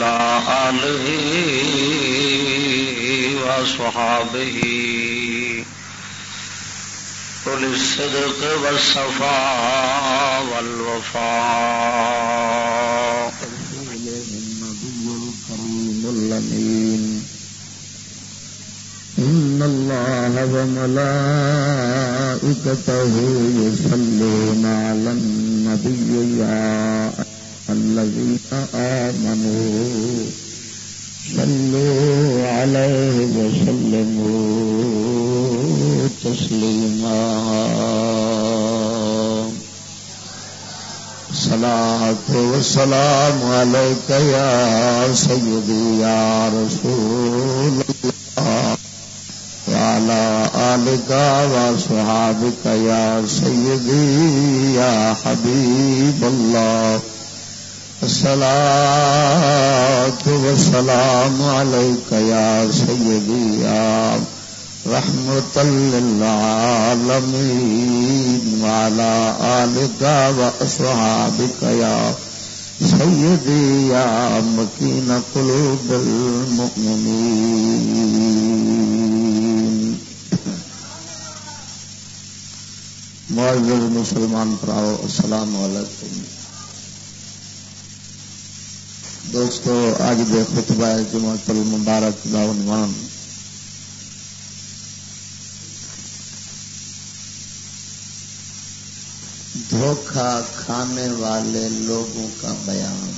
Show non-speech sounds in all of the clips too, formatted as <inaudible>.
وعلى آله وصحابه قل الصدق والصفاء والوفاء. النبي إن الله وملائكته يصلون على النبي يا الذين آمنوا صلوا عليه وسلموا تسليما. صلاة والسلام عليك يا سيدي يا رسول الله. وعلى آلك وصحابك يا سيدي يا حبيب الله. الصلاة والسلام عليك يا سيدي، يا رحمة للعالمين، وعلى آلك وأصحابك يا سيدي، يا مكين قلوب المؤمنين. معزز مسلمان پراؤ، السلام علیکم. دوستو، آج دے خطبہ جمعت المبارک دا عنوان۔ دھوکہ کھانے والے لوگوں کا بیان۔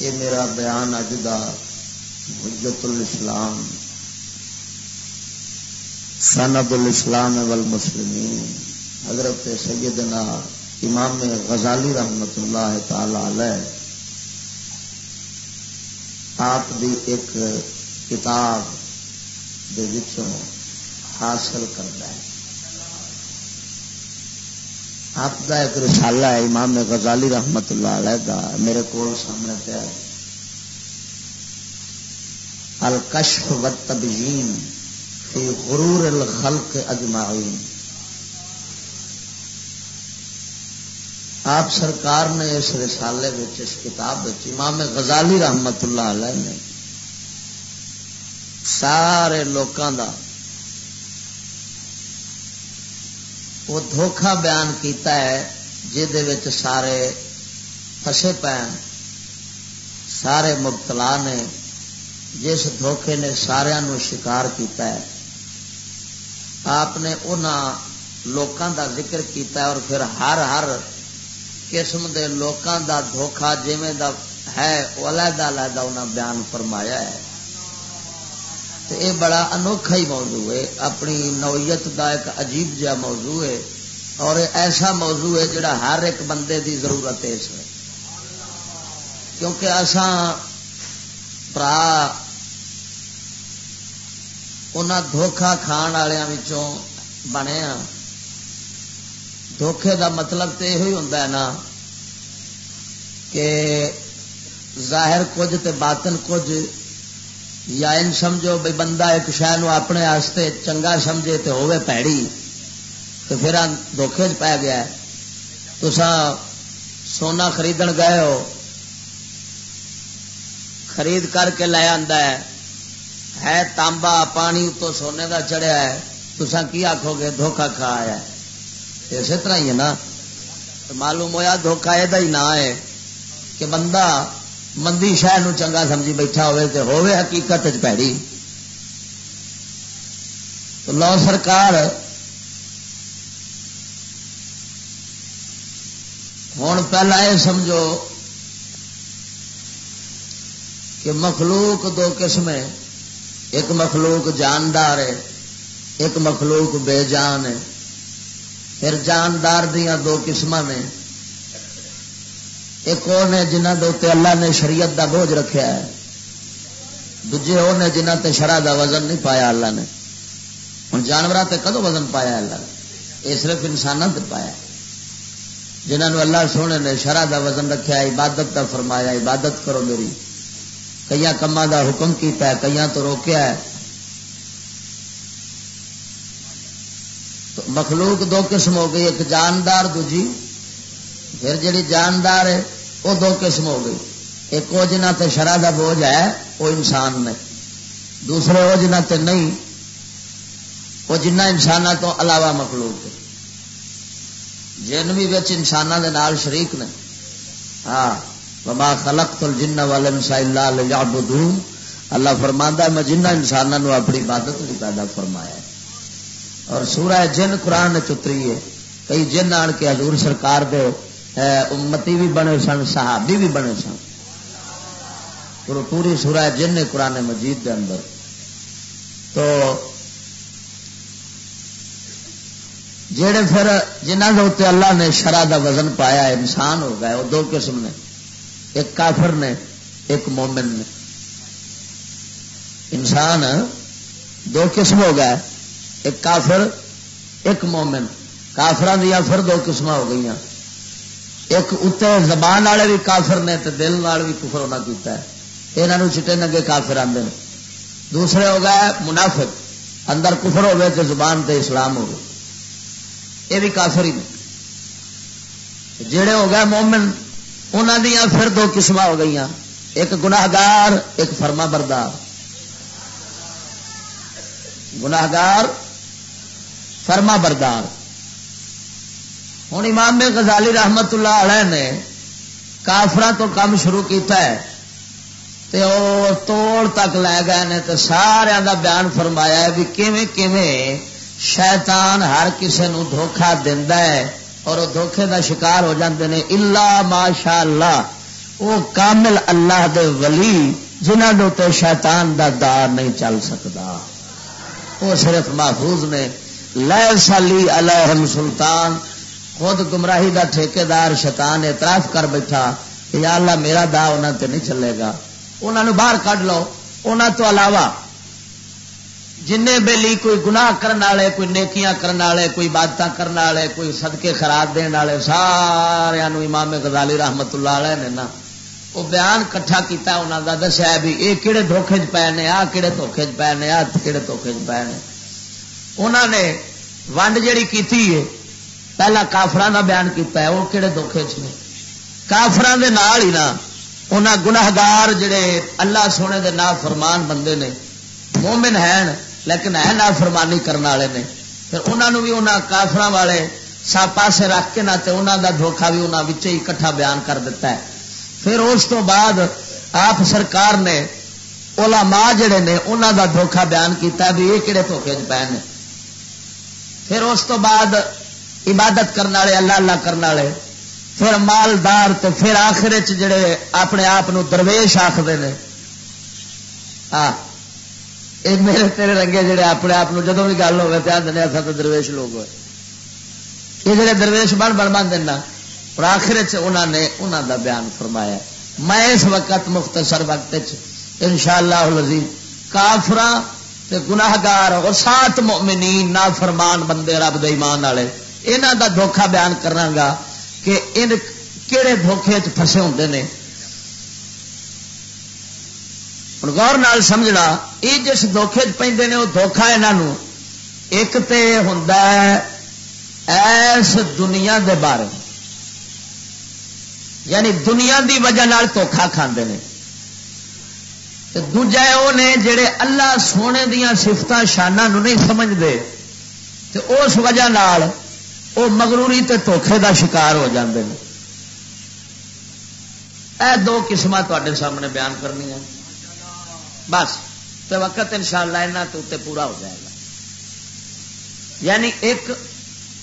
یہ میرا بیان اج کا حجت الاسلام۔ سند الاسلام والمسلمین، حضرت سیدنا امام غزالی رحمت اللہ تعالی علیہ۔ آپ دی ایک کتاب دے وچوں حاصل کرتا ہے۔ آپ دا ایک رسالہ ہے امام غزالی رحمت اللہ علیہ دا، میرے کو سامنے پہ الکشف و تبیین فی غرور الخلق اجمعین آپ سرکار نے اس رسالے اس کتاب امام غزالی رحمت اللہ علیہ نے سارے لوگوں کا وہ دھوکھا بیان کیتا ہے جہد سارے فسے پے سارے مبتلا نے، جس دھوکھے نے سارا شکار کیتا ہے۔ آپ نے ان لوگوں ذکر کیتا ہے اور پھر ہر ہر قسم دے لوگوں دا دھوکھا جویں دا ہے وہ علیحدہ علیحدہ انہیں بیان فرمایا ہے۔ تو یہ بڑا انوکھا ہی موضوع ہے، اپنی نوعیت دا ایک عجیب جہا موضوع ہے۔ اور ایسا موضوع ہے جڑا ہر ایک بندے دی ضرورت ہے اس میں۔ کیونکہ اساں برا ان دھوکھا کھان والوں بنے ہاں دھوکھے دا مطلب تو یہ ہوں نا کہ ظاہر کچھ تے باطن کچھ یا ان سمجھو بھائی بندہ ایک شہر اپنے آستے چنگا سمجھے تے ہوے پیڑی تو پھر دھوکھے چ پی گیا تو سونا خریدن گئے ہو خرید کر کے لے ہے تانبا پانی تو سونے کا چڑھیا ہے۔ تسا کی آخو گے؟ دھوکھا کھا ہے۔ اسی طرح ہی ہے نا۔ معلوم ہوا دھوکھا یہ ہی نہ ہے کہ بندہ مندی شہر چنگا سمجھی بیٹھا ہوئے تو ہوئے حقیقت پیڑی۔ تو لو سرکار ہوں پہلا یہ سمجھو کہ مخلوق دو قسم ہے ایک مخلوق جاندار ہے، ایک مخلوق بے جان ہے۔ پھر جاندار دیا دو قسم نے۔ ایک وہ نے جنہ دے اللہ نے شریعت دا بوجھ رکھا ہے۔ دجے وہ نے جنہ تے شرح دا وزن نہیں پایا اللہ نے۔ ہوں جانور تے کدو وزن پایا اللہ نے؟ یہ صرف انسانوں تے پایا۔ جنہوں اللہ سونے نے شرح دا وزن رکھا عبادت دا فرمایا، عبادت کرو میری۔ کئی کما دا حکم کیتا ہے کئی تو روکیا ہے۔ مخلوق دو قسم ہو گئی، ایک جاندار دوجی۔ پھر جڑی جاندار ہے، وہ دو قسم ہو گئی۔ ایک وہ جنہ تے شرح کا بوجھ ہے، وہ انسان نے۔ دوسرے وہ جنہ تے نہیں، وہ جنہ انسان تو علاوہ مخلوق جن بھی انسانوں کے نال شریک نے۔ ہاں۔ بما خلق تو جن والے اللہ فرماندہ میں جنہ انسانوں اپنی عبادت بھی پیدا فرمایا ہے۔ اور سورہ جن قرآن چتری ہے۔ کئی جن آن کے حضور سرکار دے امتی بھی بنے سن، صحابی بھی بنے سن۔ پوری سورہ جن نے قرآن مجید دے اندر۔ تو جڑے پھر جنہوں کے اتنے اللہ نے شرح دا وزن پایا، انسان ہو گئے وہ دو قسم نے۔ ایک کافر نے، ایک مومن نے۔ انسان دو قسم ہو گئے، ایک کافر، ایک مومن۔ کافران دیا پھر دو قسم ہو گئی ایک اتنے زبان والے بھی کافر نے تو دل وال بھی کفر ہونا کیتا ہے۔ یہاں چٹے نگے کافر آتے ہیں دوسرے ہو گئے منافق۔ اندر کفر ہو گئے تو زبان تے اسلام ہو گئے یہ بھی کافر ہی جڑے ہو گئے مومن انہوں دیا پھر دو قسم ہو گئی ایک گناہگار، ایک فرما بردار گناہگار فرما بردار ہوں امام غزالی رحمت اللہ علیہ نے کافر تو کام شروع کیتا ہے تے او توڑ تک لے گئے نے تے سارا دا بیان فرمایا ہے بھی کیویں کیویں شیطان ہر کسے نو دھوکھا دیندا ہے۔ اور وہ دھوکھے دا شکار ہو جاندے نے، الا ماشاء اللہ وہ کامل اللہ دے ولی جنہاں دے تے شیطان دا دار نہیں چل سکدا وہ صرف محفوظ نے لے سالی علیہم سلطان۔ خود گمراہی دا ٹھیکیدار شیطان اعتراف کر بیٹھا کہ یا اللہ میرا دا انہاں تے نہیں چلے گا۔ انہاں نو باہر کڈ لو۔ انہاں تو علاوہ جن بےلی کوئی گناہ کرنے والے، کوئی نیکیاں کرنے والے، کوئی بادت کرنے والے، کوئی سدکے خراب دن والے سارا امام غزالی رحمت اللہ علیہ نے نا وہ بیان کٹھا کیتا انہوں کا دسیا بھی یہ کہڑے دھوکھے چ پے نے، آ کہڑے دھوکھے چ پے نے، آ کہڑے دھوکھے چ پے نے۔ انہوں نے ونڈ جیڑی کیتی ہے، پہلا کافران کا بیان کیتا ہے، وہ کہڑے دھوکھے چ نے۔ کافران دے نال ہی نا انہاں گناہگار جڑے اللہ سونے دے نا فرمان بندے نے، مومن ہیں۔ لیکن ہے نا فرمانی کرنے والے نے۔ پھر انہوں بھی انہوں کافر والے سا پاسے رکھ کے نہ انہوں دا دھوکھا بھی انہوں ہی کٹھا بیان کر دیتا ہے۔ پھر اس تو بعد آپ سرکار نے علماء جڑے نے انہوں دا دھوکھا بیان کیتا ہے بھی یہ کہڑے دھوکھے پے نے۔ پھر اس تو بعد عبادت کرنے والے، اللہ اللہ کرنے والے، پھر مالدار تے پھر آخر چ جڑے اپنے آپ درویش آخر نے۔ ہاں ایک میرے تیرے رنگے جڑے اپنے آپ جدو بھی گل ہوگا تو آدھے اصل تو درویش لوگ ہوئے یہ جڑے درویش بن بن بن دینا اور آخر انہوں نے انہوں دا بیان فرمایا میں اس وقت مختصر وقت ان شاء اللہ کافر گناہگار اور سات مومنین نا فرمان بندے رب دے ایمان والے یہاں دا دھوکھا بیان کرنا گا کہ ان کہڑے دھوکھے چسے ہوتے ہیں ہوں غور نال سمجھنا، یہ جس دھوکھے پہ وہ دھوکھا یہاں ایک تو ہوں ایس دنیا دے بارے۔ یعنی دنیا دی وجہ دھوکھا کھانے نے۔ دوجا وہ نے جڑے اللہ سونے دیا سفت شانہ نہیں سمجھتے تو اس وجہ نال وہ مغروری تے دھوکھے دا شکار ہو جاندے ہیں اے دو قسم تے سامنے بیان کرنی ہیں بس، تو وقت ان شاء اللہ یہاں تو پورا ہو جائے گا۔ یعنی ایک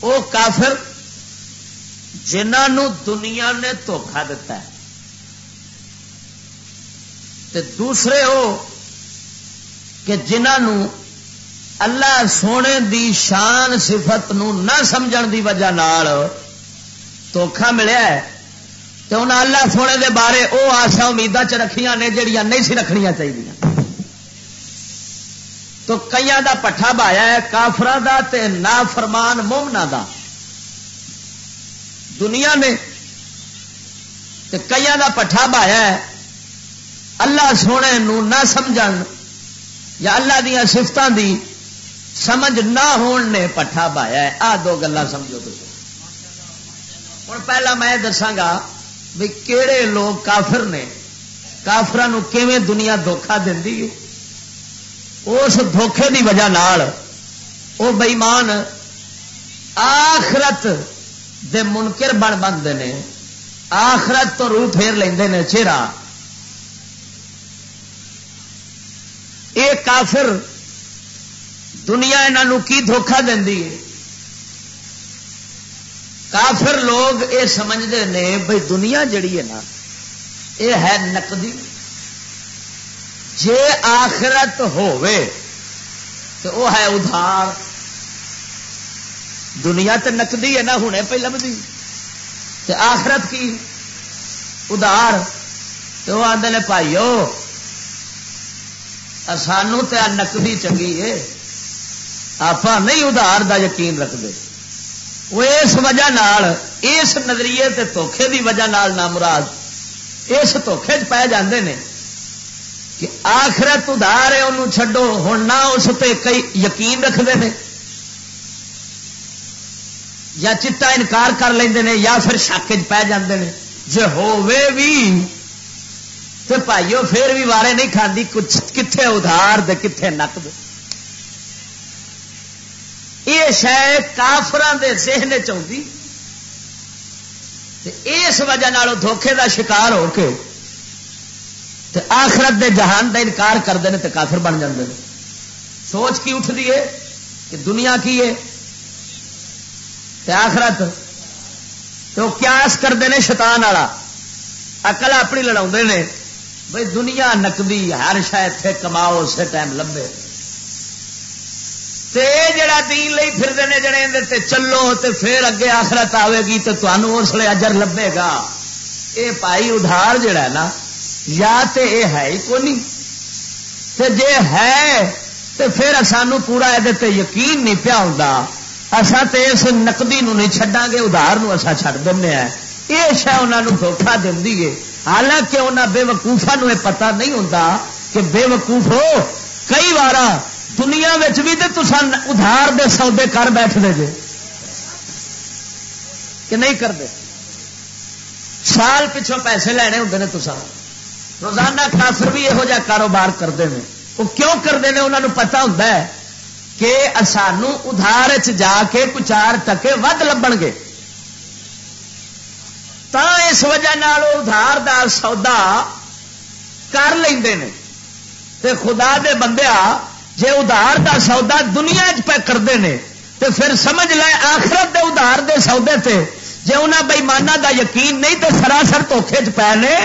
وہ کافر جنہوں دنیا نے دھوکھا دتا ہے، تے دوسرے وہ کہ جنہوں اللہ سونے دی شان صفت نو نہ سمجھن دی وجہ دھوکھا ملیا ہے تو انہیں اللہ سونے دے بارے وہ آسا امیدہ چ رکھیاں نے، جڑیاں نہیں سی رکھنیا چاہیے تو کئی دا پٹھا بایا ہے کافر دا تے نا فرمان مومنا دا۔ دنیا نے تے کئی دا پٹھا بایا ہے، اللہ سونے نو نہ سمجھ یا اللہ دیا سفتوں دی سمجھ نہ ہون نے پٹھا بایا ہے۔ آ دو گلا سمجھو تو ہوں پہلا میں دساگا بھی کہڑے لوگ کافر نے کافران دنیا دھوکھا دینی اس دھوکھے دی وجہ نال وہ بئیمان آخرت دے منکر بن بنتے ہیں آخرت تو روح پھیر لے چہرہ۔ یہ کافر، دنیا انہوں کی دھوکھا دینی ہے؟ کافر لوگ یہ سمجھتے ہیں بھائی دنیا جڑی ہے نا یہ ہے نقدی۔ جے آخرت ہووے، تو وہ ہے ادھار۔ دنیا تو نقدی ہے نا ہوں پہ لبھی آخرت کی؟ ادھار۔ تو وہ آدھے نے پائیو سانو تو نقدی چنگی ہے۔ آپ نہیں ادھار دا یقین رکھتے وہ اس وجہ نال، اس نظریے تے دھوکھے دی وجہ نال نہ مراد اس دھوکھے پی جاندے نے۔ کہ آخرت ادھار ہے انہوں چھڈو، ہوں نہ اس تے کئی یقین رکھتے ہیں۔ یا چٹا انکار کر لیں یا پھر شک پی جاندے نے جے ہووے بھی تو بھائیو پھر بھی وارے نہیں کھاندی، کچھ کتنے ادھار دے کتنے نقد یہ شہ کافران دے ذہن چاہتی اس وجہ دھوکھے دا شکار ہو کے تے آخرت دے جہان دا انکار کرتے ہیں تو کافر بن جاتے ہیں۔ سوچ کی اٹھتی ہے کہ دنیا کی ہے تے آخرت تو کیاس کرتے ہیں شیطان والا۔ اقل اپنی لڑا نے بھائی دنیا نقدی، ہر شاید کماؤ اسی ٹائم لبے۔ تے جڑا دین لئی پھر ہیں جڑے اندر چلو تے پھر اگے آخرت آئے گی تو اس لیے اجر لبے گا۔ اے پائی ادھار جڑا ہے نا یا تے اے ہے ہی کو نہیں تے جے ہے تے پھر سانو پورا یہ یقین نہیں پیا ہوں اصا تے اس نقدی نو نہیں چڈا گے، ادھار نو اسا چھڑ دینا ہے یہ شہ انہوں دھوکھا دینی ہے۔ حالانکہ انہوں بے وقوفا نو یہ پتا نہیں ہوتا کہ بے وقوف ہو۔ کئی بار دنیا بھی تو تسان ادھار دے سودے کر بیٹھ دے جے۔ کہ نہیں کرتے سال پچھوں پیسے لینے ہوں نے تسان روزانہ کافر بھی یہو جہ کاروبار کرتے ہیں۔ وہ کیوں کرتے ہیں؟ انہوں پتا ہوتا ہے کہ سانو ادھار جا کے کچھ چار ٹکے ود لبن گے۔ تا اس وجہ ادھار دار سودا کر لیں خدا دے بندیا جے ادھار دا سودا دنیا چ پہ کرتے ہیں تو پھر سمجھ لے آخرت دے ادھار دے سودے تے۔ جے انہاں بےمانہ دا یقین نہیں تو سراسر دھوکھے چ پے نے۔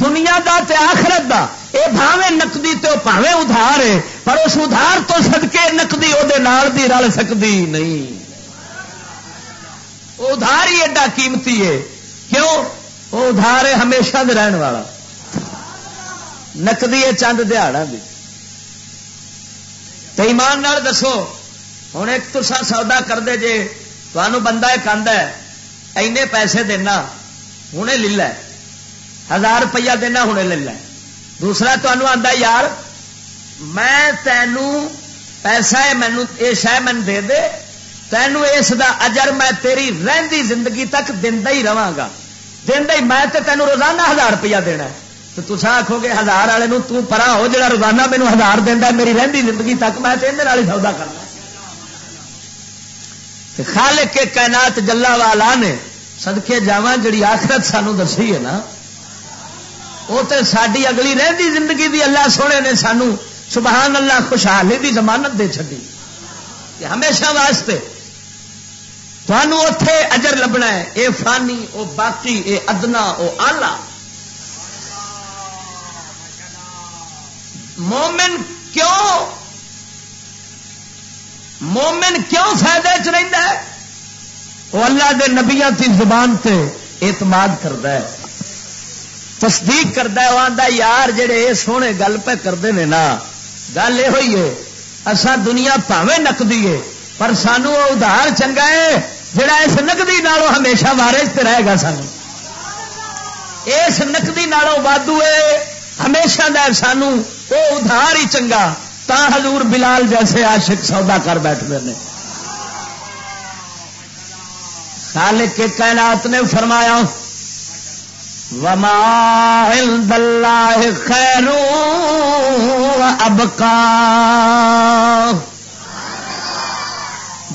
دنیا دا تے آخرت دا، اے بھاوے نقدی تو پاوے ادھار ہے، پر اس ادھار تو سدکے نقدی وہ دی رل سکتی نہیں۔ ادھار ہی ایڈا قیمتی ہے۔ کیوں؟ وہ ادھار ہے ہمیشہ دے رہن والا۔ نقدی ہے چند دہاڑا بھی تو ایمان نال دسو ہوں ایک تو سودا کر دے جے تو بندہ ایک آدھا اینے پیسے دینا ہوں لے لے ہزار روپیہ دینا ہوں لے لے دوسرا تمہوں آتا یار، میں تینوں پیسہ ہے مینو یہ شہ من دے دے، تینوں اس دا اجر میں تیری رہندی زندگی تک دن ہی رہا گا۔ دن ہی میں تینوں روزانہ ہزار روپیہ دینا ہے۔ تو تصا آخو گے، ہزار والے ترا ہو جا روزانہ مینو ہزار دینا میری رہی زندگی تک میں والی سودا کرنا خالق کے کائنات جلا والا نے سدکے جا جی آخرت سانو دسی ہے نا وہ تو ساری اگلی رہی زندگی دی اللہ سونے نے سانو سبحان اللہ خوشحالی دی ضمانت دے چی کہ ہمیشہ واسطے۔ تھانوں اتے اجر لبنا ہے، اے فانی، او باقی، اے ادنا، او آلہ۔ مومن کیوں؟ مومن کیوں فائدے چ رہتا ہے؟ وہ اللہ دے نبیا کی زبان تے اعتماد کرتا ہے۔ تصدیق کرتا ہے وہ آتا یار جڑے یہ سونے گل پہ کرتے ہیں نا، گل یہ ہوئی ہے اصا دنیا پاوے نقدی ہے، پر سانو ادھار چنگا ہے، جڑا اس نقدی نالوں ہمیشہ وارج رہے گا سانو۔ اس نقدی نالوں وادو ہے، ہمیشہ دا سانو وہ ادھار ہی چنگا، تا حضور بلال جیسے عاشق سودا کر بیٹھتے ہیں خالق کے کائنات نے فرمایا وما عند اللہ خیر ابکا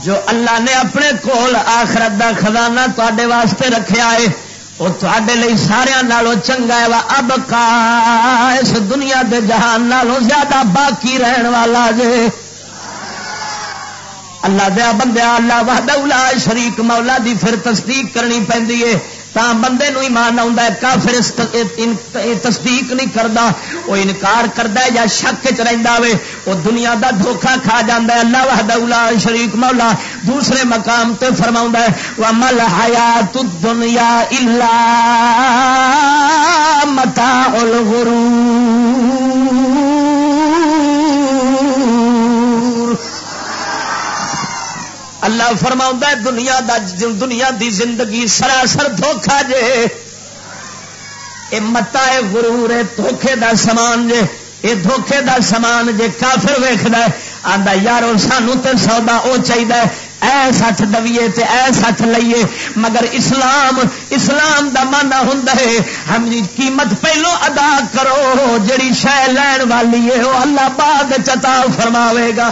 جو اللہ نے اپنے کول آخرت دا خزانہ تے واسطے رکھا ہے وہ تے سارا نالوں چنگا ہے اب کا اس دنیا دے جہان نالوں زیادہ باقی رہن والا جے۔ اللہ دیا بندیا اللہ وحدہ شریک مولا دی پھر تصدیق کرنی پی بندے نو ایمان آ کافر تصدیق نہیں کرتا وہ انکار کرتا ہے یا شک چ رہے وہ دنیا دا دھوکھا کھا جا اللہ وحد شریک مولا دوسرے مقام تے فرما ہے وہ مل ہیا دنیا الا متا الغرور۔ اللہ فرما دنیا دا دنیا دی زندگی سراسر دھوکھا جے۔ اے متا ہے غرور ہے دھوکھے دا سامان جے۔ اے دھوکھے دا سامان جے کافر ویخد آدھا یارو، سانو تے سودا او چاہیے اے سچ دویے تے اے سچ لئیے۔ مگر اسلام اسلام دا مانا ہوں ہم قیمت پہلو ادا کرو، جڑی شہ لین والی ہے وہ اللہ بعد چتا فرماوے گا۔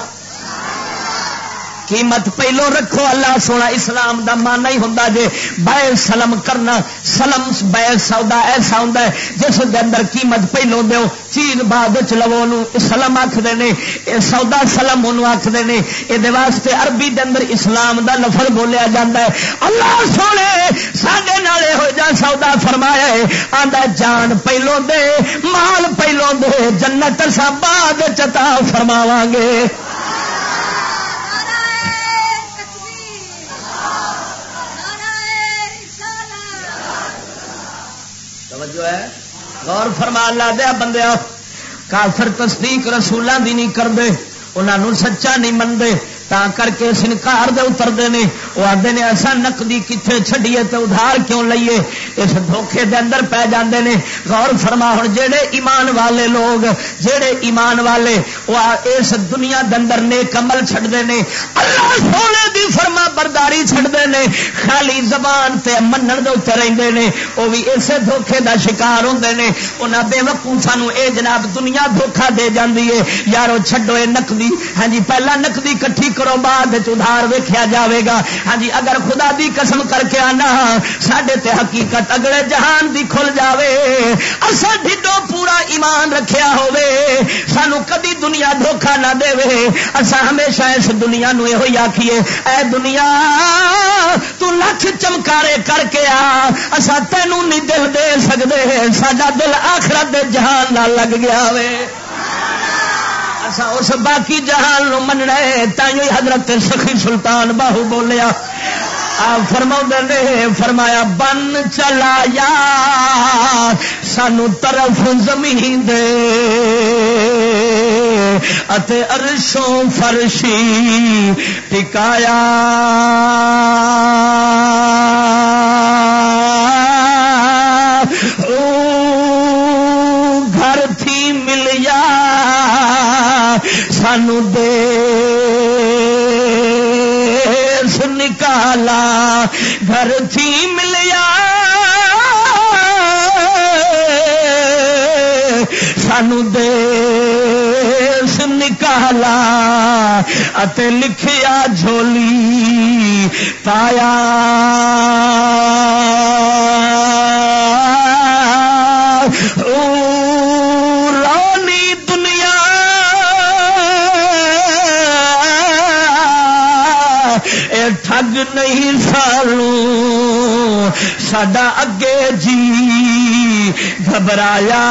قیمت پہلو رکھو، اللہ سونا اسلام دا مانا ہی ہوں جے بے سلم کرنا سلم بے سودا ایسا ہوں جس کے اندر قیمت پہلو دو چیز بعد چلو سلم آخر نے سودا سلم ان آخر نے، یہ واسطے عربی دے اندر اسلام دا لفظ بولیا جا ہے۔ اللہ سونے سڈے نالے ہو جا سودا فرمایا ہے آدھا جان پہلو دے، مال پہلو دے، جنت سا بعد چتا فرماو گے۔ توجہ ہے۔ غور فرما لا دیا بندے کافر تصدیق رسولوں کی نہیں کرتے انہوں سچا نہیں منگے تا کر کے سنکار دے اترتے ہیں وہ آتے ہیں ایسا نقدی کتنے چڈیے تو ادھار کیوں لئیے؟ اس دھوکھے دے اندر پی جاندے نے۔ غور فرما ہوں جہے ایمان والے لوگ جہے ایمان والے، وہ اس دنیا دے اندر نیک عمل چھڑتے ہیں اللہ سونے دی فرما برداری چھڑتے ہیں خالی زبان تے منن دے اتر رہتے ہیں وہ بھی اسے دھوکھے دا شکار ہوتے ہیں انہیں بے وقوع سانو اے جناب دنیا دھوکھا دے جاندی ہے۔ یارو چھڈو اے نقدی۔ ہاں جی پہلا نقدی کٹھی کرو بعد ادھار ویکیا جاوے گا۔ ہاں جی اگر خدا دی قسم کر کے آنا سڈے تے حقیقت اگلے جہان دی کھل جاوے۔ اصا ڈھڈو پورا ایمان رکھیا ہوے سانو کدی دنیا دھوکھا نہ دے اصا ہمیشہ اس دنیا نو یہ آخیے اے دنیا، تو لکھ چمکارے کر کے آ۔ اصا تینوں نہیں دل دے سکتے سڈا دل آخرت جہان نہ لگ گیا اس باقی جہان مننا تھی حضرت سخی سلطان باہو بولیا۔ فرما نے، فرمایا، بن چلایا سانو طرف زمین دے۔ اتے ارشوں فرشی ٹکایا۔ گھر تھی ملیا سانو دے نکالا گھر تھی ملیا سانو دے نکالا اتے لکھیا جھولی پایا او ٹھگ نہیں سالو سڈا اگے جی گھبرایا۔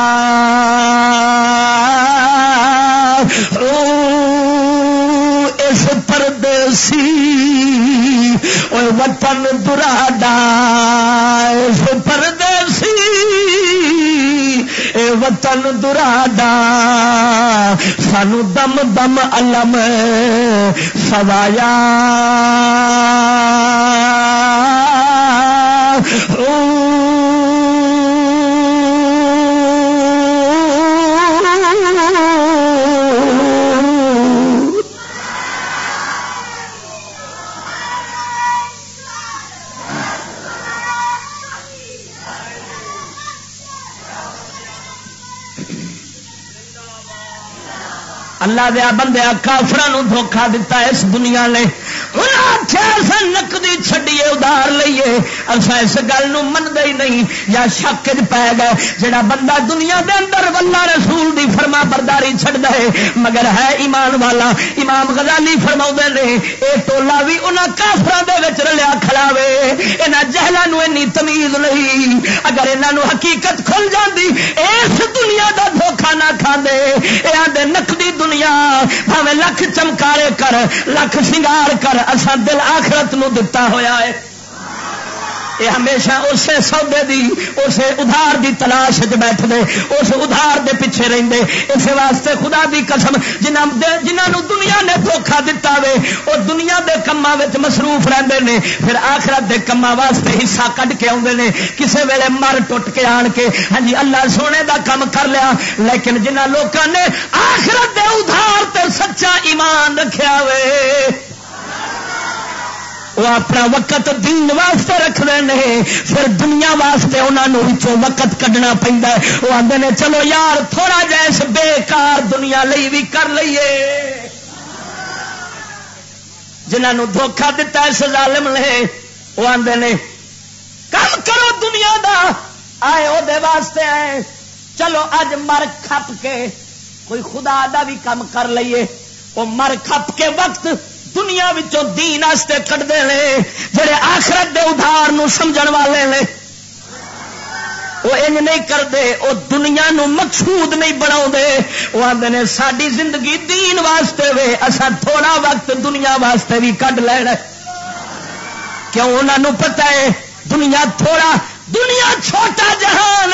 اس پردیسی وطن برادا اس پردیسی وطن درادا سانو دم دم علم سوایا اللہ دیا بندیا کافران دھوکھا دتا اس دنیا نے۔ آخیا نقدی چڈیے ادار لیے اصا اس گل منگے ہی نہیں، یا شک پی گئے۔ جڑا بندہ دنیا دے اندر ولہ رسول دی فرما برداری چڑ دے، مگر ہے ایمان والا۔ امام غزالی فرما نے یہ ٹولا بھی انہوں کافر رلیا کھلاوے یہاں جہلوں این تمیز نہیں اگر یہاں حقیقت کھل جاتی اس دنیا دا دھوکھا نہ کھا دے یہ نقدی دنیا، بھاوے لکھ چمکارے کر، لکھ سنگار کر اصا دل آخرت نو دتا ہوا ہے، یہ ہمیشہ اسے سودے دی اسے ادھار دی تلاش بیٹھ دے اس ادھار دے پیچھے رہندے۔ اس واسطے خدا دی قسم جنہوں دنیا نے دھوکھا دتا وے وہ دنیا دے کما مصروف رہندے نے۔ پھر آخرت دے کما واسطے حصہ کٹ کے آدھے نے۔ کسے ویلے مر ٹوٹ کے آن کے ہاں جی اللہ سونے دا کم کر لیا۔ لیکن جنہ لوگوں نے آخرت دے ادھار تے سچا ایمان رکھیا وے وہ اپنا وقت دین واسطے رکھتے ہیں پھر دنیا واسطے انہوں وقت کھنا پہ وہ آتے ہیں چلو یار، تھوڑا جائس بےکار دنیا لی بھی کر لیے جنہوں دھوکھا دتا اس ظالم نے، وہ آتے ہیں کم کرو دنیا دا، آئے وہ واسطے آئے۔ چلو اج مر کھپ کے، کوئی خدا دا بھی کم کر لیے وہ مر کھپ کے وقت دنیا دین کٹتے ہیں جڑے آخرت دے ادھار نو سمجھ والے نے۔ وہ انج نہیں کرتے وہ دنیا نو مقصود نہیں بنا وہ آتے ساری زندگی دین واسطے وے اصا تھوڑا وقت دنیا واسطے بھی کٹ لینا۔ کیوں انہوں پتا ہے، دنیا تھوڑا، دنیا چھوٹا جہان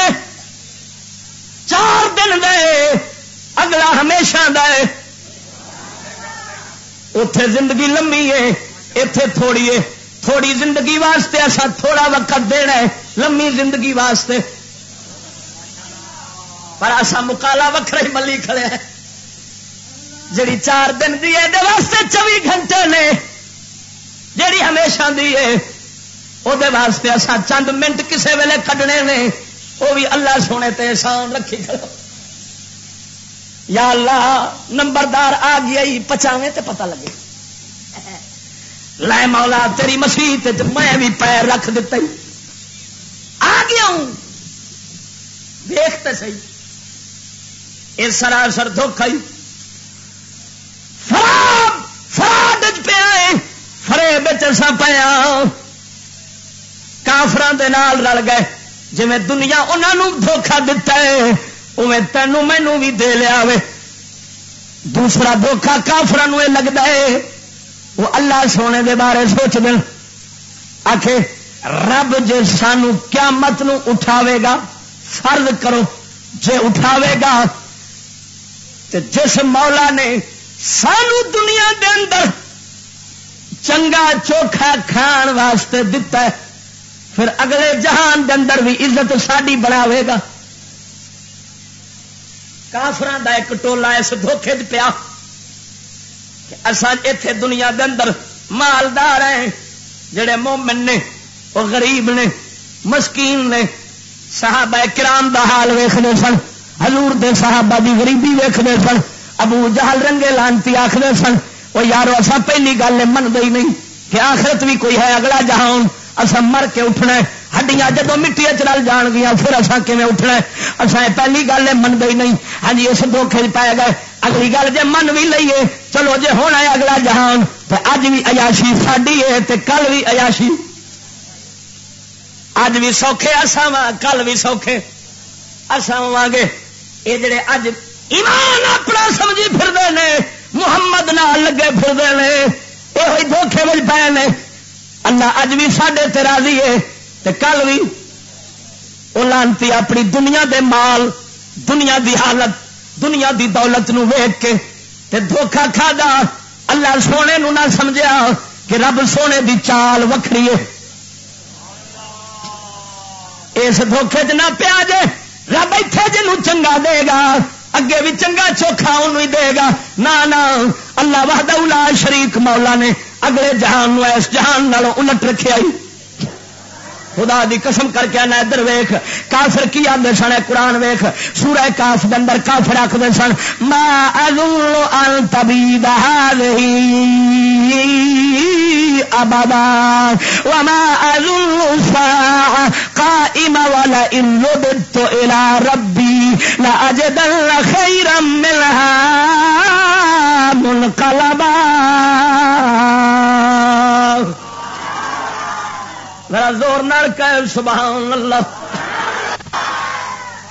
چار دن دے، اگلا ہمیشہ دے اتے زندگی لمبی ہے اتے تھوڑی ہے۔ تھوڑی زندگی واسطے ایسا تھوڑا وقت دینا ہے، لمبی زندگی واسطے۔ پر ایسا مکالا وکر ہی ملی کھڑے ہیں۔ جڑی چار دن دی ہے واسطے چوبی گھنٹے نے۔ جڑی ہمیشہ دی ہے وہ واسطے ایسا چند منٹ کسے ویلے کھڈنے نے۔ وہ بھی اللہ سونے تے احسان رکھی کھڑو۔ یا اللہ نمبردار آ گیا پچاوے تے پتہ لگے۔ لے مولا، تیری مسیح میں بھی پیر رکھ دیتا ہی۔ آ گیا ہوں۔ دیکھتے سی یہ سراسر دکھ آئی فراد فراد پیا فرے بچا پیا کافران رل گئے۔ جی دنیا انہوں دھوکھا دتا ہے۔ تینوں مینو بھی دے لیا وے۔ دوسرا دھوکھا کافر لگتا ہے۔ وہ اللہ سونے دے بارے سوچ دن آخ رب جے سانو قیامت نو اٹھاوے گا، فرض کرو۔ جے اٹھاوے گا تو جس مولا نے سانو دنیا دے اندر چنگا چوکھا کھان واسطے دتا ہے، پھر اگلے جہان دے اندر بھی عزت ساری بناوے گا۔ کافران دا ایک ٹولا اس دھوکھے پیا اصل اتے دنیا دے اندر مالدار ہیں، جڑے مومن نے، وہ غریب نے، مسکین نے، صحابہ کرام دا حال ویخنے سن، حضور دے صحابہ دی غریبی ویخنے سن، ابو جہل رنگے لانتی آخر سن، وہ یارو اصا پہلی گل من ہی نہیں کہ آخرت بھی کوئی ہے، اگلا جہان اصا مر کے اٹھنا ہے ہڈیاں جدو مٹی چل جان گیا پھر اصا کھے اٹھنا اصا پہلی گل ہے من نہیں۔ ہاں جی اس دھوکھے پائے گئے اگلی گل جی من بھی لئیے، چلو جی ہونا ہے اگلا جہان تو اج بھی ایاشی ساڈی ہے تو کل بھی ایاشی اج بھی سوکھے اصا وا کل بھی سوکھے۔ اصا ہوا گے۔ یہ جڑے اج ایمان اپنا سمجھی پھرتے ہیں محمد نال لگے پھرتے ہیں یہ دھوکھے میں پے اللہ اج بھی سڈے تراضی ہے۔ کل بھی وہ لانتی اپنی دنیا دے مال، دنیا دی حالت، دنیا دی دولت نو کے تے دھوکھا کھا دا اللہ سونے نو نہ سمجھا کہ رب سونے دی چال وکری ہے۔ اس دھوکھے چ نہ پیا جے، رب اتنے جنوں چنگا دے گا، اگے بھی چنگا چوکھا ان دے گا۔ نہ اللہ وحدہ شریک مولا نے اگلے جہان اس جہان الٹ رکھے آئی۔ خدا دی قسم کر کے آنا ادھر ویخ کافر کی آدھے سن؟ قرآن ویخ سورہ کاف کے اندر کافر آخر سن، ما ابدا وما اظن الساعة قائمة ولا ان رددت الى ربي لاجدن خيرا منها منقلبا ذرا زور نال کہ سبحان اللہ۔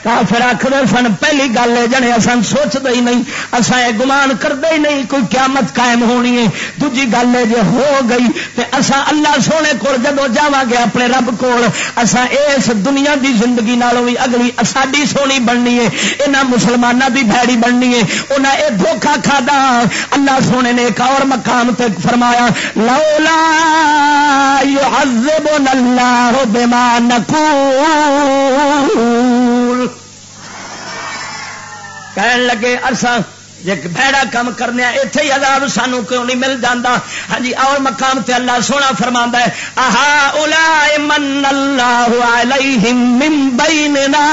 کافر آخر سن، پہلی گل ہے، جنے اصل سوچتے ہی نہیں اصا یہ گمان کرتے ہی نہیں کوئی قیامت قائم ہونی ہے۔ دوجی گل ہے جی ہو گئی تو اصا اللہ سونے کو جدو جا گے اپنے رب کو اصا اس دنیا دی زندگی نالوں بھی اگلی ساری سونی بننی ہے۔ یہاں مسلمانوں دی بھڑی بننی ہے۔ انہیں یہ دھوکھا کھا اللہ سونے نے ایک اور مقام تے فرمایا، لولا يعذبنا الله بما نقول۔ کہن لگے ارسا جی بہڑا کام کرنے اتے ہی عذاب سانو کیوں نہیں مل جاتا ہاں جی اور مقام تے اللہ سونا فرما ہے آہا اولا من اللہ علیہم من بیننا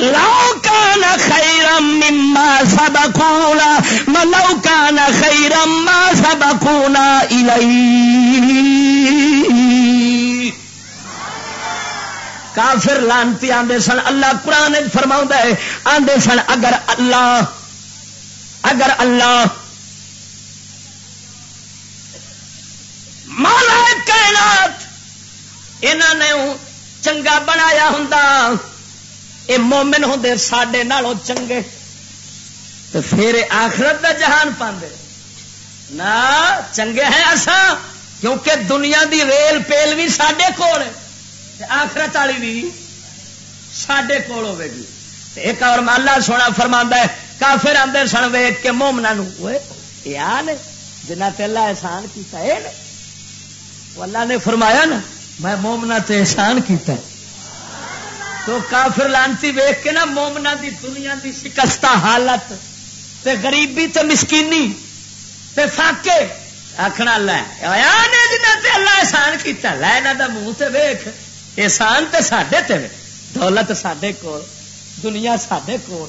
لو کان خیرم مما سبقونا لو کان خیرم ما سبقونا الیہ کافر لانتی آدھے سن، اللہ قرآن فرما ہے آدھے سن، اگر اللہ اگر اللہ مالا کائنات انہوں نے چنگا بنایا ہوں یہ مومن ہوں سڈے نالوں چنگے تو پھر آخرت کا جہان پاندے۔ نہ، چنگے ہیں ایسا کیونکہ دنیا دی ریل پیل بھی سڈے کول ہے۔ آخرت والی بھی سڈے کول ہوے گی۔ ایک اور مالا سونا فرما ہے، کافر آدھے سن ویگ کے مومنا جنا تلا احسان کیتا ہے اللہ نے فرمایا نا، میں مومنا تے احسان کیتا ہے۔ تو کافر لانتی ویخ کے نا مومنا دی دنیا دی شکستہ حالت، تے غریبی تے مسکینی، تے فاقے آخنا لے جنہ تے اللہ احسان کیتا لے نہ منہ تے ویخ احسان تو سڈے تے دولت سڈے کول، دنیا سڈے کول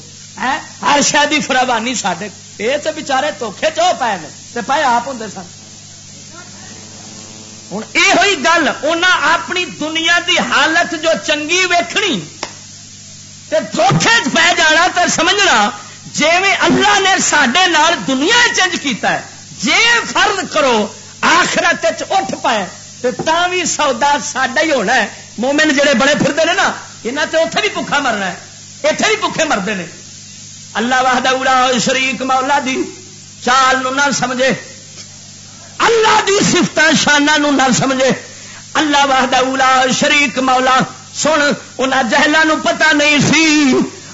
ہر شاید فراوانی سڈے یہ تو بچارے دھوکھے چو پائے تو پائے آپ ہوں سن۔ ہوں یہ گل انہیں اپنی دنیا دی حالت جو چنگی ویکھنی، تے دھوکھے پی جانا تو سمجھنا جی اللہ نے سڈے دنیا چینج کیتا ہے جی فرض کرو، آخرت اٹھ پائے۔ تو بھی سودا ساڈا ہی ہونا ہے مومن جڑے بڑے پھرتے ہیں نا یہاں تو اتنے بھی بکا مرنا ہے اتنے بھی بکے مرتے ہیں اللہ واہدہ اڑا شریک مولا دی چال نو نہ سمجھے اللہ دی سفت شانہ نو نہ سمجھے اللہ واہدہ اڑا شریک مولا سن ان جہلوں پتا نہیں سی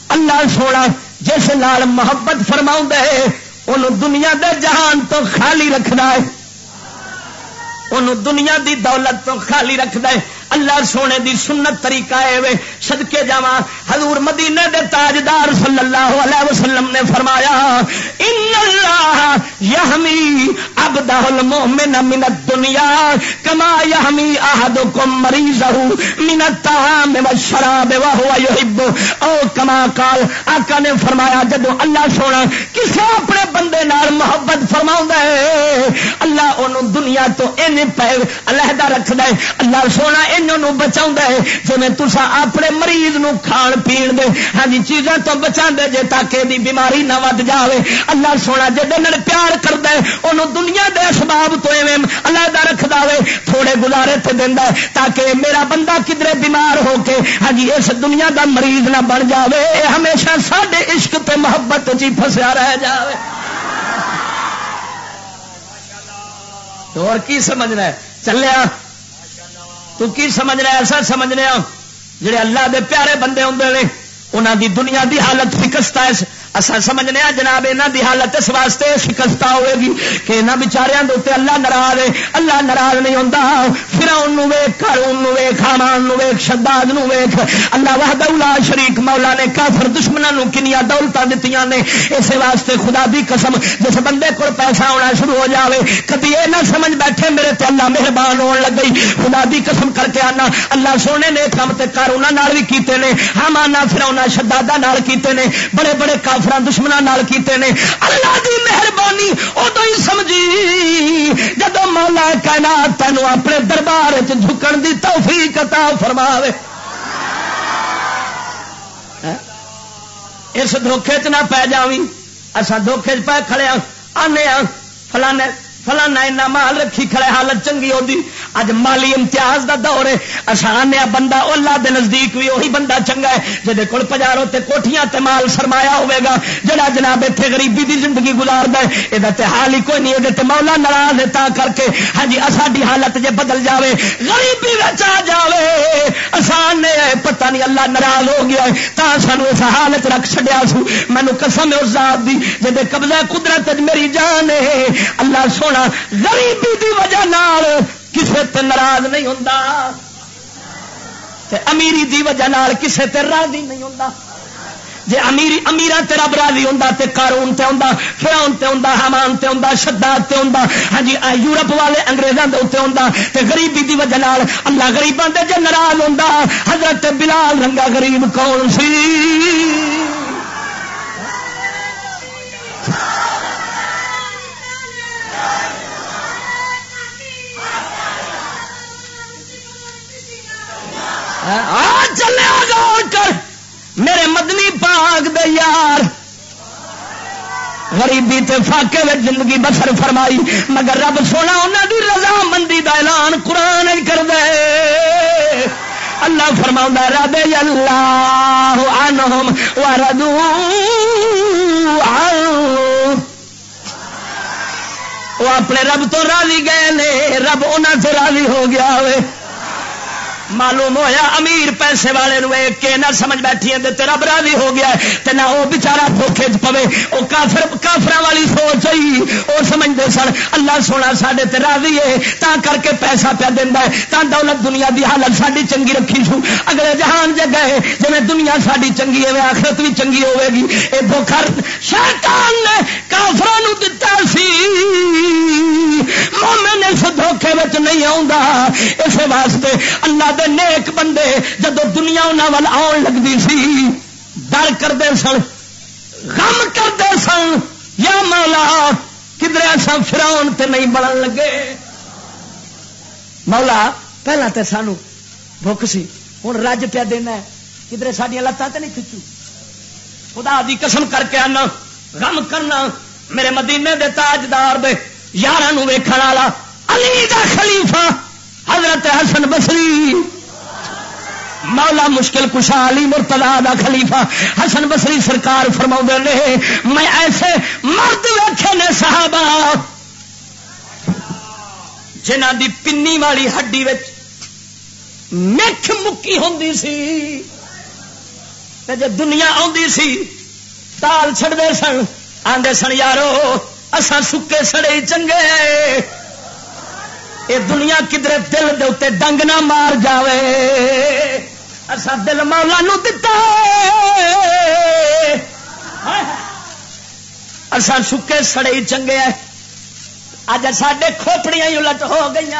اللہ سونا جس نال محبت فرما ہے ان دنیا دے جہان تو خالی رکھنا ہے ان دنیا دی دولت تو خالی رکھد اللہ سونے دی سنت طریقہ ہے سدکے جا حضور مدینے دے تاجدار صلی اللہ علیہ وسلم نے فرمایا، ان اللہ یحمی عبدہ المؤمن من الدنیا کما یحمی احدکم مریضہ من الطعام والشراب وهو يحب او کما قال، آقا نے فرمایا جدو اللہ سونا کسے اپنے بندے نال محبت فرماوندا ہے، اللہ اونوں دنیا تو این پے علیحدہ رکھدا ہے۔ اللہ سونا بچا ہے۔ جی تسا اپنے مریض نو کھان پین دے ہاں جی، چیزوں تو بچا دے جے تاکہ دی بیماری نہ ود جاوے۔ اللہ سونا جی پیار کرد انہوں دنیا دے اسباب تو ایویں اللہ رکھ دے تھوڑے گزارے تے دینا تاکہ میرا بندہ کدھر بیمار ہو کے ہاں جی، اس دنیا دا مریض نہ بن جاوے۔ ہمیشہ سڈے عشق تے محبت چی فسیا رہ جاوے۔ اور کی سمجھنا ہے؟ چلیا تو کی سمجھ رہا ایسا سمجھنے ہاں، جڑے اللہ دے پیارے بندے ہوں نے انہوں دی دنیا دی حالت فکستا ہے اصا سمجھنے ہاں جناب یہاں کی حالت اس واسطے شکست ہوئے گی کہ یہاں بچاروں کے اتنے اللہ ناراض ہے، اللہ ناراض نہیں ہوتا پھر ویخ کرون ویخ حمان ویخ شداد ویخ اللہ وحد اولا شریک مولا نے، کافر دشمنوں کنیا دولت دیتی نے۔ اس واسطے خدا دی قسم، جس بندے کو پیسہ آنا شروع ہو جاوے، کدی یہ نہ سمجھ بیٹھے میرے تے اللہ مہربان ہون لگ گئی خدا دی قسم کر کے آنا۔ اللہ سونے نے کام تے کر انہوں بھی کیتے نے حمانا پھر شدادا کیتے نے۔ بڑے بڑے کافر کافر دشمنوں کیتے نے۔ اللہ دی مہربانی ادو ہی سمجھی۔ جب مولا کہنا تینوں اپنے دربار چکن کی توفیق عطا فرماوے۔ ہاں؟ اس دھوکھے چ نہ پی جاوی اصا دھوکھے چ پہ کھڑے ہاں، آنے آ فلانے، فلانا اینا مال رکھی کھڑے، حالت چنگی ہوتی اج مالی امتیاز دا دور ہے۔ آسان ہے بندہ اللہ دے نزدیک بھی وہی بندہ چنگا ہے جہد کول پجارو تے کوٹیاں تے مال سرمایا ہوے گا۔ جڑا جناب اتنے غریبی دی زندگی گزار ہے یہ حال ہی کوئی نہیں یہ مولا ناراض ہے تا کر کے۔ ہاں جی ساری حالت جے بدل جاوے، غریبی آ جاوے۔ آسان نے پتہ نہیں اللہ ناراض ہو گیا ہے۔ تا سانو اس حالت رکھ چڈیا سو۔ مینو قسم اس ذات دی جے قبضہ قدرت میری جان ہے۔ اللہ سونا، غریبی دی وجہ نال کسے تے ناراض نہیں ہوتا امیری دی وجہ نال کسے تے راضی نہیں ہوتا جی امیری امیرا تیرا راضی ہوں تے کارون تے ہوں فراؤن تے ہوں حمان تے ہوں شداد تے ہوں ہاں جی یورپ والے انگریزوں کے اتنے ہوں تے غریبی دی وجہ نال اللہ غریباں تے جے ناراض ہوں حضرت بلال رنگا غریب کون سی؟ چلے کر۔ میرے مدنی پاک دے یار۔ غریبی تے فاقے میں زندگی بسر فرمائی، مگر رب سونا انہوں دی رضا مندی دا اعلان قرآن کر دے۔ اللہ فرما رب اللہ عنہم وردو وہ اپنے رب تو راضی گئے نے، رب انہوں سے راضی ہو گیا ہوئے۔ معلوم ہویا امیر پیسے والے کے نہ سمجھ بیٹھی ہے تیرا برادری ہو گیا تے نہ وہ بچارا دھوکھے چ پوے۔ وہ کافر کافر والی سوچ ہی وہ سمجھتے سن، اللہ سونا سڈے تے راضی ہے، تا کر کے پیسہ پیا دینا ہے۔ تا دولت دنیا دی حالت ساری چنگی رکھی سو اگلے جہان جگہ ہے جی دنیا ساری چنگی ہے آخرت بھی چنگی ہوے گی۔ یہ دھوکھا شیطان نے کافران دتا سی۔ مومن اس دھوکھے نہیں آ اس واسطے اللہ دے نیک بندے جب دنیا انہوں آن لگتی سی، ڈر کرتے سن، غم کرتے سن، یا مولا کدھر ایسا فراؤن تے نہیں بڑھن لگے؟ مولا، پہلا تے سانو بھوک سی ہوں رج پیا دینا کدھر سڈیا لتان تے نہیں کھچو خدا دی قسم کر کے آنا، غم کرنا، میرے مدینے دے تاجدار دے یار ویکھن والا علی دا خلیفہ حضرت حسن بسری مولا مشکل کشا علی مرتلا دا خلیفہ حسن بسری سرکار فرما نے، میں ایسے مرد ویٹے نے صحابہ جنہ دی پنی والی ہڈی مکھ مکی ہوں سی۔ جب دنیا آدھی سی، تال چڑھتے سن آدھے سن، یارو اسان سکے سڑے چنگے۔ یہ دنیا کدھر دل دے اتنے ڈنگ نہ مار جاوے۔ اصا دل مولا نو دتا اسان سکے سڑے چنگے اج ساڈے کھوپڑیاں الٹ ہو گئی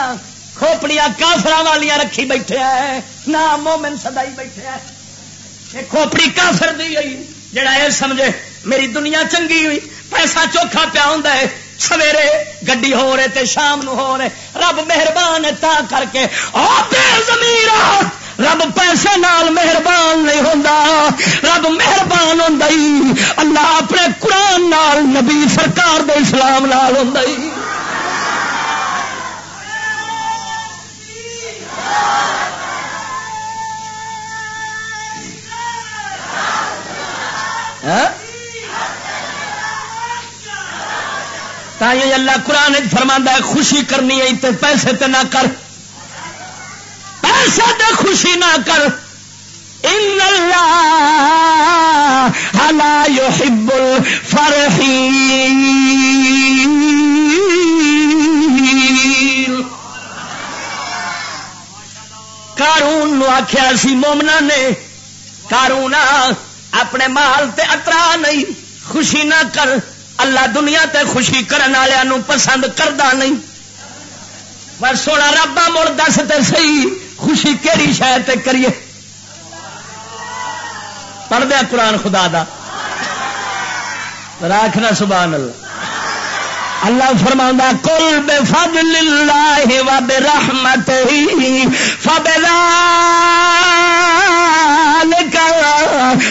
کھوپڑیاں کافر والیاں رکھی بیٹھے نہ مومن سدائی بیٹھے کھوپڑی کافر دی گئی جڑا یہ سمجھے، میری دنیا چنگی ہوئی، پیسہ چوکھا پیا ہوں سویرے گڈی ہو رہے تے شام نو ہو رہے۔ رب مہربان تا کر کے۔ زمیر رب پیسے نال مہربان نہیں ہوں رب مہربان ہوں اللہ اپنے قرآن نال، نبی سرکار دے اسلام نال ہوں ہاں اللہ قرآن فرما ہے، خوشی کرنی ہے تو پیسے تے نہ کر۔ پیسے تے خوشی نہ کر۔ ان اللہ لا يحب الفرحین۔ کارون نو آخیا سی، مومنا نے۔ کارون اپنے مال تے اترا نہیں، خوشی نہ کر۔ اللہ دنیا تے خوشی کرن والوں پسند کردا نہیں۔ پر سونا رابا مڑ دس تے سی خوشی کہڑی شاید تے کریے۔ پڑھ دیا قرآن خدا دا۔ راکھنا سبحان اللہ۔ اللہ فرما کل بے فضل اللہ و بے رحمت ہی فبل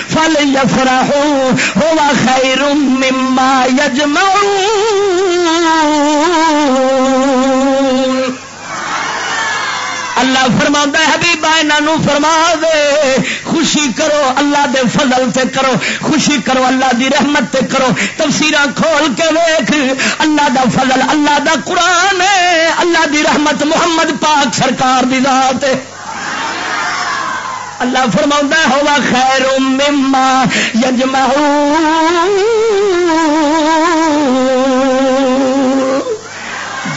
فل یفرح ہوا خیر مما یجمعون اللہ فرما حبیبا یہاں فرما دے۔ خوشی کرو اللہ دے فضل تے کرو، خوشی کرو اللہ دی رحمت تے کرو۔ تفسیر کھول کے ویخ اللہ دا فضل اللہ دا قرآن اللہ دی رحمت محمد پاک سرکار دی ذات ہے۔ اللہ فرما ہوا خیر مما یجمع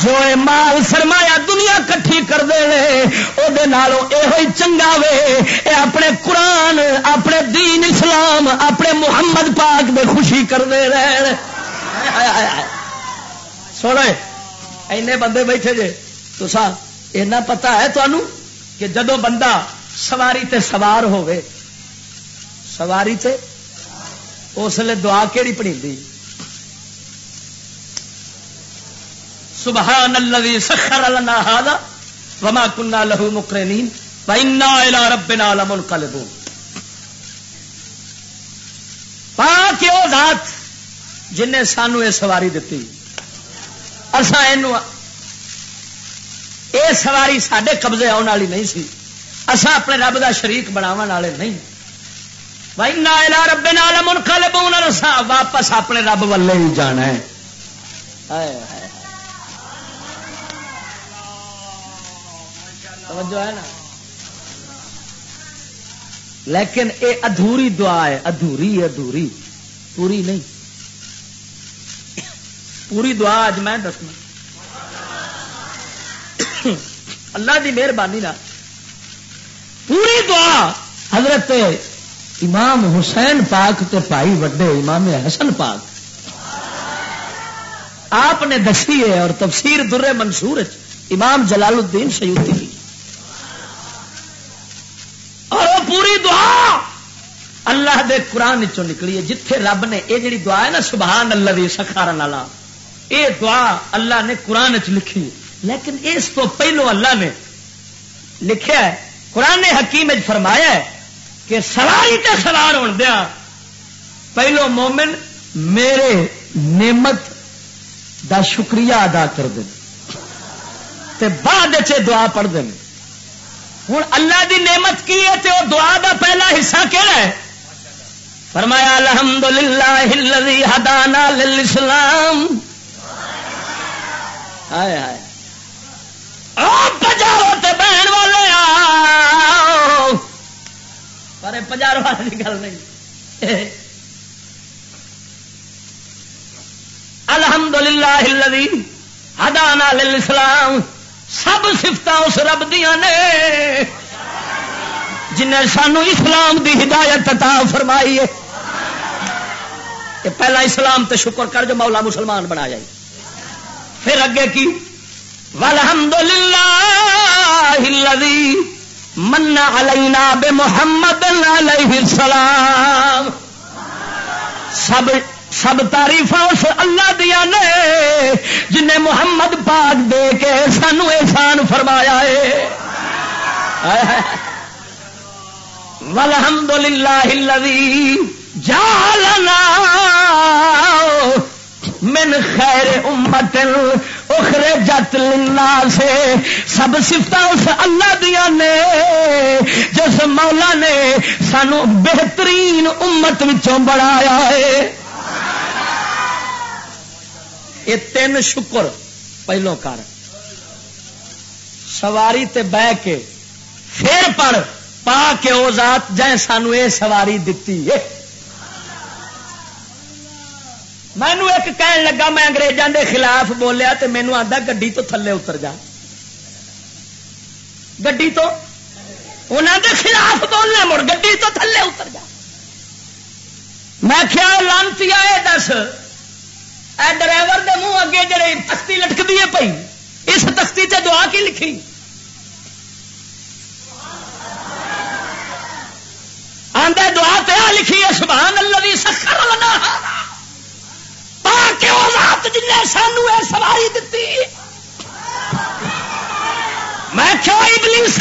جو مال سرمایا دنیا کٹھی کر دے یہ چنگا وے۔ اے اپنے قرآن، اپنے دین اسلام، اپنے محمد پاک دے خوشی کرتے رہے سونے، اینے بندے بیٹھے جے۔ تو سا اینا پتا ہے تو کہ جدو بندہ سواری تے سوار ہوئے سواری تے اس لیے دعا کہڑی پڑی سبحان الذي سخر لنا هذا وما كنا له مقرنين وانا الى ربنا لمنقلبون. پاک او ذات جن نے سانو یہ سواری دیتی۔ اسا اینو اے سواری ساڈے قبضے آن والی نہیں سی۔ اسا اپنے رب دا شریک بناون والے نہیں۔ وَإِنَّا إِلَىٰ رَبِّنَا لَمُنْقَلِبُونَ رسا واپس اپنے رب والے ہی جانا ہے آئے آئے توجہ ہے نا؟ لیکن اے ادھوری دعا ہے، ادھوری ادھوری، پوری نہیں۔ پوری دعا اج میں دسنا۔ اللہ دی مہربانی نا پوری دعا حضرت امام حسین پاک تے پائی وڈے امام حسن پاک۔ آپ نے دسی ہے اور تفسیر در منصور امام جلال الدین سیوتی پوری دعا اللہ دے قرآن چو نکلی ہے، جتھے رب نے یہ جڑی دعا ہے نا سبحان اللہ دی، سکھارن والا۔ یہ دعا اللہ نے قرآن چ لکھی لیکن اس تو پہلو اللہ نے لکھا ہے، قرآن نے حکیم فرمایا ہے کہ سواری تے سوار ہو دیا۔ پہلو مومن میرے نعمت دا شکریہ ادا کر دیں بعد دعا پڑھ دیں ہوں اللہ دی نعمت کی ہے تو دعا دا پہلا حصہ کہڑا ہے؟ فرمایا الحمد للہ ہدانا لسلام ہائے ہائے۔ پجارو تے بہن والے پر پجارو والی گل نہیں۔ الحمد للہ ہدانا لسلام سب سفت اس رب دیا نے۔ جن سانو اسلام دی ہدایت عطا فرمائی ہے۔ پہلا اسلام تے شکر کر جو مولا مسلمان بنا جائے پھر اگے کی؟ والحمد للہ من علینا بے محمد علیہ السلام۔ سب سب تاریف اس اللہ دیا نے، جن محمد پاک دے کے سانو احسان فرمایا ہے۔ الحمد للہ جالنا من خیر امت اخرے جت لنا سے۔ سب سفت اس اللہ دیا نے، جس مولا نے سانو بہترین امت بڑھایا ہے۔ یہ تین شکر پہلو کر۔ سواری تے بہ کے پھر پڑھ، پا کے او ذات جائے سانو اے سواری دتی ہے۔ مینو ایک کہن لگا، میں انگریزوں دے خلاف بولیا تو مینو آتا گڈی تو تھلے اتر جا۔ گڈی تو؟ انہوں دے خلاف بولنا مڑ، گڈی تو تھلے اتر جا۔ میں خیال لانتی آئے دس۔ اے ڈرائیور دے منہ اگے جڑے تختی لٹکتی ہے پی اس تختی تے دعا کی لکھی؟ آدھا دعا پیا لکھی ہے، سبحان اللہ دی سخر لنا۔ پاک ذات جن سانو ہے سواری دیتی میں کیا ابلیس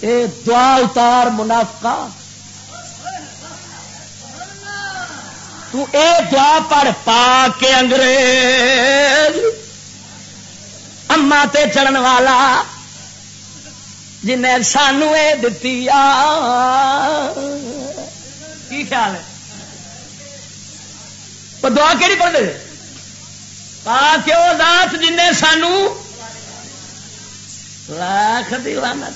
اے دعا اتار منافقہ۔ تو اے دعا پڑھ پا کے انگریز۔ اما تے چڑھن والا جن سانو یہ دتی کی خیال ہے؟ دعا کہڑی پڑھ دے پا کے وہ دات جن سانو لاکھ دیوانا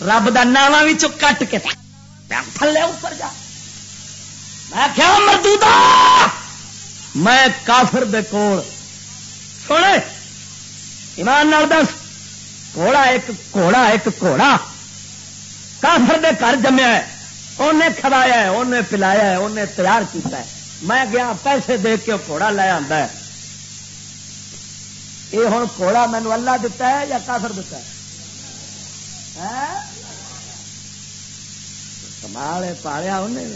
رب کا نام بھی کٹ کے تھلے اوپر جا۔ میں کیا مردو میں کافر دے کول۔ سنے ایمان نال دس۔ گھوڑا ایک گھوڑا ایک، گھوڑا۔ کافر دے گھر جمیا ہے انہیں کھوایا ہے انہیں پلایا ہے انہیں تیار کیتا ہے۔ میں گیا، پیسے دے کے گھوڑا لے آتا ہے۔ یہ ہوں گھوڑا مینو اللہ دتا ہے یا کافر دتا ہے؟ ہاں؟ کمال پالیا انہیں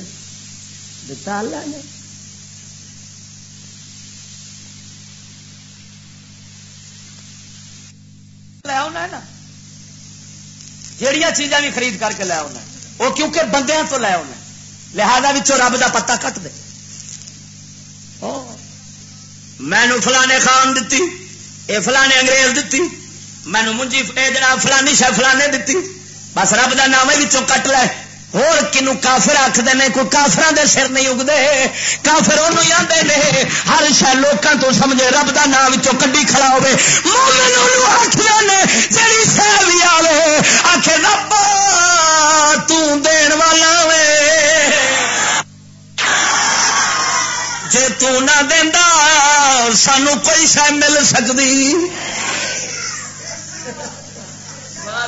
دتا اللہ نے۔ لے آنا نا۔ جہیا چیزاں بھی خرید کر کے لے آنا وہ کیونکہ بندیاں تو لے آنا لہذا رب کا پتا کٹ دے۔ مینو فلانے خان دیتی اے فلانے انگریز دیتی مینو منجی اے جناب فلانی شہ فلانے دیتی بس رب کا نام ہی کٹ لے۔ اور کنو کافر آخر نے، کوئی کافر دے سر نہیں اگتے کافر وہ آتے نے۔ ہر شہ لوگوں تو سمجھے رب کا نام کڈی کھڑا ہوے آخر نے جی شہ بھی آئے آخر رب تین والا وے۔ جی تنا دینا سانو کوئی شہ مل سکتی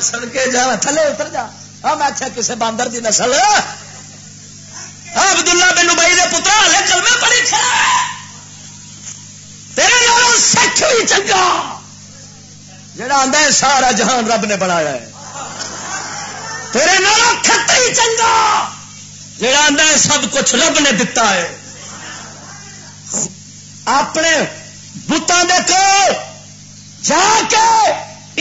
سڑکے جا، تھلے اتر جا۔ ہاں، میں آخیا کسی باندر کی نسل۔ ہاں، عبد اللہ بن بھائی کے پتر ہلے کلمے پڑی تیرے نال سکھ بھی چنگا۔ جڑا آدھا ہے، سارا جہان رب نے بنایا ہے۔ تیرے نال کھتری چنگا۔ جڑا آدھا ہے، سب کچھ رب نے دتا ہے۔ اپنے بتان دے کو جا کے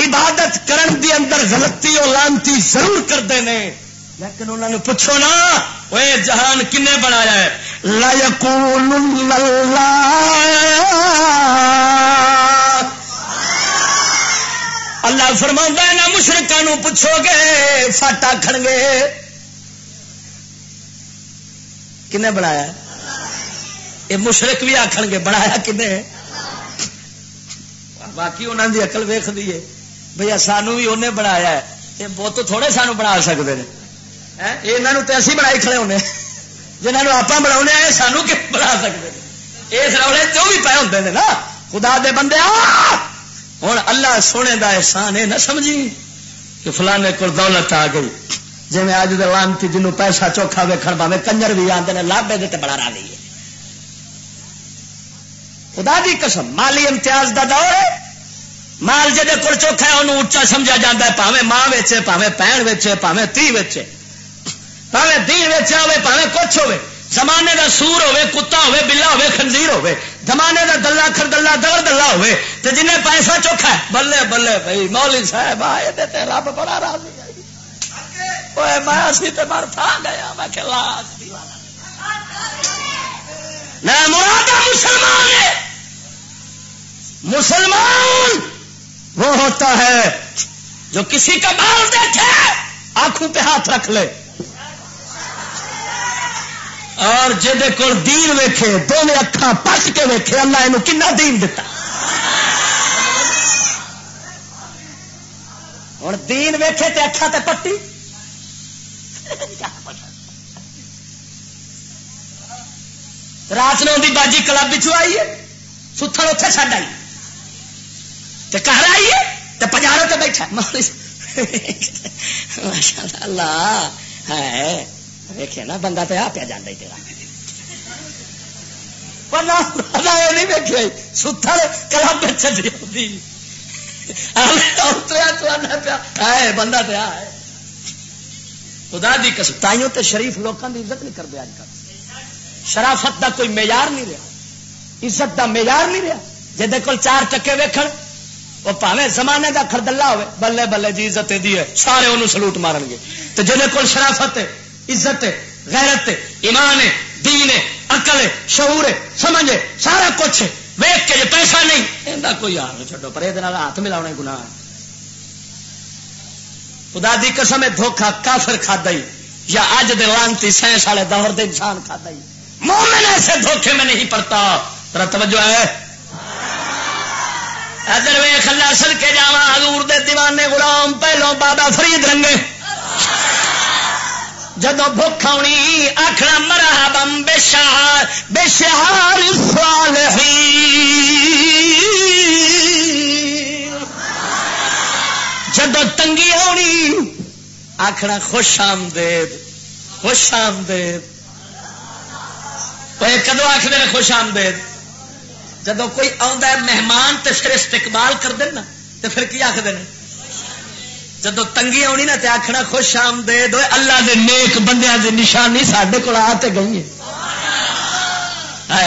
عبادت کرن دی اندر غلطی اور لانتی ضرور کرتے ہیں لیکن انہوں نے پوچھو نا وہ جہان کنے بنایا ہے؟ اللہ۔ فرما ہے، نہ مشرقوں پوچھو گے فٹ آخ گے۔ کنے بنایا ہے؟ یہ مشرق بھی آخ گے بنایا کنے؟ باقی انہوں کی اقل ویخ دیے بھیا سانو بھی انہیں بنایا ہے۔ یہ بہت تھوڑے سانو بنا سکتے ہیں؟ یہاں تو اسی بنا کھڑے ہونے۔ جنہوں آپ بنا سانو کہ بنا سکتے اس روڑے جو بھی پے ہوتے ہیں نا، خدا دے بندے ہوں اللہ سونے کا احسان ہے، نہ سمجھی کہ فلانے کو دولت آ گئی۔ جی میں اج دلانتی جنوب پیسہ چوکھا ویکن پاوے کنجر بھی آتے ہیں لابے دیتے بڑا راضی ہے۔ خدا دی قسم، مالی امتیاز دا دور ہے۔ مال جی کول چوکھا ہے انہوں اچا سمجھا جاتا ہے پاوے ماں ویچے پاوے بہن ویچے پاوے تی ویچے پاوے دین ویچا ہوے پاوے کچھ ہوے زمانے دا سور ہوے کتا ہوے بلا ہوے خنزیر ہوے زمانے دا دلہ کھر دلہ، دور دلہ ہوے تو جنہیں پیسہ چوکھا ہے، بلے بلے بھائی، مولی صاحب آئے تے رب بڑا راضی ہے۔ اوے میں اسی تے مر تھا گیا، میں کہ لاکھ دیوانا نہ مراد مسلمان ہے مسلمان وہ ہوتا ہے جو کسی کا بال دیکھے، آنکھوں پہ ہاتھ رکھ لے۔ اور جہد کو دین ویکھے، دونوں اکھا پس کے ویکھے، اللہ یہ کنا دین دیتا ہوں دین ویکھے تے اکھا تے پٹی؟ رات نے اندی باجی کلب بچو آئی ہے ستھر اتنے چڈ آئی۔ گھر آئیے تو پجاروں سے بیٹھا ماشاء اللہ ہے نا، بندہ تو آ پیا جانا تیرا۔ نہیں ویکے بندہ پیا خدا دی قسم، تائیوں تے شریف لوگوں کی عزت نہیں کرتے اج کل۔ شرافت دا کوئی معیار نہیں رہا۔ عزت دا معیار نہیں رہا۔ جہد کول چار ٹکے ویکھن وہ پاوے زمانے دا خردلہ ہوئے بلے بلے جی عزت دی ہے، سارے انہوں سلوٹ مارن گے۔ تو جہد کول شرافت ہے، عزت ہے، غیرت ہے، ایمان ہے، دین ہے اقل ہے، شعور ہے، سمجھ ہے، سارا کچھ ہے۔ ویک کے جو پیسہ نہیں۔ یہ کوئی حال نہیں چڈو پر یہ ہاتھ ملاؤنا گناہ ہے۔ خدا دی قسم ہے دھوکھا کافر کھادا ہی، یا اج دے لانتی سائنس والے دور دے انسان کھادا ہی۔ مومن ایسے دھوکھے میں نہیں پڑتا۔ ترا توجہ ہے۔ ادھر ویخ اللہ سل کے جا حضور دے دیوانے غلام پہلو بابا فرید رنگے۔ جدو بھوک آنی آخر مرا بم، بے شہار بے شہار سوال جدو تنگی آنی آخنا خوش آمدید خوش آمدید۔ کدو آخر خوش آمدید؟ جب کوئی ہے مہمان تو پھر استقبال کر دینا تو پھر کی آخر جب تنگی آنی نا تو آخنا خوش آمدید اللہ دے نیک بندیا کی نشانی سڈے کو آتے گئی ہے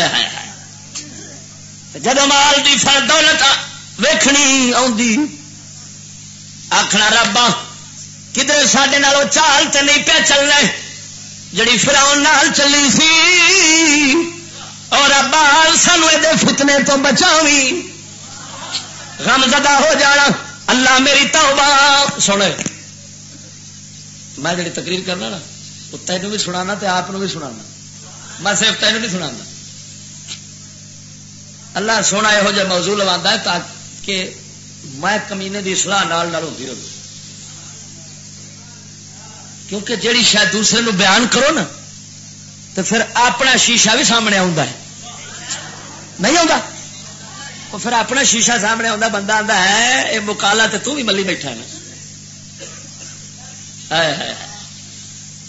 جب مال کی فر دولت ویکھنی ویخنی آخنا ربا، کدھر سڈے چال تو نہیں پیا چلنا جڑی فراؤن نال چلی سی اور ابا سانو یہ فتنے تو بچاوی۔ غم زدہ ہو جانا۔ اللہ میری توبہ۔ سن۔ میں جڑی تقریر کرنا نا، وہ تینوں بھی سنا آپ بھی سنا میں صرف تینوں نہیں سنا اللہ سونا یہو جہ موضوع لوا ہے تاکہ میں کمینے کی سلاح نال نال ہوتی رہوں۔ کیونکہ جیڑی شاید دوسرے نو بیان کرو نا تو پھر اپنا شیشہ بھی سامنے آتا ہے۔ نہیں آتا وہ پھر اپنا شیشہ سامنے آتا بندہ آتا ہے یہ مکالا تو تو بھی ملی بیٹھا نا۔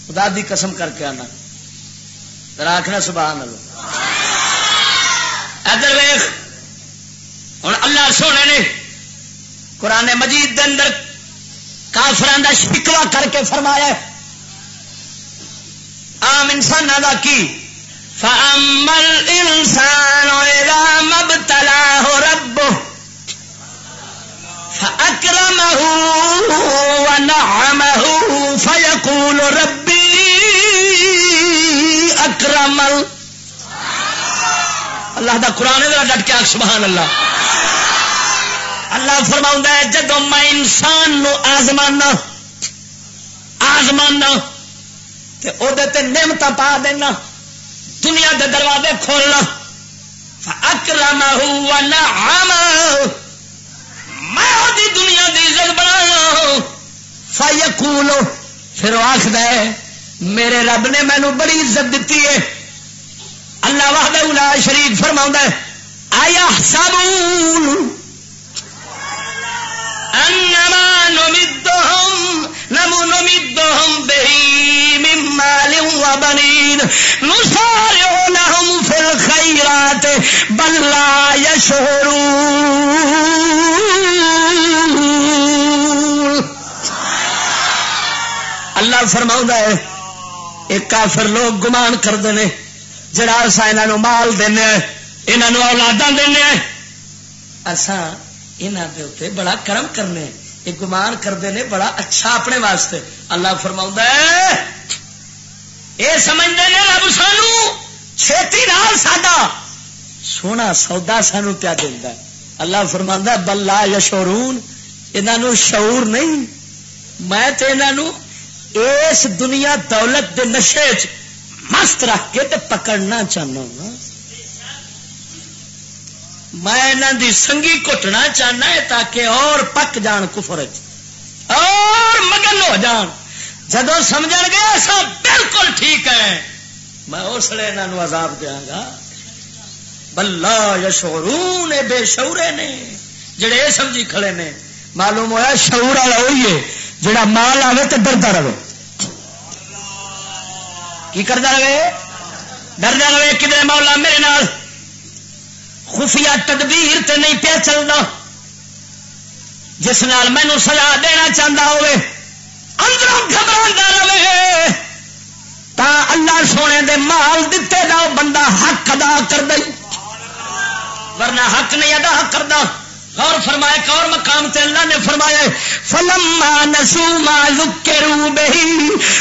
خدا دی قسم کر کے آنا۔ آخنا سبحان اللہ۔ ادھر ویخ ہوں اللہ سونے نے قرآن مجید دے اندر کافران کا شکوا کر کے فرمایا عام انسان کا کی۔ فامل انسان مب تلا ہو رب اکرم فیقول ربی اکرم اللہ دا قرآن ڈٹ کے سبحان اللہ۔ اللہ فرما ہے جدو میں انسان نو آزمانا آزمانا نعمت پا دینا، دنیا دے دروازے کھولنا۔ اکلا میں دنیا دی عزت بنا فائکولو پھر آخد میرے رب نے مینو بڑی عزت دیتی ہے۔ اللہ واہد شریف فرما آیا سب انما نمدهم نمدهم به من مال وبنين. نسارع لهم في الخيرات، بل لا يشعرون. اللہ فرماؤں ہے، ایک کافر لوگ گمان کرتے ہیں جڑا اصا یہ مال دینا یہاں اولادا دینا اصا یہاں کے اتنے بڑا کرم کرنے، یہ گمان کرتے ہیں بڑا اچھا اپنے واسطے۔ اللہ فرما یہ سمجھتے ہیں رب سانو، چھتی نال ساڈا سونا سودا سانو پیا دینا اللہ فرما بلا یشورون یہ شعور نہیں۔ میں تو یہ اس دنیا دولت دے نشے چ مست رکھ کے تے پکڑنا چاہنا ہوں میں دی سنگی کٹنا چاہنا ہے تاکہ اور پک جان کفر اور مگن ہو جان۔ جدو سمجھ گیا سب بالکل ٹھیک ہے۔ میں اس لیے یہاں عذاب دیا گا۔ بلا یشورون بے شورے نے۔ جڑے یہ سمجھی کھڑے نے، معلوم ہوا شعور والا وہی ہے، جڑا مال آئے تو ڈرتا رہے۔ کی کرتا رہے؟ ڈردا رہے کدھر مولا؟ میرے نال۔ خفیہ تدبیر تے نہیں پیا چلنا۔ جس نال مینو سزا دینا چاہتا ہوئے اندروں گھبرا رہے تا اللہ سونے دے مال دیتے دا بندہ حق ادا کر دے۔ ورنہ حق نہیں ادا کرتا اور فرمایا کہ اور مقام تے اللہ نے فرمایا فلما نسو ما ذکروا به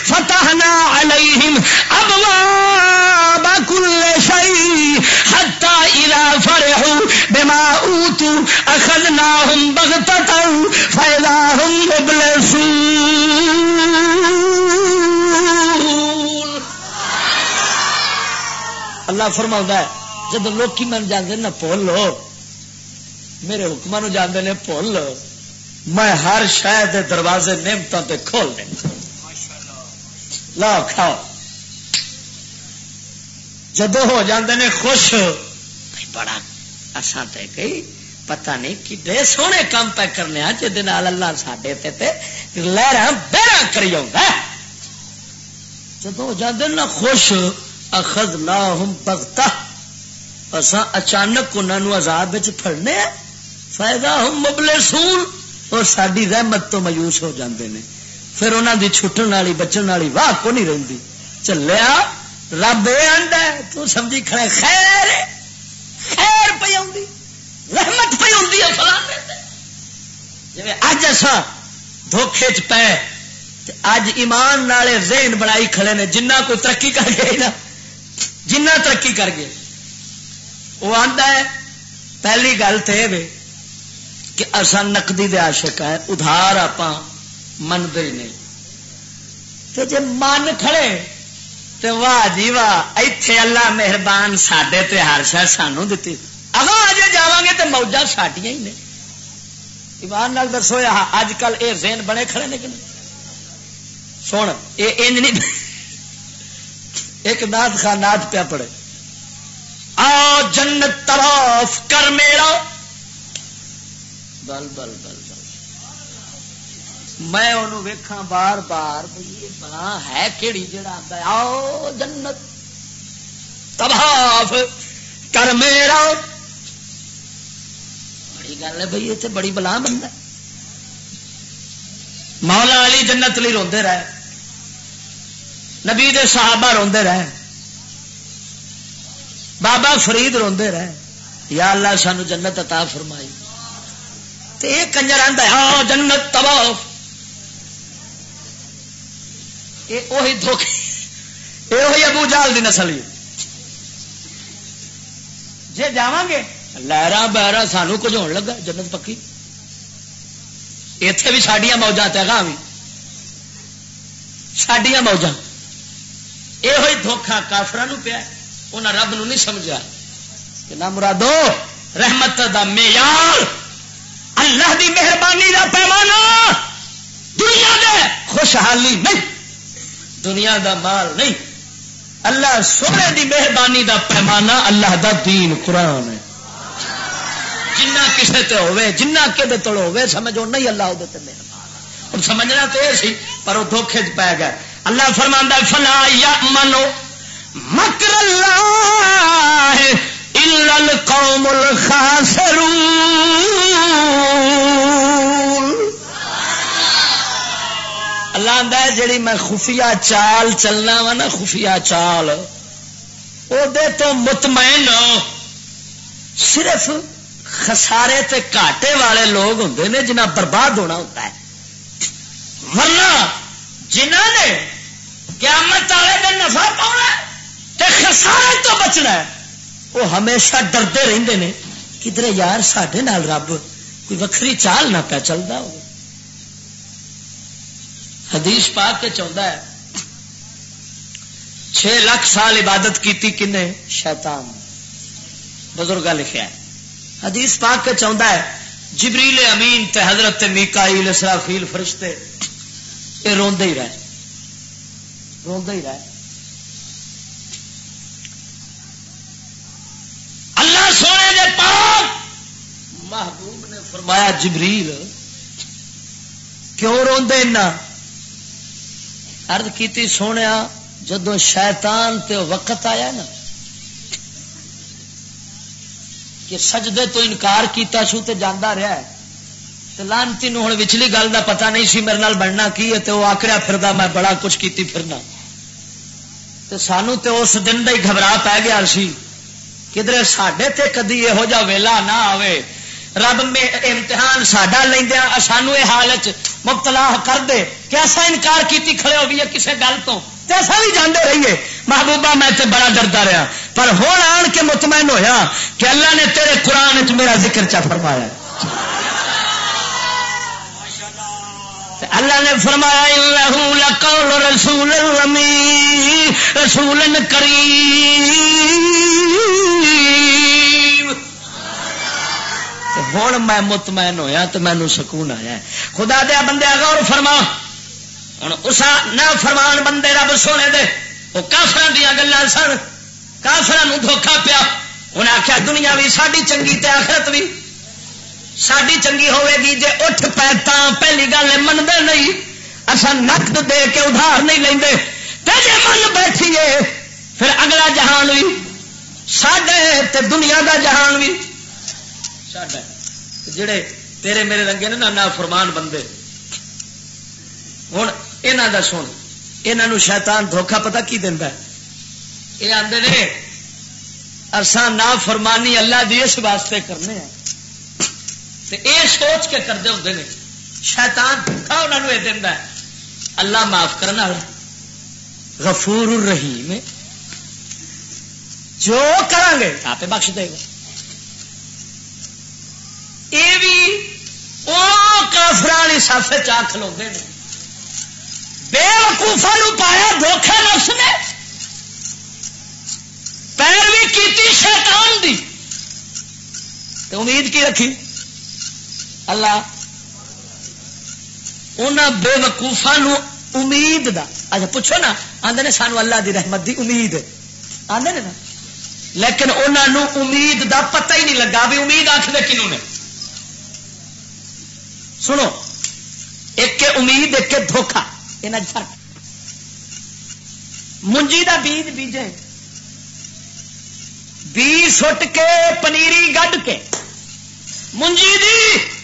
فتحنا عليهم ابواب كل شيء حتى اذا فرحوا بما اوتوا اخذناهم بغتة فاذا هم مبلسون۔ اللہ فرماؤں ہے، جب لوگ من جانے نا بھول لو میرے حکم جانے نے بھول میں ہر شہر کے دروازے نعمتوں پہ کھول دیں لا کھاؤ۔ جدو ہو جاندے نے خوش بڑا اصا تے گئی، پتہ نہیں کڈے سونے کام پہ کرنے جہد اللہ سڈے لہرا بہرا کری آؤں جدو ہو جاندے نا خوش اخذ لا ہم بغتا اسا اچانک انہوں عذاب پڑنے فائدہ ہم مبلے سون اور ساری رحمت تو مایوس ہو جاندے نے۔ پھر انہوں دی چھٹن والی، بچن والی واہ کو نہیں رہتی چلیا، رب یہ ہے، تو سمجھی کھڑے خیر خیر پی آئی رحمت پی آئی ہے فلانے جی اج اصا دھوکھے چ پے اج ایمان نالے ذہن بنائی کھڑے نے، جنہ کوئی ترقی کر گئے نا، جنہ ترقی کر گئے۔ وہ آتا ہے، پہلی گل تو یہ کہ اصا نقدی دے عاشق ہے ادھار آپ منتے ہی نہیں تو جی من کھڑے تو واہ جی واہ اتے اللہ مہربان سڈے تے ہر شہ سانو دیتی اگاں اجے جا گے تو موجہ ساڈیاں ہی نے۔ ایمان نال دسو اج کل یہ زین بنے کھڑے نے کہ سن یہ انج نہیں ایک نات خان نات پیا پڑے آ جنت طرف کر میرا۔ بل بل بل بل۔ میں انہوں ویکھا بار بار یہ بنا ہے کہڑی جڑا آتا ہے آؤ جنت۔ تباف کر میرا۔ بڑی گل ہے بھائی یہ بڑی بلا بندہ مولا علی جنت لی روندے رہے۔ نبی دے صحابہ روندے رہے۔ بابا فرید روندے رہے۔ یا اللہ سانو جنت عطا فرمائی۔ تو یہ کنجر آتا ہے ہاں جنت، تباہ یہ دھوکے، یہ ابو جال دی نسل جی جا گے لہرا بہرا سانو کچھ ہونے لگا، جنت پکی۔ اتے بھی سڈیا موجہ تگا بھی سڈیا موجہ یہ دھوکھا کافران پیا انہیں رب نو نہیں سمجھا کہ نہ مرادو، رحمت دا معیار۔ اللہ دی مہربانی دا پیمانہ دنیا دے، خوشحالی نہیں، دنیا دا مال نہیں۔ اللہ سونے دی مہربانی دا پیمانہ اللہ دا دین، قرآن ہے۔ جنہ کسے تے ہوئے، جنہ کے تڑ ہوئے، سمجھو نہیں اللہ دے تے مہربان۔ اور سمجھنا تو یہ سی، پر وہ دھوکھے چ پی گئے۔ اللہ فرماندہ فلا یا منو مکر اللہ القوم الخاسرون اللہ آدھا جیڑی میں خفیہ چال چلنا وا نا، خفیہ چال۔ وہ تو مطمئن صرف خسارے تے کاٹے والے لوگ ہوں نے جنہ برباد ہونا ہوتا ہے۔ ورنہ جنہ نے قیامت والے دن نفع پاؤنا تے خسارے تو بچنا ہے۔ وہ ہمیشہ ڈرتے رہتے ہیں کدھر یار سڈے رب کوئی وکری چال نہ پہ چلتا ہو۔ حدیث پاک کے چاہتا ہے چھ لاکھ سال عبادت کی کن شیطان۔ بزرگ لکھا ہے۔ حدیث پاک کے چاہتا ہے، جبریل امین تے حضرت میکائیل اسرافیل فرشتے یہ روندے ہی رہے۔ روندے ہی رہے اللہ سونے دے پاک۔ محبوب نے فرمایا، جبریل، کیوں روندے نا ارد کیتی سونے جدو شیطان تے وقت آیا نا، کہ سجدے تو انکار کیتا سو تے جانا رہا ہے لانتی ہوں وچلی گل کا پتا نہیں سی میرے نال بننا کی ہے تو وہ آکڑیا پھردا، میں بڑا کچھ کیتی پھرنا۔ تو سانو تے اس دن کا ہی گھبراہ پی گیا سی۔ کدھر سڈے تے کدی یہو جا ویلا نہ آئے رب میں امتحان ساڈا لیندیا سانو یہ حالت مبتلا کر دے۔ کہ ایسا انکار کیتی کھڑے ہو گئی کسی گل تو؟ ایسا بھی جانے رہیے۔ محبوبہ، میں تے بڑا ڈردا رہا پر ہوں آن کے مطمئن ہویا کہ اللہ نے تیرے قرآن چ میرا ذکر چا فرمایا۔ اللہ نے فرمایا لقول رسول رسول کریم. ہوں میں مطمئن ہویا تو مینو سکون آیا خدا دیا بندے غور فرما۔ ہوں اسا نہ فرمان بندے رب سونے دے۔ وہ کافر دیا گلا سن۔ کافر دھوکھا پیا۔ انہیں آخیا دنیا بھی ساری چنگی تے آخرت بھی ساری چنگی ہوے گی جے اٹھ پیتا پہلی گل منگے نہیں۔ اصا نقد دے کے ادھار نہیں لیں جی من بیٹھیے، پھر اگلا جہان بھی سڈے دنیا دا جہان بھی جڑے تیرے میرے رنگے نا نہ فرمان بندے۔ ہوں یہاں کا سن۔ یہ شیطان دھوکھا پتا کی دینا یہ آدھے نے ارسان نہ فرمانی اللہ دی اس واسطے کرنے ہیں۔ یہ سوچ کے کرتے ہوتے ہیں شیطان انہوں نے یہ دینا ہے۔ اللہ معاف کرنا غفور الرحیم جو کریں گے، آپ بخش دے۔ گا یہ بھی وہ کافر سافے بے وقوفا پایا دھوکھے نفس نے۔ پیروی کی شیطان دی۔ تو امید کی رکھی؟ اللہ ان بے وقوفا امید دا۔ اچھا پوچھو نا آدھے نے سانو اللہ دی رحمت دی امید۔ آدھے نا۔ لیکن انہوں امید دا پتہ ہی نہیں لگا بھی امید آخر کنو نے۔ سنو، ایک امید، ایک دھوکھا یہ فرق منجی دا بیج بیجے۔ بیج سٹ کے، پنیری گڈ کے۔ منجی دی۔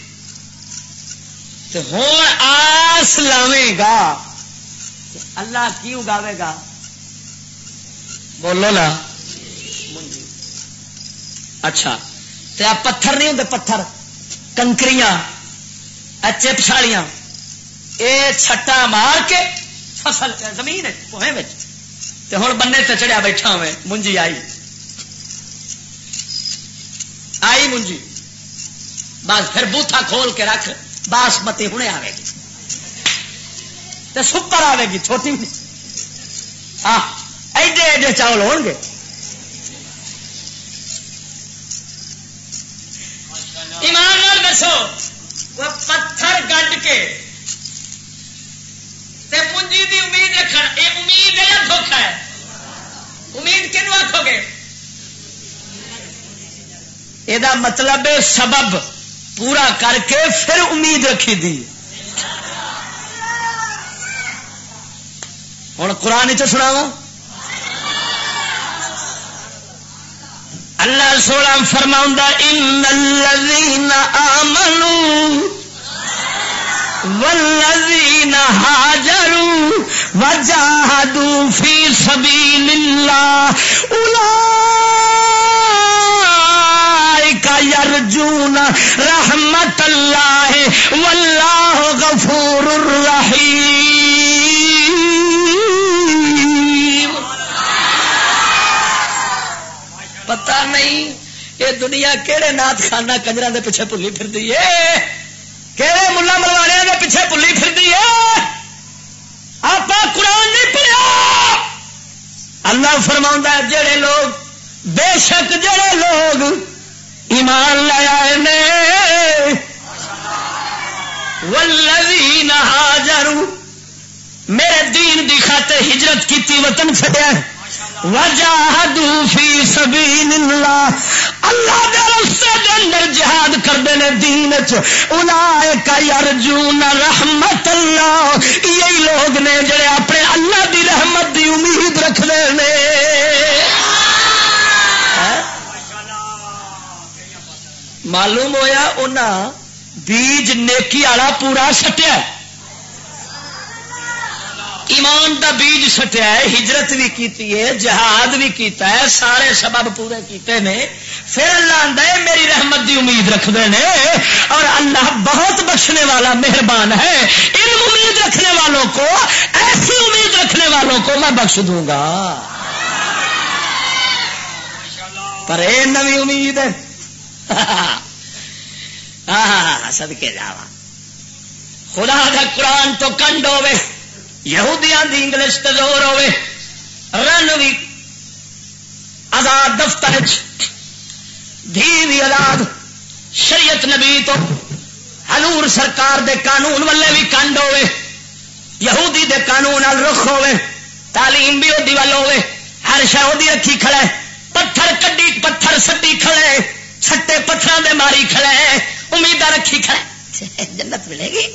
ہوں آس لاوے گا اللہ کی اگاوے گا؟ بولو نا۔ اچھا۔ پتھر نہیں ہوں پتھر؟ کنکری چپس والیاں یہ چھٹا مار کے فصل زمین ہوں بننے تے چڑیا بیٹھا ہوئے منجی آئی۔ آئی منجی بس پھر بوتھا کھول کے رکھ۔ باسمتی ہوں آئے گی۔ تو سپر آئے گی، چھوٹی ایڈے ایڈے چاول ہو گے۔ ایمان دسو، وہ پتھر گڈ کے۔ پونجی دی امید رکھنا یہ امید ہے یا ہے۔ امید کنو آخو گے؟ یہ مطلب سبب۔ پورا کر کے پھر امید رکھی دی۔ ہوں قرآن چ سنا اللہ سونا فرما ان الذین آمنوا والذین هاجروا وجاهدوا في سبيل الله اولئک یرجون رحمت اللہ واللہ غفور الرحیم۔ پتہ نہیں یہ دنیا کہڑے نات خانہ کنجر دے پیچھے بھلی پھر ہے؟ کہڑے ملا ملواڑیا دے پیچھے بھلی پھر ہے؟ آپ قرآن نہیں پڑھا اللہ فرما جڑے لوگ، بے شک جڑے لوگ ایمان لیا ولوی نہ میرے دین دی خاطر ہجرت کی وطن چڈیا وجہ فی سبیل اللہ اللہ دے رستے دے اندر جہاد کرتے ہیں دین ارجون رحمت اللہ. یہی لوگ نے جڑے اپنے اللہ دی رحمت دی امید رکھتے ہیں معلوم ہویا انہاں بیج نیکی والا پورا سٹیا ایمان دا بیج سٹیا ہے، ہجرت بھی کیتی ہے، جہاد بھی کیتا ہے، سارے سبب پورے کیتے نے۔ پھر اللہ آدھا میری رحمت دی امید رکھتے ہیں اور اللہ بہت بخشنے والا مہربان ہے۔ ان امید رکھنے والوں کو، ایسی امید رکھنے والوں کو میں بخش دوں گا۔ پر اے نوی امید ہے۔ سد کے جاوا خدا کا قرآن تو کنڈ ہوے یہودیاں دی انگلش تزور ہوے رن بھی آزاد دفتر دھی بھی آزاد۔ شریعت نبی تو حضور سرکار دے قانون والے بھی کنڈ ہوے یہودی دے قانون وال رخ ہوے تعلیم بھی وہی ول ہوے ہر شہ رکھی کھڑا ہے۔ پتھر کڈی، پتھر سٹی کھڑے۔ چھٹے پتھر دے ماری کھڑے امید رکھی کھڑے <laughs> جنت ملے گی۔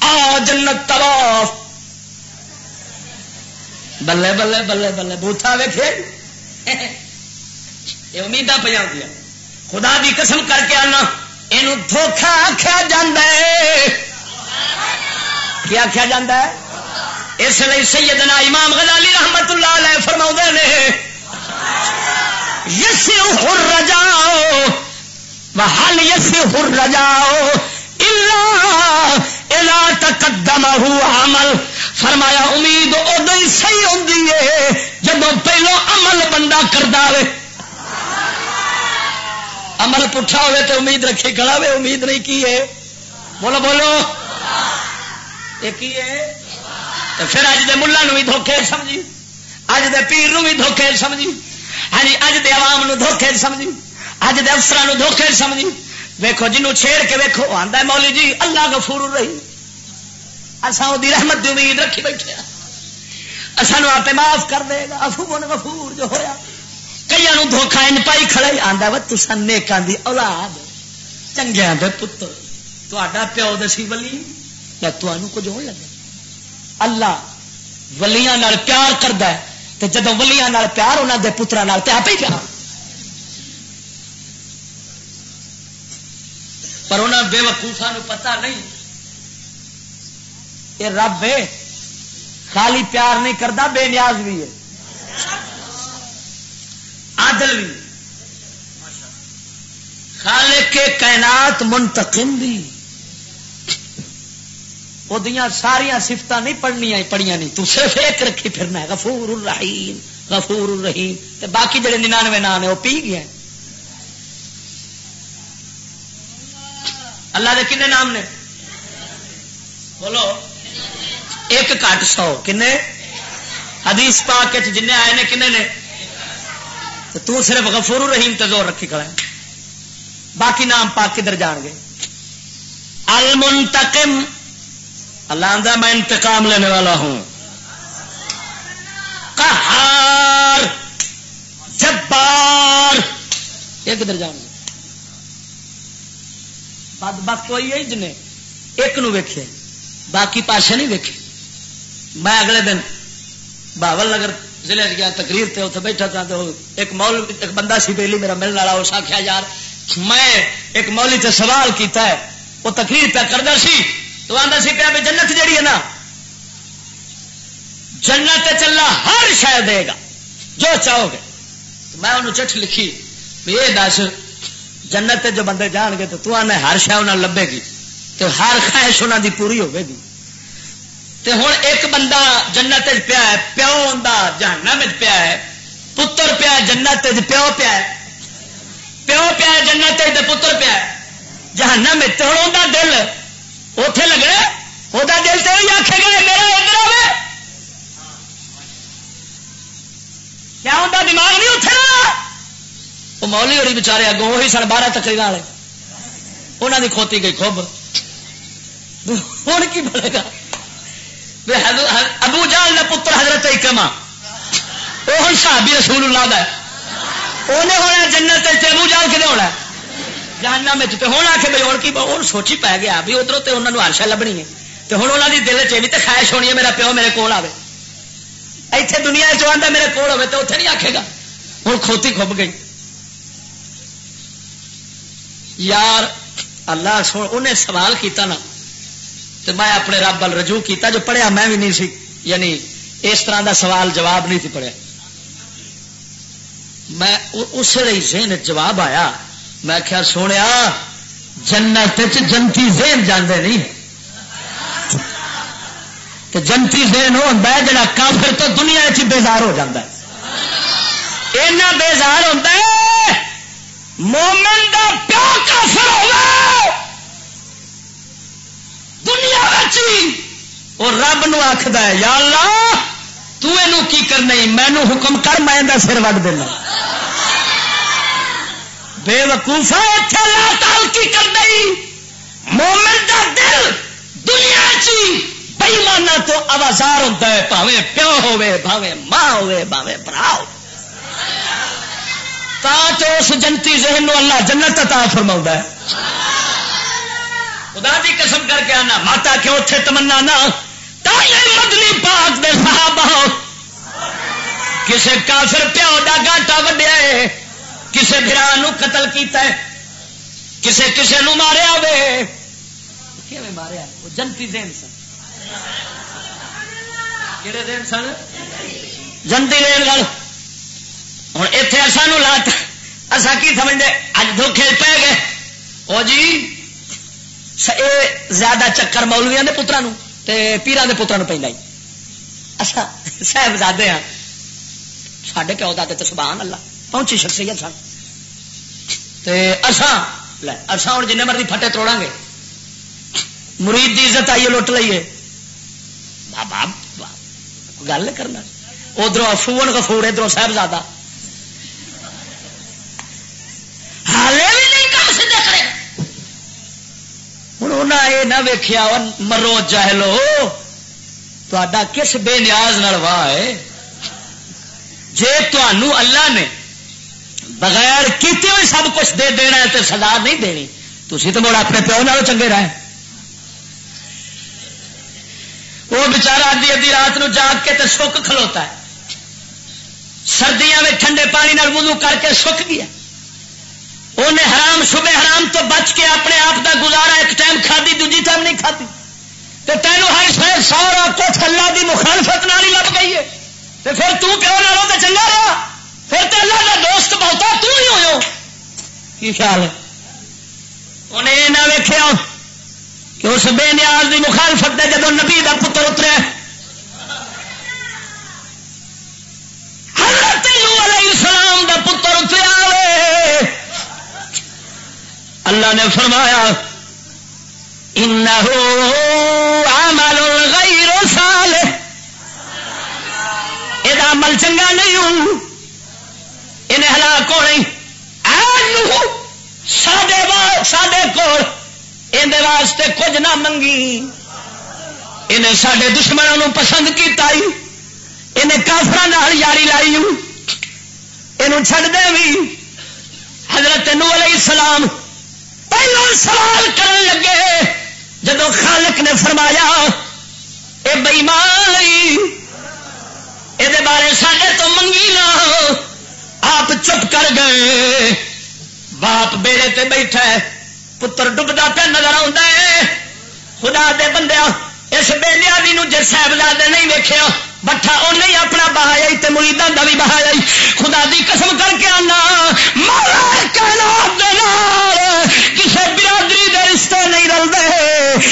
آ، جنت طواف۔ بلے بلے بلے بلے بوتھا ویخے <laughs> یہ امید پہ خدا دی قسم کر کے آنا یہ دھوکھا آخیا جا کیا آخیا جا اس لیے سیدنا امام غزالی رحمت اللہ علیہ فرما نے یس رجاؤ ہل یس ہر رجاؤ تقدم عمل فرمایا، امید ادو ہی صحیح ہوں جب پہلو عمل بندہ کر دے عمل پٹھا ہوئے تو امید رکھے کھڑا ہوئے امید نہیں کی ہے۔ بولو بولو۔ یہ کی ہے؟ تو پھر اج دے ملا بھی دھوکھے سمجھی اج دے پیر نو بھی دھوکھے سمجھی ہاں جی اج دے عوام نو دھوکھے سمجھی۔ اج دے افسران دھوکھے سمجھی۔ ویکو جنو چھیڑ کے ویکو آتا ہے مولی جی اللہ گفور رہی اصا وہ رحمت کی امید رکھی بیٹھے ہاں۔ سانو آپ معاف کر دے گا۔ افو غفور جو ہوا کئی دھوکھا ان پائی کھڑا ہی آتا وا تسا نیکان دی اولاد چنگیا دے پتر۔ تا پیو دسی ولی یا تمہوں کچھ ہو لگے۔ اللہ ولیاں پیار کرتا ہے۔ جدو ولیاں پیار انہوں دے پترا تو آپ ہی پیار۔ پر انہوں بے وقوفا پتا نہیں۔ یہ رب ہے خالی پیار نہیں کرتا بے نیاز بھی ہے عادل بھی۔ خالق کے کائنات منتقم بھی۔ وہ ساریا سفت نہیں پڑھنیا پڑھیا نہیں۔ تو صرف ایک رکھی پھرنا ہے، غفور الرحیم غفور الرحیم۔ باقی جڑے ننانوے نام نے وہ پی گئے اللہ کے کنے نام نے؟ بولو۔ ایک کٹ سو۔ کنے؟ حدیث پاک جن آئے نے کنے نے؟ تو صرف غفور رحیم تے زور رکھی کھڑا ہے۔ باقی نام پاک کدھر جان گے؟ المنتقم۔ اللہ آدھا میں انتقام لینے والا ہوں۔ قہار۔ جبار۔ یہ کدھر جان گے؟ بد بخت ہوئی ہے جن ایک نو ویکھے۔ باقی پاسے نہیں ویکھے۔ میں اگلے دن باول نگر ضلع گیا تقریر تے اتنے بیٹھا تھا تو ایک مول ایک بندہ سی بیلی میرا ملنے والا، اس آخیا یار، میں ایک مولی تے سوال کیتا ہے۔ وہ تقریر پہ کرتا سی۔ تو آتا سی پیا جنت جیڑی ہے نا۔ جنت چلا ہر شہ دے گا۔ جو چاہو گے۔ میں انہوں چٹھ لکھی۔ یہ دس جنت جو بندے جان گے تو تو آنے ہر شہ انہیں لبے گی تو ہر خواہش انہوں دی پوری ہوے گی۔ تے ہوں ایک بندہ جنت پیا ہے، پیو ہوں جہانا پیا ہے، پتر پیا جنت پیو پیا ہے۔ پیو پیا جنت پتر پیا جہانا میں ہوں دل اتے لگنا وہ دل تو ہی آخے گا، میرا ادھر آئے کیا ہوتا دماغ نہیں اتنے وہ مولی ہوئی بچارے اگوں وہی سن، بارہ تکری والے۔ انہوں کی کھوتی گئی خوب ہوں کی بڑے گا؟ ابو جال کا پتر حضرت اکرما وہ ہوں صحابی رسول اللہ کا انہیں ہونا جنت ابو جال کھے ہونا جاننا میں تو ہوں آ کے بھائی ہوں کی ہوں سوچی پی گیا بھی ادھر تو انہوں نے ہرشا لبنی ہے۔ تو ہوں انہوں کی دل چ بھی تو خواہش ہونی ہے، میرا پیو میرے کول آئے اتنے دنیا چاہتا میرے کول ہوے تو اتنے نہیں آکھے گا۔ ہوں کھوتی کھب گئی۔ یار، اللہ سو انہیں سوال کیتا نا تو میں اپنے رب وال رجوع کیتا، جو پڑھیا میں بھی نہیں سی یعنی اس طرح دا سوال جواب نہیں تھی پڑھیا۔ میں اس ذہن جواب آیا، میں کیا سونے جنت جنتی ذہن جانے نہیں۔ تو جنتی ذہن ہوتا ہے جڑا کافر تو دنیا چ بےزار ہو جاتا ہے۔ اینا بےزار ہوتا ہے۔ مومن دا پیو کافر ہوگا دنیا اور رب نو آخد ہے، یا اللہ، تو کی کرنا مینو حکم کر، میں سر وڈ دینا۔ بے وقوفا اتنے لا کی کر دئی مومن دا دل دنیا چی بےمانا تو آوازار ہوتا ہے پاوے پیو ہوے بھاوے ماں ہوے بھاوے برا ہو تا تو اس جنتی ذہن اللہ جنت عطا فرما ہے۔ خدا دی قسم کر کے آنا، ماتا کے اتنے تمنا نہ۔ مدنی پاک دے صحابہ۔ کسے کافر پیو دا گاٹا وڈیا ہے، کسے برا نو قتل کیتا ہے، کسے کسے نو ماریا وے۔ ماریا؟ وہ جنتی دین سن۔ کہڑے دین سن؟ جنتی دین گل ہوں اتنے سانو لات، اصا کی سمجھتے اج دھوکھے پہ گئے۔ وہ جی زیادہ چکر مولویا کے پترا پیران کے پترا پہ اچھا صاحبزادے ہاں۔ سڈے پیو دے تو سبحان اللہ، پہنچی شخصیت سن اسان ہوں جن مرضی پھٹے توڑا گے۔ مرید کی عزت آئیے، لٹ لیے بابا گل کرنا۔ ادھر افون گفور ادھر صاحبزادہ حالے بھی نہیں کام سیدھا کرے ہوں انہیں یہ نہ ویخیا مرو چہلو تا کس بے نیاز واہ ہے؟ جی تنوع اللہ نے بغیر کیتے ہوئے سب کچھ دے دینا ہے تو سزا نہیں دینی تھی تو مڑ اپنے پیو نالوں چنگے رہے۔ وہ بچارا ادی ادی رات نو جاگ کے تو سک کھلوتا ہے۔ سردیاں میں ٹھنڈے پانی نال وضو کر کے سک گیا۔ انہیں حرام صبح حرام تو بچ کے اپنے آپ کا گزارا ایک ٹائم کھادی، دوجی ٹائم نہیں کھاتی تو تینوں ہر شہر سورا کچھ اللہ کی مخالفت نہ لگ گئی ہے۔ تو پھر تو کیوں نہ تو چنگا رہا۔ پھر تو اللہ کا دوست بہتا تو ہی ہو۔ کی خیال ہے؟ انہیں یہ نہ ویکیا کہ اس بے نیاز کی مخالفت نے جب نبی کا پتر اترے۔ حضرت علیہ السلام کا پتر اتریا اللہ نے فرمایا عمل غیر سال یہ عمل چنگا نہیں ہوں۔ انہیں ہلاک ہو نہیں سڈے کول اندر واسطے کچھ نہ منگی۔ انہیں سڈے دشمنوں پسند کیتا ہی۔ انہیں کافر یاری لائی یہ چڑھ دے بھی حضرت نو علیہ السلام پہلو سوال کرن لگے جب خالق نے فرمایا، اے بئیمان یہ بارے سڈے تو منگی نہ آپ چپ کر گئے۔ باپ بیڑے تے بیٹھا ہے، پتر ڈبدا پہ نظر آ خدا دے بندے اس بے نیادی جی صاحبزادے نہیں ویکیا بٹھا وہ نہیں اپنا بہایا تے مریداں دا بھی بہایا خدا دی قسم کر کے آنا کسی برادری دے رشتے نہیں رلتے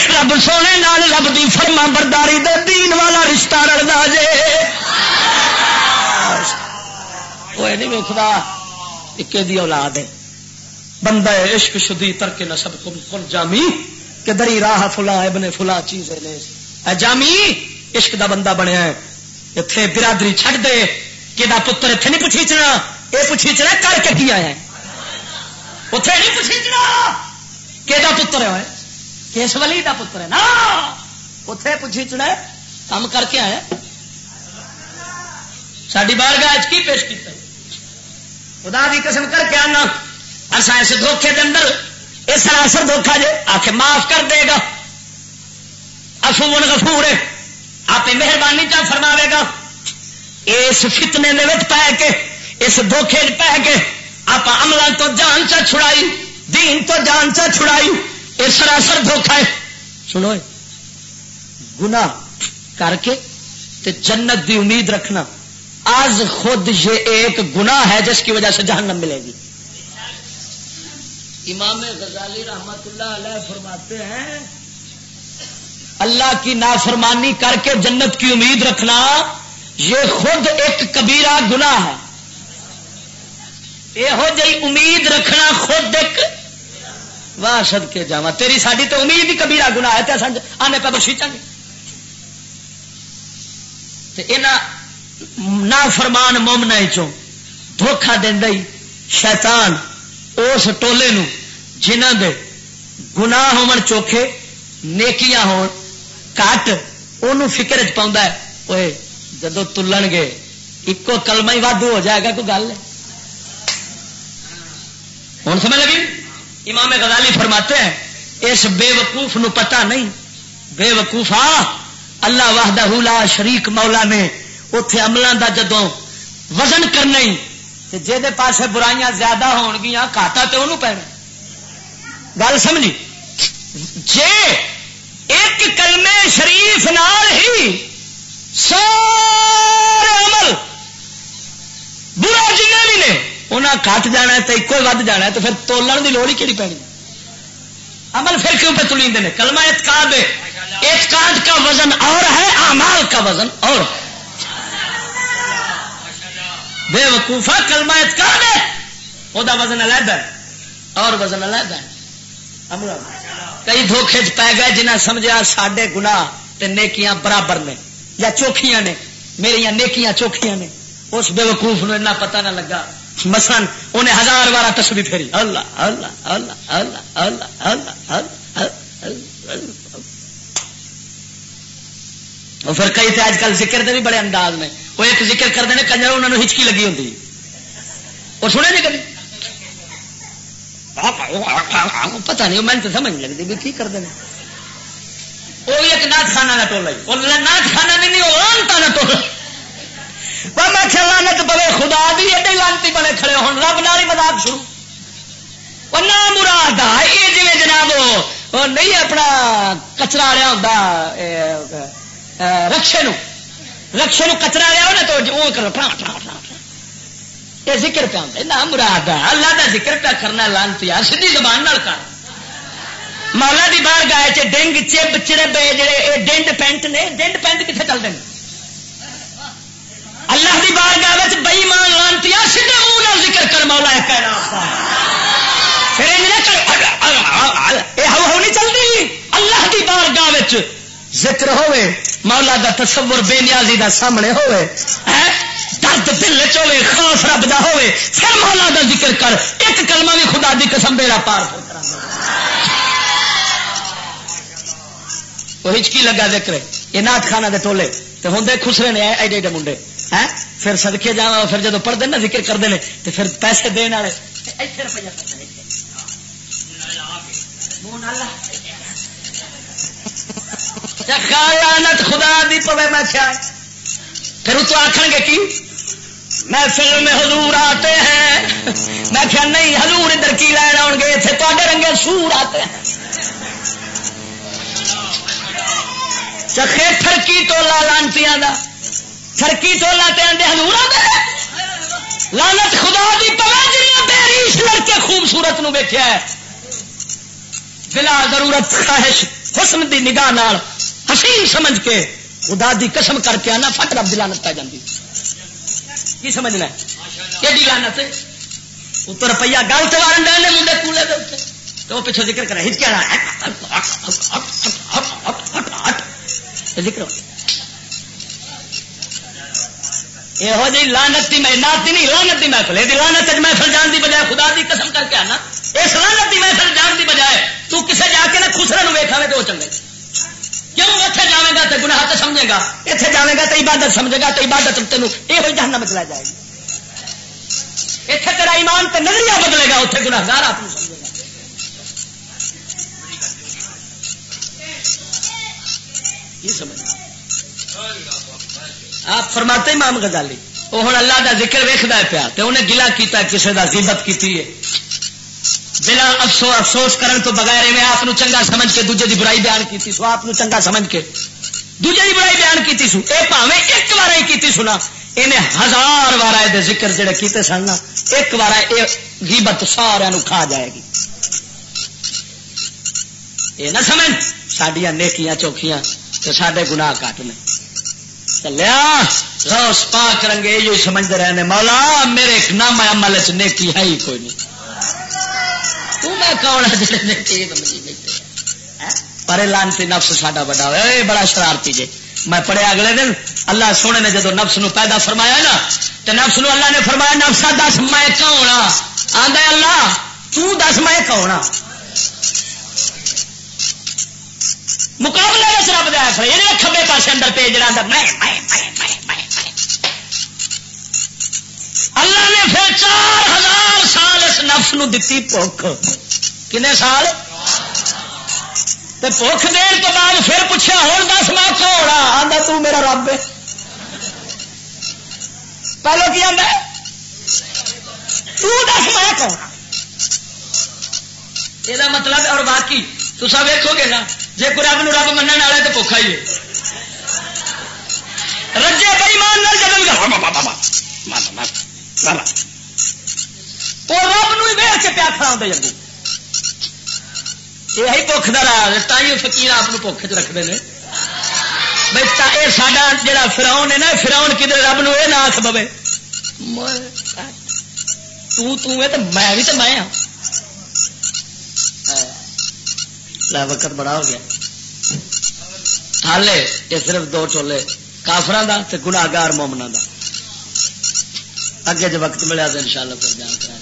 رب سونے نال رب دی فرما برداری دے دین والا رشتہ رلتا جے۔ وہ نہیں ویکھدا، اکے دی اولاد ہے۔ بندہ عشق شدی ترک نہ سب کو جامی۔ کہ دری راہ فلا ابن فلا چیز ہے جامی، عشق دا بندہ بنیا ہے۔ اتے برادری چھڈ دے۔ کہ پتر اتنے نہیں پوچھیچنا؟ یہ پوچھیچنا کر کے کی آیا اتے نہیں پوچھیچنا۔ کہ پتر ہے؟ کس ولی کا پتر ہے نا۔ اتے پوچھیچنا کام کر کے آیا ساری بار گاہ کی پیش کیا خدا کی قسم کر کے آنا۔ اصا اس دھوکھے کے اندر یہ سراسر دھوکھا جے آ کے معاف کر دے گا۔ افون غفور ہے۔ آپ مہربانی کا فرماوے گا۔ اس فتنے پہ کے، اس دھوکھے پہ کے آپ عمل تو جان چا چھڑائی، دین تو جان چا چھڑائی۔ یہ سراسر دھوکھا ہے۔ سنو گنا کر کے تے جنت دی امید رکھنا، آج خود یہ ایک گناہ ہے جس کی وجہ سے جہنم ملے گی۔ امام غزالی رحمت اللہ علیہ فرماتے ہیں، اللہ کی نافرمانی کر کے جنت کی امید رکھنا، یہ خود ایک کبیرہ گنا ہے۔ یہو جی امید رکھنا خود ایک واہ سد کے جا تیری ساری تو امید ہی کبیرہ گنا ہے تو آنے پہ بخشی چاہیے۔ نہ فرمان مومنا چو دھوکھا دینا شیطان اس ٹولے نو جنہ دے گناہ ہون چوکھے، نیکیاں ہون، کٹ ان فکر چ پاؤں ہے جدو تلن گے ایکو کلمہ ہی وادو ہو جائے گا، کوئی گل ہے ہوں سمجھ لگی؟ امام غزالی فرماتے ہیں، اس بے وقوف نو پتہ نہیں۔ بے وقوف آ اللہ واہدہ لا شریک مولا نے اتے عملوں دا جدو وزن کرنا ہی جہد پاسے برائیاں زیادہ ہون گیا کاٹا تو انہوں پینا۔ گل سمجھی؟ جے ایک کلمے شریف نال ہی سارے عمل برا جن بھی نے انہیں کٹ جانا ہے تو ایک ود جانا ہے تو پھر تولن کی لوڑ ہی کہڑی پینی؟ عمل پھر کیوں پہ تلی نے؟ کلمہ اعتقاد ہے۔ اعتقاد کا وزن اور ہے امال کا وزن اور بے وقوفا کلمہ اعتقاد ہے وہ وزن علیحدہ ہے، اور وزن علیحدہ ہے۔ کئی دھوکھے چ پی گئے جنہیں سمجھا سڈے گنا نیکیاں برابر نے، یا چوکھیاں نے میرا نیکیاں چوکھیاں نے۔ اس بے وقوف نو اتنا پتا نہ لگا۔ مسن انہیں ہزار بار تسبی پھیری۔ اللہ اللہ اللہ اللہ اللہ اللہ اور پھر کئی تو اج کل ذکر دے بھی بڑے انداز میں۔ وہ ایک ذکر کرتے ہیں کنجر، انہوں نے ہچکی لگی ہوتی وہ سنے نہیں کبھی؟ پتا نہیں، میں تو سمجھ لگتی بھی کی کرتے ہیں وہ بھی ایک نات خانہ کا ٹولا وہ نات خانہ بھی نہیں، وہ لانتا نہ ٹولا میں لانت پوے خدا بھی ایڈے لانتی بنے کھڑے ہوں رب نال ہی مزاق شروع۔ وہ نہ مراد یہ جی جناب، وہ نہیں اپنا کچرا رہا ہوتا رکشے نو رکشے نو کچرا رہا ہو نا تو وہ کرو ٹرا ٹرا ٹرا یہ ذکر پہ آتا نہ مراد اللہ کا ذکر پہ کرنا لانتی سی زبان کر۔ مولا دی بار گائے چ ڈنگ چب چڑب جڑے ڈنڈ پینٹ نے ڈنڈ پینٹ کتنے چلتے ہیں اللہ دی بار گاہ بئی مان لانتی سیدھے منہ ذکر کر مولا کہنا پھر یہ ہو نہیں چلتی اللہ دی بار گاہ ذکر ہوئے، مولا دا تصور بے نیازی دا سامنے ہوئے درد دل چوے خوف رب دا ہوئے، پھر مولا دا ذکر کر، ایک کلمہ بھی خدا دی قسم بیڑا پار وہ ہچکی لگا ذکر یہ نات خانہ دے ٹولے تو ہوں خسرے نے ایڈے ایڈے منڈے، ہے؟ پھر سدکے جا پھر جب پڑھتے نا، ذکر کرتے ہیں تو پھر پیسے دن والے روپیہ اچھا، لانت خدا دی پوے میں کیا پھر تو آخر گے کی؟ محفل میں حضور آتے ہیں۔ میں کیا نہیں، حضور ادھر کی لین آؤ گے؟ اتنے تے رنگے سور آتے ہیں۔ اچھا، چکھے تھرکی ٹولا لانتی تھرکی ٹولا تے آدھے حضور آتے لالت خدا دی پلا جی بےریش لڑکے خوبصورت نو ویکیا ہے۔ بلا ضرورت، خواہش، حسن دی نگاہ نال۔ حسین سمجھ کے خدا دی قسم کر کے آنا فٹ رب دلانت پی جاتی کی سمجھنا کہ لانت اتر روپیہ گل تو مارن ڈے منڈے کولے دے تو وہ پیچھے ذکر کرے ہچ کیا رہا ہے ذکر یہو جی لانت کی میں نات نہیں لانت کی محفل، یہ لانت محفل جان کی بجائے خدا کی قسم کر کے آنا۔ اس لانت کی محفل جان کی بجائے تو کسے جا کے نہ خسرے ویخا تو وہ چلے کیوں اتنے جائے گا تو گناہ تو سمجھے گا اتنے جائے گا تو عبادت سمجھے گا تو عبادت تین یہ جہنم چلا جائے گی۔ اتنے تیرا ایمان تے نظریہ بدلے گا اتنے گناہگار آپ سمجھے گا۔ یہ سمجھ آپ فرماتے امام غزالی، وہ ہوں اللہ کا ذکر ویکد پیا تو انہیں گلا کیتا کسی کا زیبت کی بلا افسو افسوس کرن تو بغیر میں آپ چنگا سمجھ کے دوجے دی برائی بیان کی سو، آپ چنگا سمجھ کے دوجے دی برائی بیان کی سو۔ اے پاوے ایک بار ہی کی سنا انہیں ہزار بار یہ ذکر جڑے کیتے سن ایک بار یہ غیبت سارا کھا جائے گی۔ یہ نہ سمجھ سڈیا نیکیاں چوکھیاں تو سڈے گناہ کٹ نے۔ چلیا روس پاک رنگے یہ سمجھتے رہے مولا میرے نام عمل چ نیکی ہے ہی کوئی نہیں۔ میں کون پر لانتی نفس ساڈا بڑا ہوا بڑا شرارتی جی میں پڑھیا اگلے دن اللہ سونے نے جدو نفس نو پیدا فرمایا نا تو نفس نو اللہ نے فرمایا نفسا دس میں کون آدھا اللہ تو دس میں کون مقابلے میں رب دیا یہ کھبے پاس اندر پیج رہا اندر میں اللہ نے پھر چار ہزار سال اس نفس نو دتی بھوک کنے سال بھوک دین کے بعد پھر پوچھا ہوں دس میں کھوڑا آدھا تو میرا رب ہے پہلو کی آدھا دس میں کون یہ مطلب اور باقی تو سب ویکو گے نا جی کوئی رب نو رب من والے تو پوکھا ہی ہے رجے بئی مان جدل وہ رب نو ویل کے پیا کھڑا ہوتا جگہ یہ بخ کا راج تھی فکیر آپ بخ چ رکھتے ہیں بھائی یہ ساڈا جا فراؤن ہے نا فراؤن کدھر رب نو یہ نہ آخ پوے۔ تو میں بھی تو میں ہاں۔ وقت بڑا ہو گیا۔ ہالے یہ صرف دو ٹولے۔ کافران کا گناگار مومنا کا اگے جو وقت ملیا تو ان شاء اللہ پھر جان کرا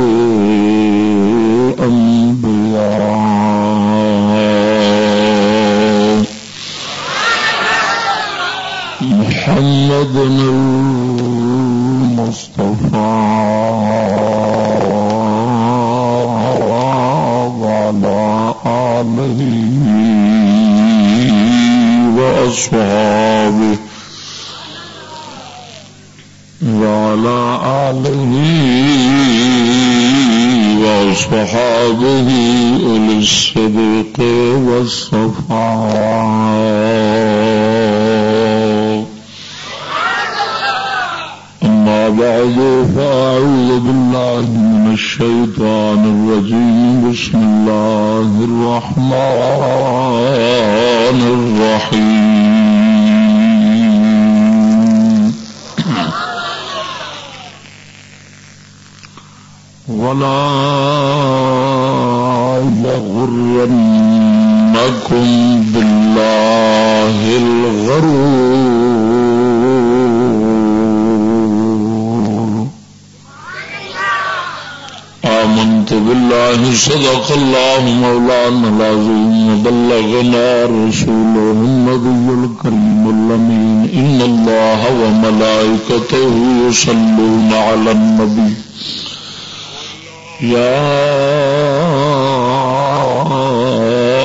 صدق الله مولانا العظيم وبلغنا رسوله النبي الكريم اللمين إن الله وملائكته يصلون على النبي. يا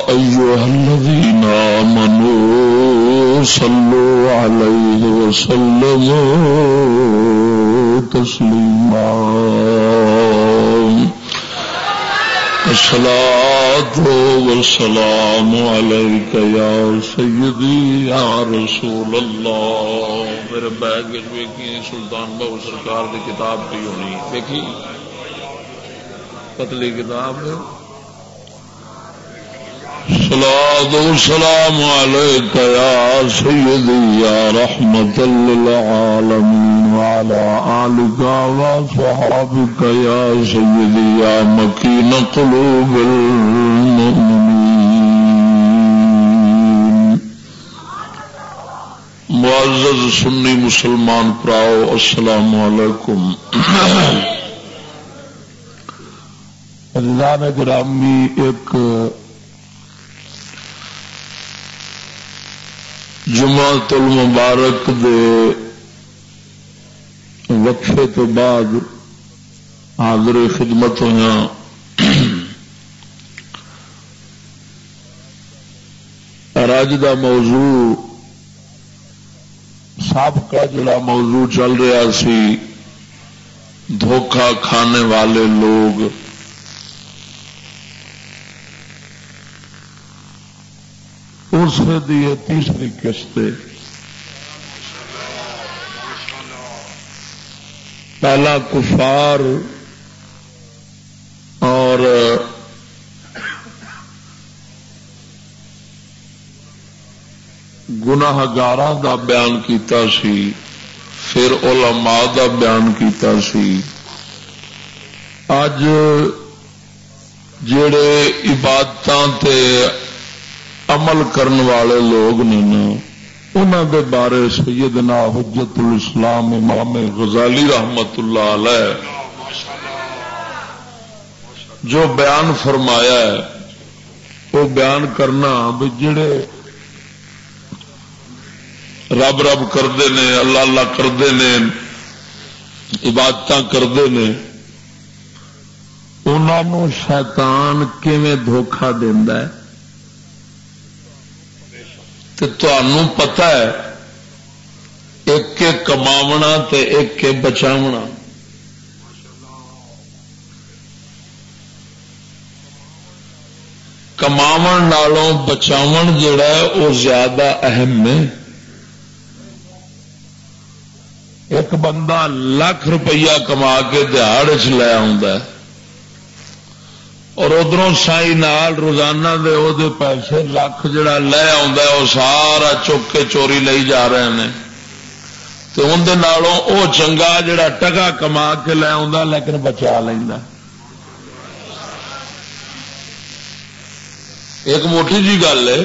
أيها الذين آمنوا صلوا عليه وسلموا تسليما. الصلاة والسلام عليك يا سيدي، يا رسول اللہ میرے بیگ سلطان بہو سرکار کی کتاب کی ہونی دیکھی؟ پتلی کتاب سلاد سلام عليك يا سيدي، يا رحمة للعالمين، وعلى آلك وصحابك يا سيدي، يا مكين قلوب المؤمنين. معزز سنی مسلمان پراؤ، السلام علیکم. رضان گرامی، ایک جماعت المبارک دے وقفے تو بعد حاضر خدمت ہوا راج کا موضوع، سابقہ جڑا موضوع چل رہا سی، دھوکہ کھانے والے لوگ اس دی تیسری قسط پہلا کفار اور گناہ دا بیان کیتا سی، پھر علماء دا بیان کیتا سی۔ اج جڑے عبادت عمل کرن والے لوگ نے انہوں دے بارے سیدنا حجت الاسلام امام غزالی رحمت اللہ علیہ جو بیان فرمایا ہے، وہ بیان کرنا بھی جڑے رب رب کرتے ہیں اللہ اللہ کرتے ہیں عبادت کرتے ہیں انہوں شیطان کیویں دھوکھا دینا ہے؟ تو تمہوں پتا ہے ایک کماونا تے ایک بچاونا۔ کماو نالوں بچاو جڑا ہے، وہ زیادہ اہم ہے۔ ایک بندہ لاکھ روپیہ کما کے دہاڑ چ لے آ اور ادھر سائی نال روزانہ دے او دے پیسے لاکھ جڑا لے آ سارا چک کے چوری لئی جا رہے ہیں تو اندر وہ چنگا جڑا ٹگا کما کے لے آ لیکن بچا لینا ایک موٹی جی گل ہے۔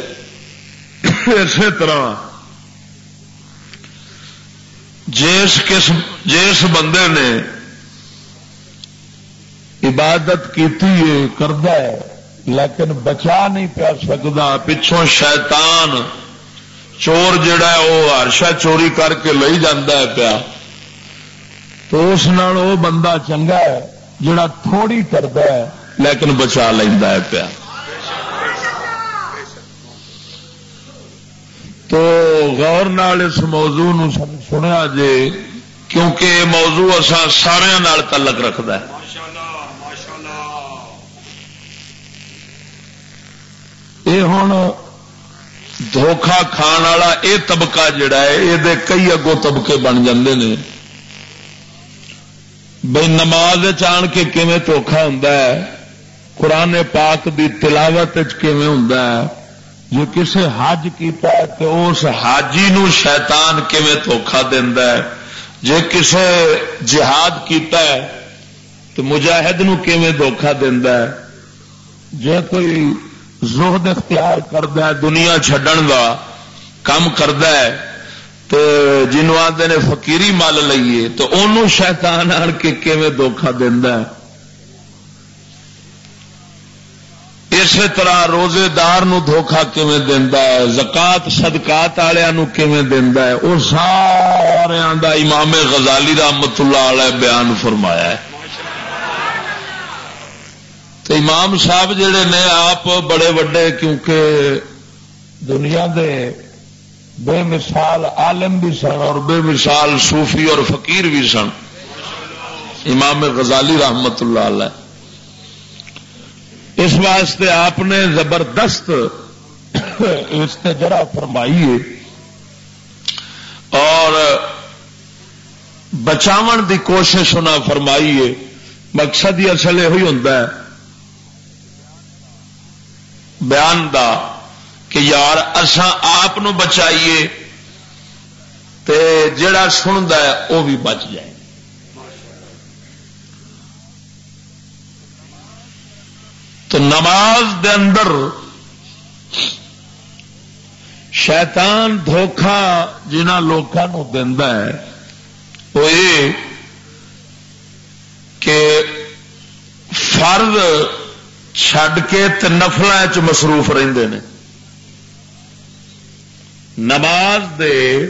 اسی طرح جس قسم جس بندے نے عبادت کی کرتا ہے، لیکن بچا نہیں پیا سکتا پچھوں شیطان چور جڑا ہے وہ ہرشا چوری کر کے لے ہے پیا۔ تو اس نال وہ بندہ چنگا ہے، جڑا تھوڑی کرتا ہے، لیکن بچا لینا ہے پیا۔ تو غور نال اس موضوع نو سنیا جے، کیونکہ یہ موضوع اصا سارا تعلق رکھتا ہے۔ یہ ہوں دھوکھا کھان والا یہ طبقہ جڑا ہے یہ کئی اگوں طبقے بن جاندے نے۔ بھائی نماز آن کے کیون دھوکھا ہوں قرآن پاک دی تلاوت کیون ہوں جو کسی حج کیتا ہے تو اس حاجی نو شیطان کیویں دھوکھا دینا ہے؟ جے کسے جہاد کیتا ہے تو مجاہد نو کیویں دھوکھا دینا ہے؟ جے کوئی زہد اختیار کرتا ہے، دنیا چھڈن دا کام کرتا ہے۔ تو جنوب آتے نے فقیری مل لئیے، تو انہوں شیطان آن کے کیویں دھوکھا دینا اسی طرح روزے دار دھوکھا کیون دینا ہے؟ زکات سدکات والوں کیون دینا ہے؟ وہ سارا امام غزالی رحمت اللہ علیہ بیان فرمایا ہے۔ تو امام صاحب جڑے نے آپ بڑے وڈے کیونکہ دنیا دے بے مثال عالم بھی سن اور بے مثال صوفی اور فقیر بھی سن۔ امام غزالی رحمت اللہ علیہ۔ اس واسطے آپ نے زبردست اس نے جرا فرمائی ہے۔ اور بچاو دی کوشش ہونا فرمائی ہے۔ مقصد ہی اصل یہ ہوتا ہے بیان دا کہ یار اسان آپ بچائیے تے جڑا سنتا ہے وہ بھی بچ جائے۔ تو نماز دے اندر شیطان دھوکھا جنہ لوگوں دینا ہے، وہ یہ کہ فرد چھڈ کے نفل چ مصروف رہتے ہیں نماز دے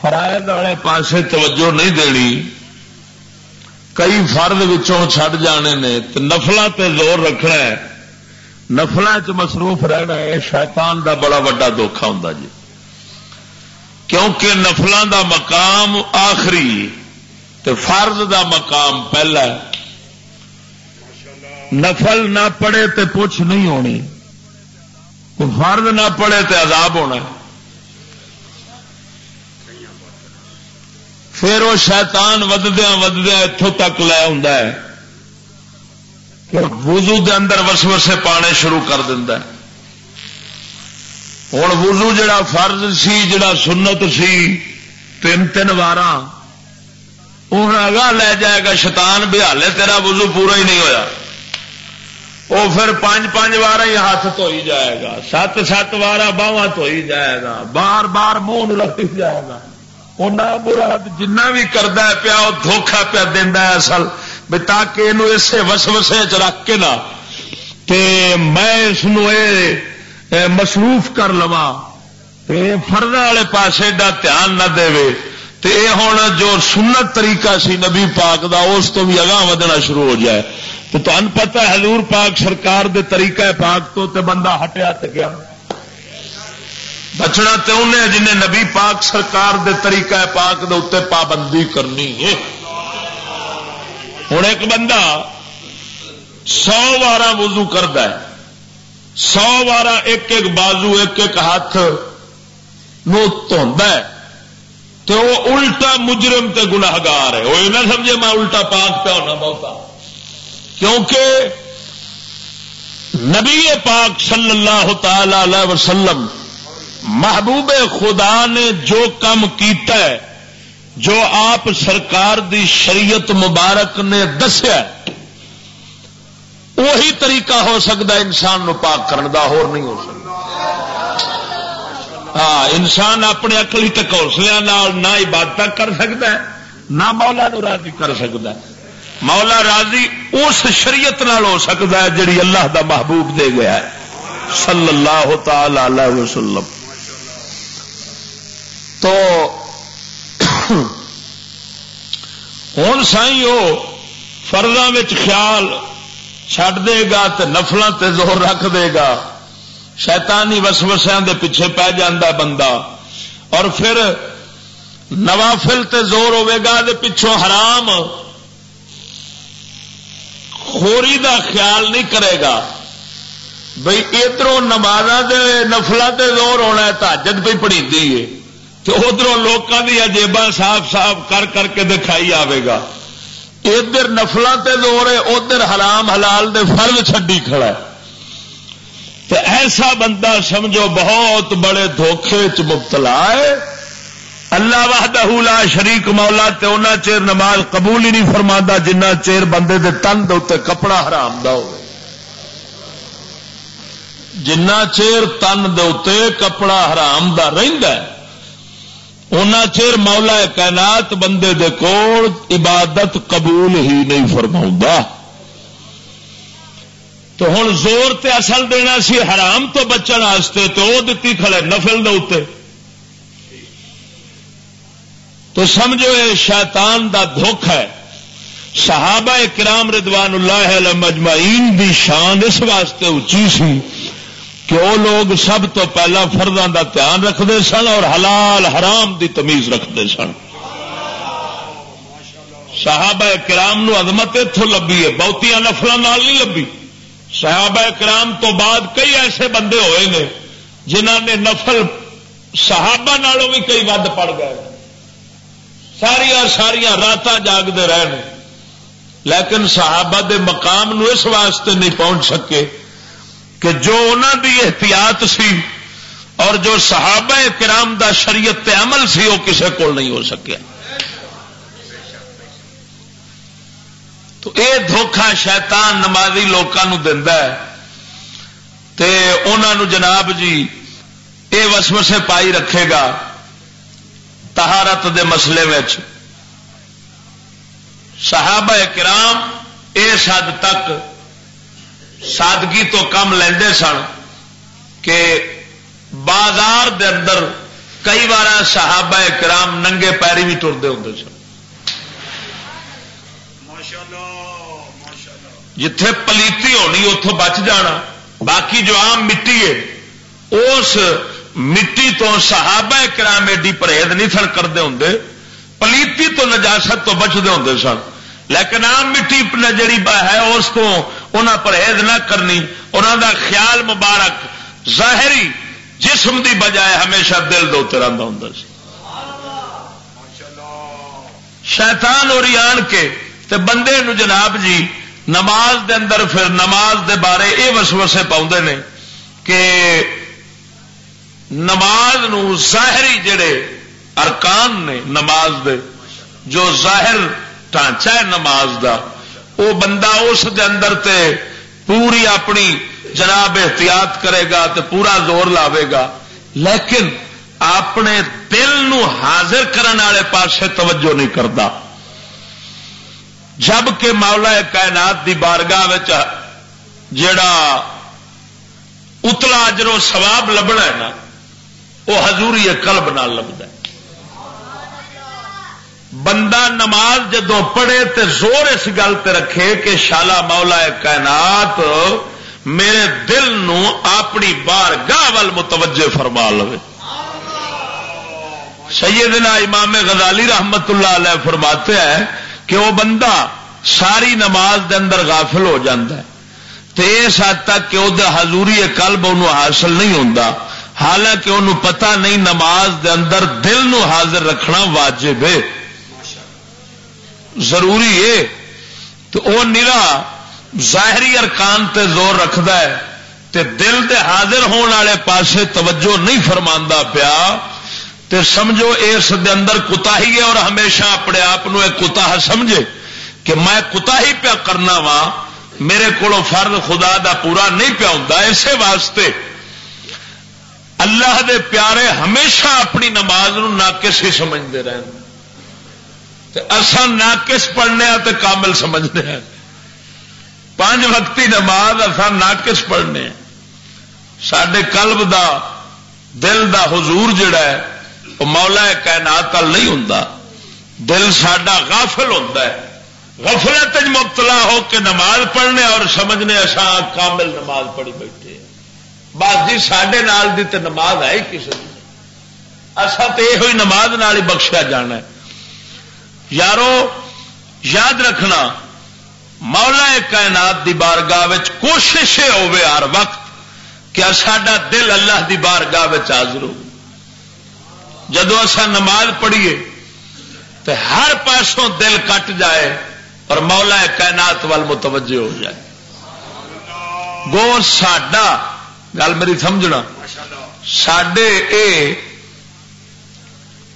فرائض والے پاسے توجہ نہیں دینی۔ کئی فرد چھڈ جانے نے نفل تے زور رکھنا ہے۔ نفل چ مصروف رہنا ہے شیطان دا بڑا وا دھوکھا ہوں جی۔ کیونکہ نفلوں دا مقام آخری تے فرض دا مقام پہلا ہے۔ نفل نہ پڑے تے پوچھ نہیں ہونی۔ فرد نہ پڑے تے عذاب ہونا ہے۔ پھر وہ شیتان وددیا وددیا اتوں تک لے ہوں کہ وضو دے اندر وس وسے پانے شروع کر دینا ہوں وضو جڑا فرض سی، جڑا سنت سی، تین تین وار ہوں لے جائے گا، شیطان بہالے تیرا وضو پورا ہی نہیں ہویا۔ وہ پھر پانچ پانچ وار ہی ہاتھ دھوئی جائے گا، سات سات وار باہواں دھوئی جائے گا، بار بار منہ لگی جائے گا۔ مراد جنہ بھی کرتا ہے پیا وہ دھوکھا پیا دینا ہے اصل۔ تاکہ یہ اسے وس وسے چ رکھ کے نا، تے میں اس مصروف کر لوا فرد والے پاس ایڈا دھیان نہ دے تے اے ہوں جو سنت طریقہ سی نبی پاک دا، اس تو بھی اگاں ودنا شروع ہو جائے۔ تو تمہیں پتا حضور پاک سرکار دے طریقہ پاک تو تے بندہ ہٹیا تے گیا۔ بچنا تو انہیں جنہیں نبی پاک سرکار دے طریقہ پاک دے اتنے پابندی کرنی ہے۔ ہوں ایک بندہ سو بار وضو کرتا ہے۔ سو بار ایک ایک بازو، ایک ایک ہاتھ نو ہے۔ تو وہ الٹا مجرم تے گناہگار ہے۔ وہ نہ سمجھے میں الٹا پاک پہ ہونا بہت کیونکہ نبی پاک صلی اللہ تعالی علیہ وسلم محبوب خدا نے جو کام کیتا ہے، جو آپ سرکار دی شریعت مبارک نے دسیا وہی طریقہ ہو سکتا انسان نو پاک کرنے کا ہو نہیں ہو سکتا۔ ہاں انسان اپنے اکلی ٹکوسلیا نہ عبادت کر سکتا ہے، نہ مولا نو راضی کر سکتا ہے۔ مولا راضی اس شریعت نال ہو سکتا ہے جڑی اللہ دا محبوب دے گیا ہے۔ صلی اللہ تعالی علیہ وسلم۔ تو <coughs> ہوں سائی وہ فرداں خیال چڈ دے گا تو نفلوں تے زور رکھ دے گا۔ شیطانی وسوسیا دے پیچھے پی جا بندہ۔ اور پھر نوافل تے زور ہوے گا دے پچھوں حرام۔ خوری دا خیال نہیں کرے گا۔ بھائی ادھر نماز نفل تے زور ہونا ہے، تاجد پہ پڑی ہے۔ تو ادھر لوگوں کی اجیبا صاف صاف کر کر کے دکھائی آئے گا۔ ادھر نفل تے زور ہے، ادھر حرام حلال دے فرض چڈی کھڑا ہے۔ تو ایسا بندہ سمجھو بہت بڑے دھوکھے چ مبتلا ہے۔ اللہ وحدہ لا شریک مولا تے اونا چیر نماز قبول ہی نہیں فرما جنہ چیر بندے دے تن دے کپڑا حرام دا ہو جنہ چیر تن دے کپڑا حرام دا رہندا ہے اونا چیر مولا کائنات بندے دے کول عبادت قبول ہی نہیں فرما تو ہوں زور تے اصل دینا سی حرام تو بچن واسطے تو وہ دتی کھڑے نفل دے اتنے تو سمجھو یہ شیطان دا دکھ ہے۔ صحابہ کرام ردوان اللہ مجمعین دی شان اس واسطے اچھی سی کہ وہ لوگ سب تو پہلا فرداں دا دھیان رکھتے سن اور حلال حرام دی تمیز رکھتے سن۔ صحابہ کرام نو عظمت اتوں لبھی ہے بہتیا نفلوں نہیں لبھی۔ صحابہ کرام تو بعد کئی ایسے بندے ہوئے نے جنہ نے نفل صحابہ نالوں بھی کئی ود پڑ گئے۔ ساریا ساریا رات جاگتے رہے لیکن صحابہ دے مقام نو اس واسطے نہیں پہنچ سکے کہ جو انہوں دی احتیاط سی اور جو صحابہ کرام دا شریعت تے عمل سی وہ کسے کو نہیں ہو سکیا۔ تو اے دھوکھا شیطان نمازی لوگوں دیا انہوں جناب جی اے وسوسے پائی رکھے گا۔ تہارت دے مسئلے میں صحابہ کرام اس حد تک سادگی تو کم لیندے سن کہ بازار دے اندر کئی بار صحابہ کرام ننگے پیری بھی ٹرتے ہوں سن۔ جتھے پلیتی ہونی اتوں بچ جانا، باقی جو آم مٹی ہے، اس مٹی تو صحابہ کرام ایڈی پرہیز نہیں سن کرتے ہوں پلیتی تو نجاست تو بچتے ہوں سن۔ لیکن آم مٹی جڑی ہے، اس کو انہیں پرہیز نہ کرنی۔ انہوں دا خیال مبارک، ظاہری جسم دی بجائے ہمیشہ دل دو رہتا ہوں شیطان اور آن کے تے بندے نو جناب جی نماز دے اندر پھر نماز دے بارے یہ وسوسے پاؤں نے کہ نماز نو ظاہری جڑے ارکان نے نماز دے، جو ظاہر ٹانچہ ہے نماز دا وہ بندہ اس دے اندر تے پوری اپنی جناب احتیاط کرے گا تے پورا زور لاوے گا۔ لیکن اپنے دل نو حاضر کرنے والے پاسے توجہ نہیں کرتا۔ جبکہ مولا کائنات دی بارگاہ جڑا اتلا اجرو سواب لبنا ہے نا وہ ہزوری کلب نہ لبدا بندہ نماز جدو پڑھے تے زور اس گل تے رکھے کہ شالا مولا کائنات میرے دل نو اپنی بار گاہ متوجہ فرما لو سیدنا امام غزالی رحمت اللہ علیہ فرماتے ہیں کہ وہ بندہ ساری نماز دے اندر غافل ہو جاتا ہے۔ تو اس حد تک کہ وہ حضوری قلب انہوں حاصل نہیں ہوتا حالانکہ انہوں پتا نہیں نماز دے اندر دل نو حاضر رکھنا واجب ہے۔ ضروری ہے۔ تو وہ نرا ظاہری ارکان تے زور رکھد دل دے حاضر ہونے والے پاسے توجہ نہیں فرما پیا۔ تے سمجھو اس دے اندر کتا ہی ہے اور ہمیشہ اپنے آپ کتا سمجھے کہ میں کتا ہی پیا کرنا وا میرے کو فرد خدا دا پورا نہیں پیا ہوں اسی واسطے اللہ دے پیارے ہمیشہ اپنی نماز نو ناقص ہی سمجھتے رہے اصل ناقص پڑھنے تے کامل سمجھتے ہیں پانچ وقتی نماز اصل ناقص پڑھنے سڈے کلب دا، دل دا حضور جڑا ہے، وہ مولا کائنات نہیں ہوں دل سڈا غافل ہوتا ہے۔ غفلت مبتلا ہو کے نماز پڑھنے اور سمجھنے اصا کامل نماز پڑھی بیٹھے۔ بس جی سڈے نال دی تے نماز ہے ہی کسی اصا تو یہ نماز نال ہی بخشیا جانا ہے۔ یارو، یاد رکھنا، مولا کائنات دی بارگاہ کوشش ہوے ہر وقت کہ ساڈا دل اللہ دی بارگاہ حاضر ہو۔ جدو اصا نماز پڑھیے تو ہر پاسوں دل کٹ جائے اور مولا کائنات وال متوجہ ہو جائے۔ گو، ساڈا گل میری سمجھنا؟ سڈے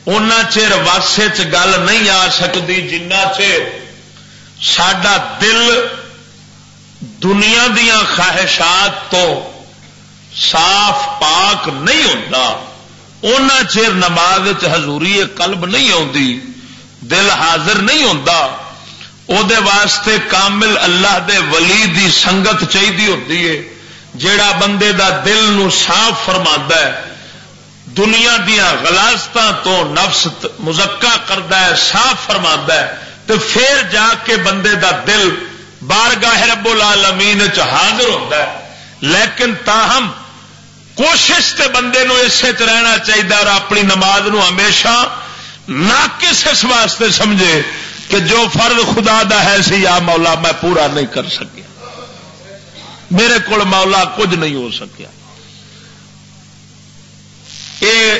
ان چر واسے چ گل نہیں آ سکتی جنہ چر سڈا دل دنیا دیا خواہشات تو صاف پاک نہیں ہوتا ان چر نماز حضوری قلب نہیں آتی دل حاضر نہیں ہوتا دے واسطے کامل اللہ دے ولی دی سنگت چاہیے ہوتی ہے جیڑا بندے دا دل نو صاف فرما ہے، دنیا دیا غلاست تو نفس مزکا کرتا ہے، صاف فرما ہے تو پھر جا کے بندے دا دل بارگاہ رب العالمین حاضر ہوتا ہے۔ لیکن تاہم کوشش تے بندے نو اسے رہنا چاہیے اور اپنی نماز نو ہمیشہ نہ کس اس واسطے سمجھے کہ جو فرد خدا دا ہے سی یا مولا میں پورا نہیں کر سکیا۔ میرے کو مولا کچھ نہیں ہو سکیا۔ یہ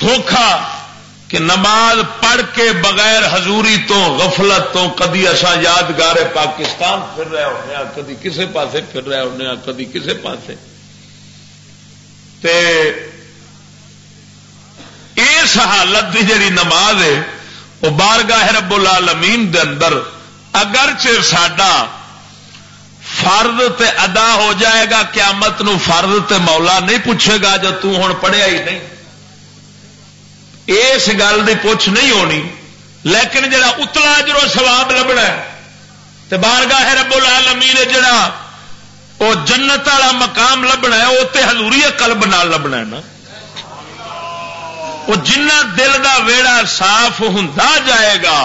دھوکھا کہ نماز پڑھ کے بغیر حضوری تو غفلت تو کدی اصا یادگار پاکستان پھر رہے ہونے کدی کسے پاسے پھر رہے ہونے کدی کسے پاسے۔ تے اس حالت کی جی نماز ہے، وہ بارگاہ رب العالمین دے اندر اگرچہ ساڈا فرد تے ادا ہو جائے گا، قیامت نو فرد تے مولا نہیں پوچھے گا جو ہوں پڑھیا ہی نہیں۔ اس گل کی پوچھ نہیں ہونی، لیکن جڑا اتلا جرو سواب لبنا تے بارگاہ رب العالمین جڑا وہ جنت والا مقام لبنا ہے وہ تے حضوری قلب نال لبنا ہے نا۔ وہ جنہ دل دا ویڑا صاف ہوں جائے گا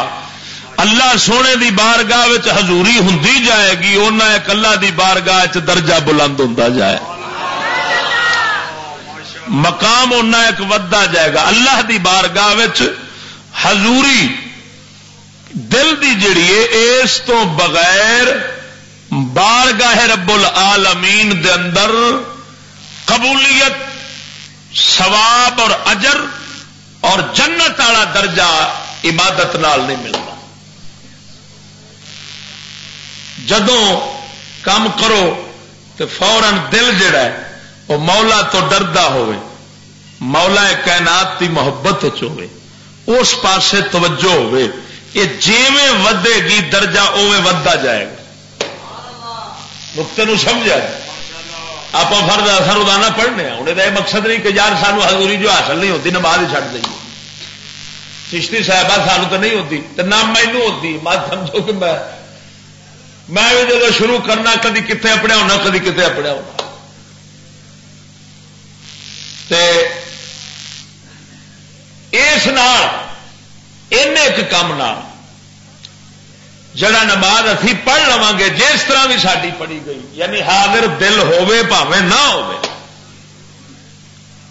اللہ سونے دی بارگاہ حضوری ہوں جائے گی ایک اللہ دی بارگاہ درجہ بلند ہوں جائے۔ مقام ایک ودا جائے گا۔ اللہ دی بارگاہ حضوری دل دی جڑی ہے، اس تو بغیر بارگاہ رب العالمین دے اندر قبولیت، ثواب اور اجر اور جنت والا درجہ عبادت نال نہیں ملتا۔ جدو کام کرو تو فورن دل جڑا ہے وہ مولا تو ڈردا ہوئے، مولا کائنات کی محبت ہوئے، اس پاسے توجہ ہوئے یہ جیویں ودے گی درجہ اوے ودا جائے گا۔ نقطے سمجھا آپ فرد اثر روزانہ پڑھنے انہیں یہ مقصد نہیں کہ یار سانو حضوری جو حاصل نہیں ہوتی نماز ہی چڑھ دئیے۔ چشتی صاحبہ سانو تو نہیں ہوتی تو نہ مینو ہوتی مت سمجھو کہ میں میں بھی جب شروع کرنا کدی کتنے اپنے ہونا، کدی کتنے اپنے ہونا۔ اس ایک کام جڑا نماز اسی پڑھ لوا گے، جس طرح بھی ساری پڑھی گئی یعنی حاضر دل پاوے نہ ہو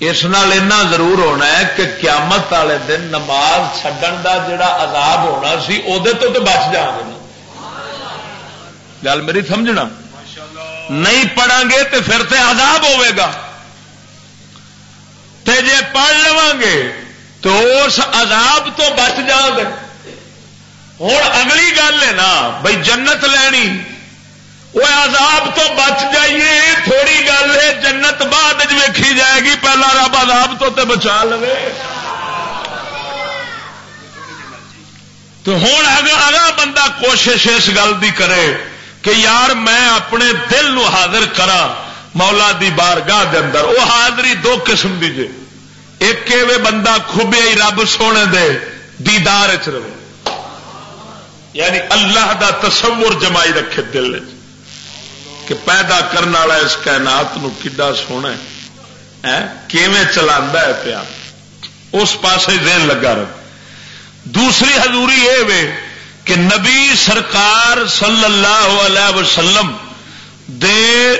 اس نال ضرور ہونا ہے کہ قیامت والے دن نماز چھڈن دا جڑا عذاب ہونا سی وہ تو بچ جا گے۔ گل میری سمجھنا؟ نہیں پڑھا گے تو پھر تو عذاب ہوے گا۔ تے جے پڑھ لوا گے تو اس عذاب تو بچ جا گے۔ ہوں اگلی گل ہے نا بھائی جنت لینی۔ وہ عذاب تو بچ جائیے، تھوڑی گل ہے، جنت بعد ویکھی جائے گی، پہلا رب عذاب تو تے بچا لو تو ہوں اگا بندہ کوشش اس گل کی کرے۔ کہ یار میں اپنے دل نو حاضر کرا مولا دی بارگاہ دے اندر۔ وہ حاضری دو قسم دی جے۔ ایک وے بندہ خوبے ہی رب سونے دے دیدار چ رہے۔ یعنی اللہ دا تصور جمائی رکھے دل کہ پیدا کرنے والا اس کائنات نو کڈا سونا ہے۔ کیویں چلا ہے پیا اس پاس دین لگا رہے دوسری حضوری یہ وے کہ نبی سرکار صلی اللہ علیہ وسلم دے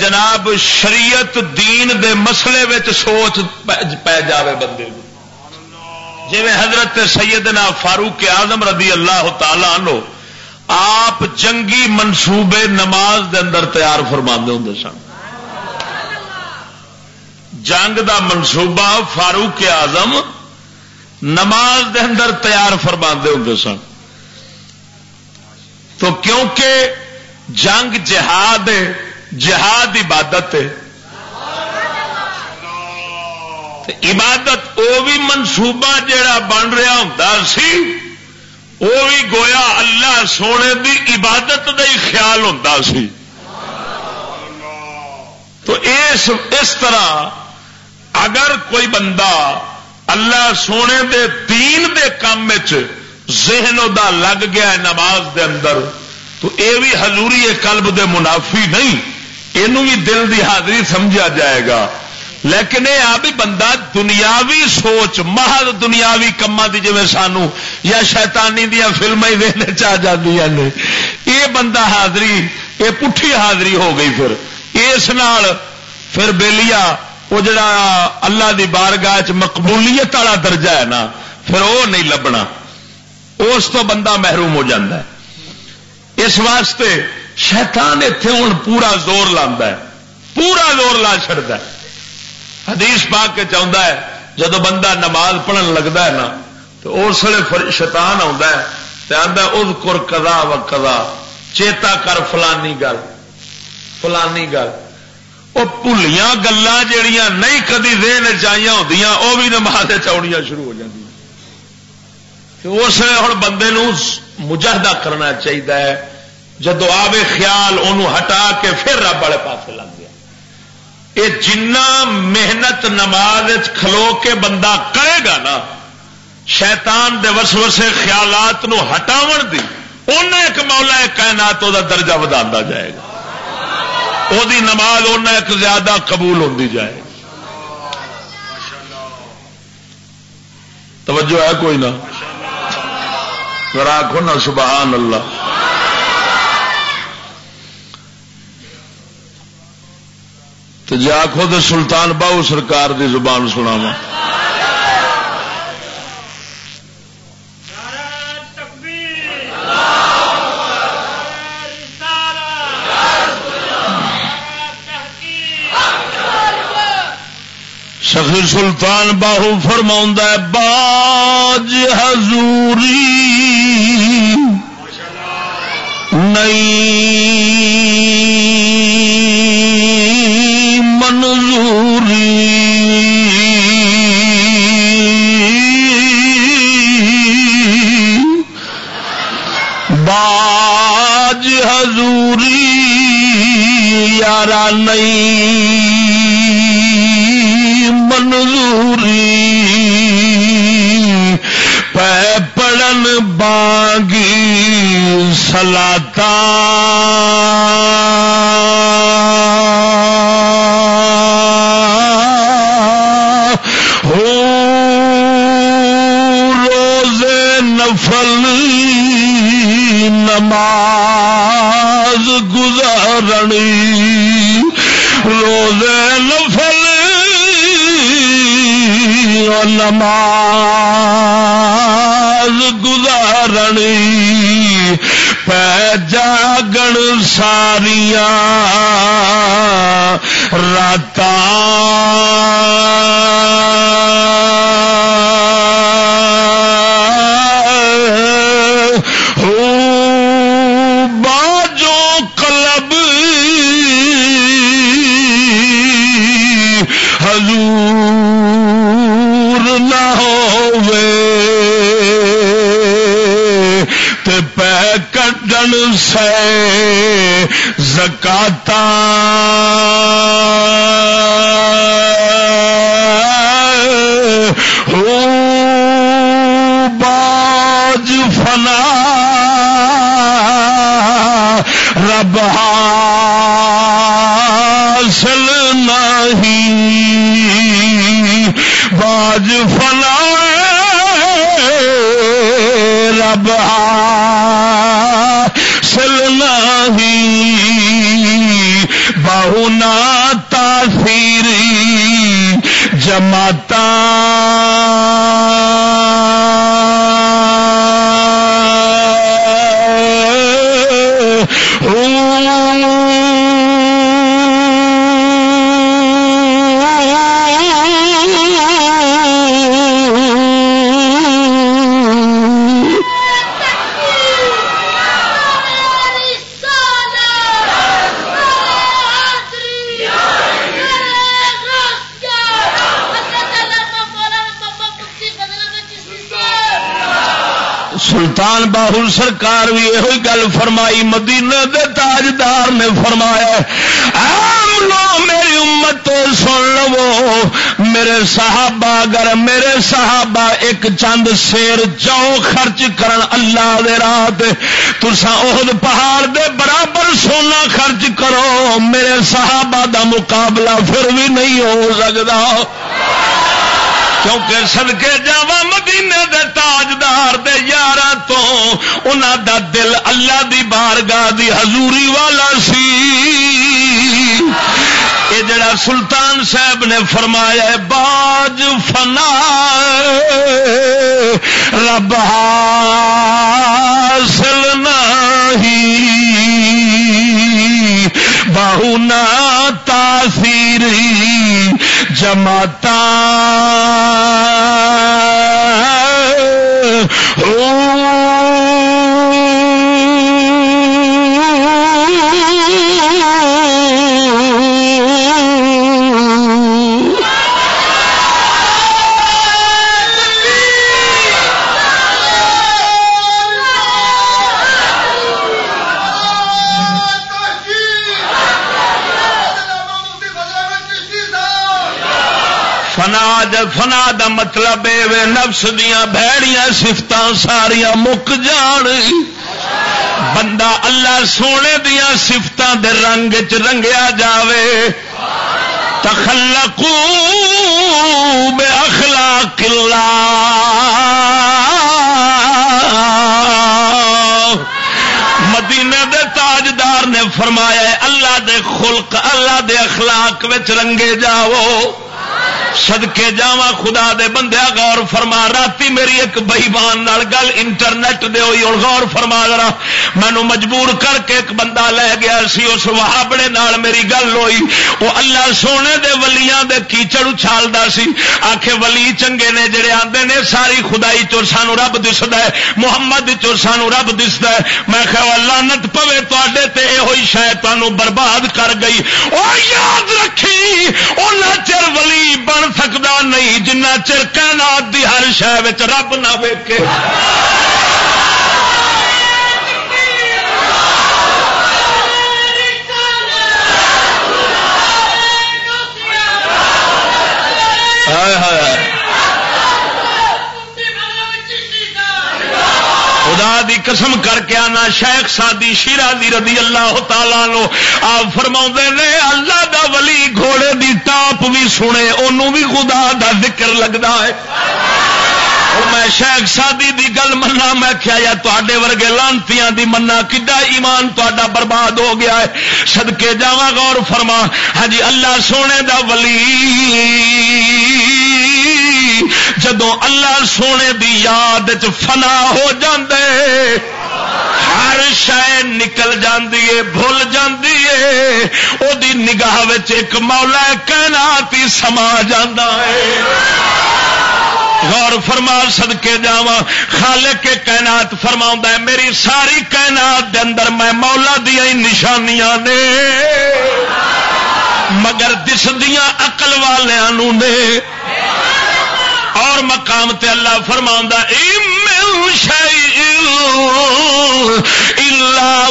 جناب شریعت دین دے مسئلے وچ سوچ پی جاوے بندے جی حضرت سیدنا فاروق آزم رضی اللہ تعالی عنہ آپ جنگی منصوبے نماز دے اندر تیار فرما ہوں سن۔ جنگ دا منصوبہ فاروق آزم نماز دے اندر تیار فرما ہوں سن۔ تو کیونکہ جنگ جہاد جہاد عبادت عبادت وہ بھی منصوبہ جڑا بن رہا ہوں سی وہ بھی گویا اللہ سونے دی عبادت کا ہی خیال ہوں سی۔ تو اس اس طرح اگر کوئی بندہ اللہ سونے دے دین دے کام ذہن دا لگ گیا نماز دے اندر، تو اے بھی حضوری قلب دے منافی نہیں یہ بھی دل دی حاضری سمجھا جائے گا۔ لیکن یہ آ بھی بندہ دنیاوی سوچ، محض دنیاوی کما دی جی سانو، یا شیطانی دیا فلم وینے چاہ یہ بندہ حاضری یہ پٹھی حاضری ہو گئی پھر۔ اس نال پھر بےلیا وہ جڑا اللہ دی بارگاہ چ مقبولیت والا درجہ ہے نا، پھر وہ نہیں لبنا۔ اس تو بندہ محروم ہو جاتا ہے۔ اس واسطے شیطان اتے ہوں پورا زور لا پورا زور لا چڑتا ہے۔ حدیث پا کے چاہتا ہے جب بندہ نماز پڑھن لگتا ہے نا، تو اس ویل شیتان آتا اس کر کدا و کدا چیتا کر فلانی گل فلانی گل۔ وہ پلیاں گلان جہیا نہیں کدی دین چاہیے ہوں وہ بھی نماز چاڑیاں شروع ہو جاتی اس ہوں بندے مجاہدہ کرنا چاہیے جدو آوے خیال انہوں ہٹا کے پھر رب والے پاس لگ گیا۔ یہ جنا محنت نماز کھلو کے بندہ کرے گا نا، شیطان دے وسوسے خیالات نو ہٹاو دی انہیں ایک مولا کائنات وہ درجہ ودا جائے گا۔ وہ نماز انہیں ایک زیادہ قبول ہوتی جائے گی۔ توجہ ہے کوئی نہ؟ آخو نا سبحان اللہ۔ تو جی آخو تو سلطان باہو سرکار دی زبان سنا سخی سلطان باہو فرما باج حضوری۔ نئی منظوری۔ باج حضوری یارا نئی منظوری۔ پڑن بانگی سلاتا جاگن ساریاں رات جماتا سلطان باہل سرکار بھی یہ گل فرمائی مدینے دے تاجدار نے فرمایا، عام لو میری امت تو سن لو، میرے صحابہ، اگر میرے صحابہ ایک چند سیر چو خرچ کرن اللہ دے رات تسا عہد پہاڑ دے برابر سونا خرچ کرو، میرے صحابہ دا مقابلہ پھر بھی نہیں ہو سکتا۔ کیونکہ سدکے جا مدینے دے تاجدار دے یار تو انہوں دا دل اللہ دی بارگاہ دی حضوری والا سی۔ یہ جڑا سلطان صاحب نے فرمایا ہے، باج فنا، رب حاصل نہیں بہنا تاثیری جماتا او فنا دا مطلب نفس دیا بھڑیاں سفت ساریا مک جان۔ بندہ اللہ سونے دیا سفتوں دے رنگ چ رنگیا جاوے۔ تخلقو بے اخلاق اللہ۔ مدینے دے تاجدار نے فرمایا اللہ دے خلق، اللہ دے اخلاق رنگے جاؤ۔ سدکے جا خدا دے بندیا غور فرما، راتی میری ایک بئیمان گل انٹرنیٹ دے ہوئی اور غور فرما ذرا مینو مجبور کر کے ایک بندہ لے گیا سی، اس وہابڑے نال میری گل ہوئی۔ وہ اللہ سونے دے ولیاں دے کیچڑ اچھالتا سی۔ آخے ولی چنگے نے جڑے آتے نے، ساری خدائی چور سانو رب دسد ہے، محمد چور سانو رب دستا ہے۔ میں کہ اللہ نت پوے تے یہ ہوئی شاید تمہوں برباد کر گئی۔ وہ یاد رکھی وہ چر ولی بن سکتا نہیں جنہ چر کائنات دی ہر شہر رب نہ ویکے ہائے۔ خدا دی قسم کر کے آنا، شیخ سادی شیرا دی رضی اللہ تعالی لو آپ فرما نے، اللہ دا ولی گھوڑے دی ٹاپ بھی سنے انہوں بھی خدا دا ذکر لگتا ہے۔ میں شیخ سادی دی گل منا میں کیا یا تے ورگے لانتیاں دی منا کڈا ایمان تا برباد ہو گیا ہے۔ سدکے جا غور فرما۔ ہاں جی اللہ سونے دا ولی۔ جدو اللہ سونے دی یاد فنا ہو جاندے، ہر شہ نکل جاندی ہے بھول جاندی ہے او دی نگاہ ایک مولا کہنا تی سما جاندہ ہے غور فرما سد کے جا خالے کے کائنات فرما ہے میری ساری کائنات دے اندر میں مولا دیا ہی نشانیاں نے۔ مگر دسدیاں اقل والوں نے اور مقام تے اللہ فرما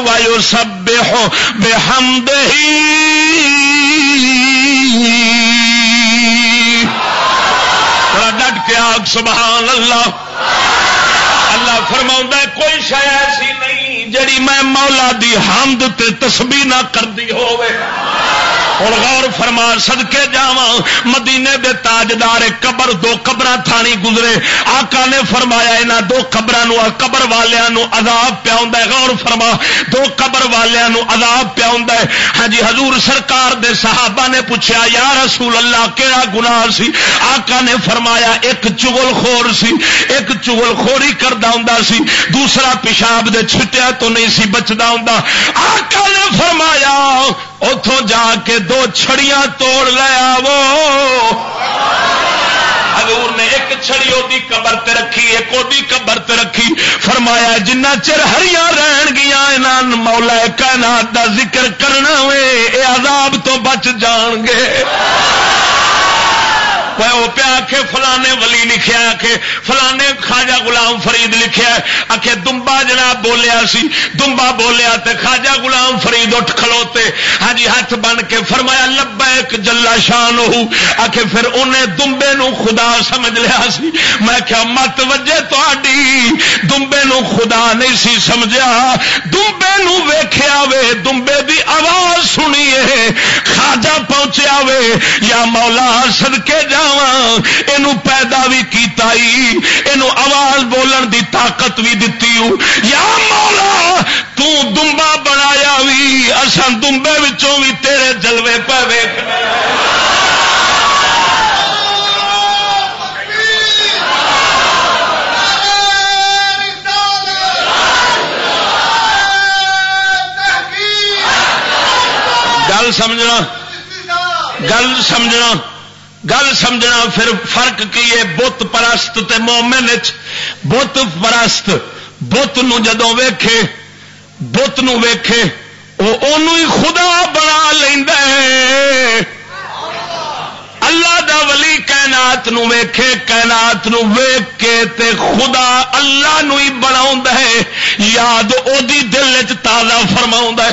وایو الا فسبح بحمده. ڈٹ کے آگ، سبحان اللہ۔ اللہ فرما کوئی شاید ایسی نہیں جڑی میں مولا دی حمد تے تسبیح نہ کردی ہوئے ہوں غور فرما سدکے جا مدینے دے تاجدار قبر دو قبر تھانی گزرے۔ آقا نے فرمایا یہاں دو قبراں نو قبر قبر والوں عذاب پیا ہوندا ہے۔ غور فرما، دو قبر والوں عذاب پیا ہوندا ہے۔ ہاں جی حضور سرکار دے صحابہ نے پوچھا یا رسول اللہ کہڑا گناہ سی؟ آقا نے فرمایا، ایک چگل خور سی۔ ایک چگل خوری کرتا ہوں سی۔ دوسرا پیشاب دے چھٹیا تو نہیں سی بچتا ہوں آقا نے فرمایا اتوں جا کے دو چھڑیاں توڑ لیا وہ حضور نے ایک چھڑی وہ قبر تے رکھی، ایک وہ قبر تے رکھی۔ فرمایا، جنہ چر ہریاں رہن گیا یہاں مولا کائنات دا ذکر کرنا وے اے عذاب تو بچ جان گے۔ وہ پیا کے فلانے ولی لکھیا آخے فلانے خاجا گلام فرید لکھیا آخے دمبا جناب بولیا سی، دمبا بولیا تے خاجا گلام فرید اٹھ کھلوتے۔ ہاں جی ہاتھ بن کے فرمایا لبا ایک جلا شان ہو آخے پھر انہیں دمبے نو خدا سمجھ لیا سی۔ میں کیا مت وجے تھی دمبے نو خدا نہیں سی سمجھا دمبے نو ویخیا وے، دمبے دی آواز سنیے خاجا پہنچیا وے، یا مولا سدکے جا پیدا بھی کیتا ہی یہ آواز بولن دی طاقت بھی دتی یا مولا تمبا بنایا بھی اصل دمبے بھی تیرے جلوے پہ ویک گل سمجھنا گل سمجھنا۔ گل سمجھنا، پھر فرق کی ہے؟ بت پرست تے مومن بت پرست، بت جدو ویکھے، بت ویکھے وہ ہی خدا بنا لینا اللہ دا ولی کائنات نو ویکھے، کائنات نو ویکھ کے تے خدا اللہ نو ہی بنا ہے۔ یاد وہ دل چ تازہ فرما ہے۔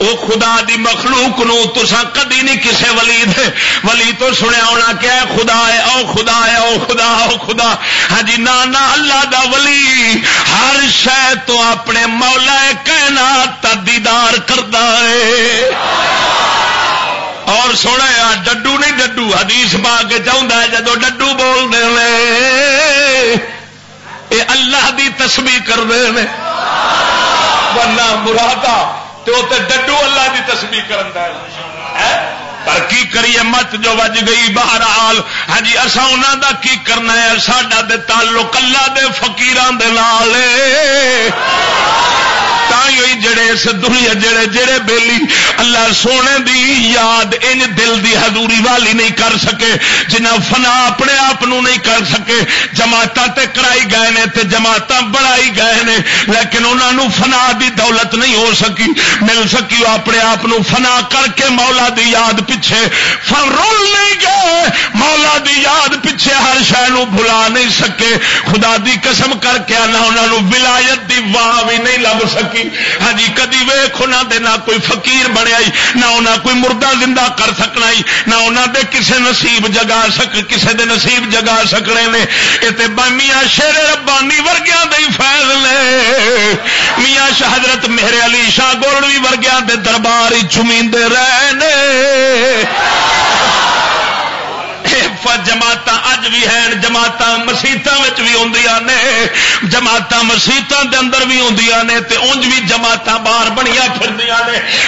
وہ خدا دی مخلوق نو تسا کدی نہیں کسے ولی دے ولی تو سنیا ہونا کیا ہے خدا ہے او خدا ہے او خدا او خدا۔ ہاں جی نا اللہ دا ولی ہر شہ تو اپنے مولا کائنات تا دیدار کرتا ہے اور سونا ڈڈو نہیں ڈڈو، حدیث پا کے چاہتا ہے، جدو ڈڈو بول دے اے اللہ دی تسبیح کرتے ہیں ورنہ تو تو ڈڈو اللہ کی تسبیح کرتا ہے۔ پر کی کریے مت جو وج گئی باہر آل ہاں جی اصا انہوں کا کی کرنا ہے؟ ساڈا دے تعلق اللہ دے فقیران دے نال جڑے اس دنیا جڑے جڑے بیلی اللہ سونے دی یاد ان دل دی حضوری والی نہیں کر سکے، جنہ فنا اپنے آپ نہیں کر سکے۔ جماعت تے کرائی گئے نے تے جماعت بڑھائی گئے نے، لیکن انہوں نے فنا دی دولت نہیں ہو سکی۔ مل سکی وہ اپنے آپ فنا کر کے مولا دی یاد پیچھے۔ رول نہیں گئے، مولا دی یاد پیچھے ہر شہر بلا نہیں سکے۔ خدا دی قسم کر کے نہ انہوں ولایت دی واہ بھی نہیں لگ سکی۔ ہاں جی کدی ویخ انہوں دے نہ کوئی فقیر بنیا نہ انہیں کوئی مردہ زندہ کر سکنا نہ انہوں دے کسے نصیب جگا سک، کسے دے نصیب جگا سکنے نے۔ یہ میاں شیر ربانی ورگیا دے فیض لے۔ میاں حضرت میرے علی شاہ گولڑی ورگیا دے دربار ہی چمیندے رہے جماعت اج بھی ہیں جماعت مسیطوں بھی ہوں نے جماعت مسیطوں کے اندر بھی ہوں نے انج بھی جماعت باہر بنیا پھر نے۔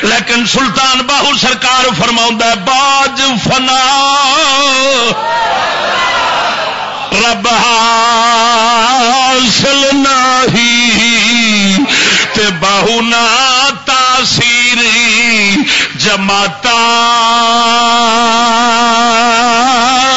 لیکن سلطان باہو سرکار فرما باج فنا۔ رب حاصل نہیں تے باہو نا تاثیری جماعت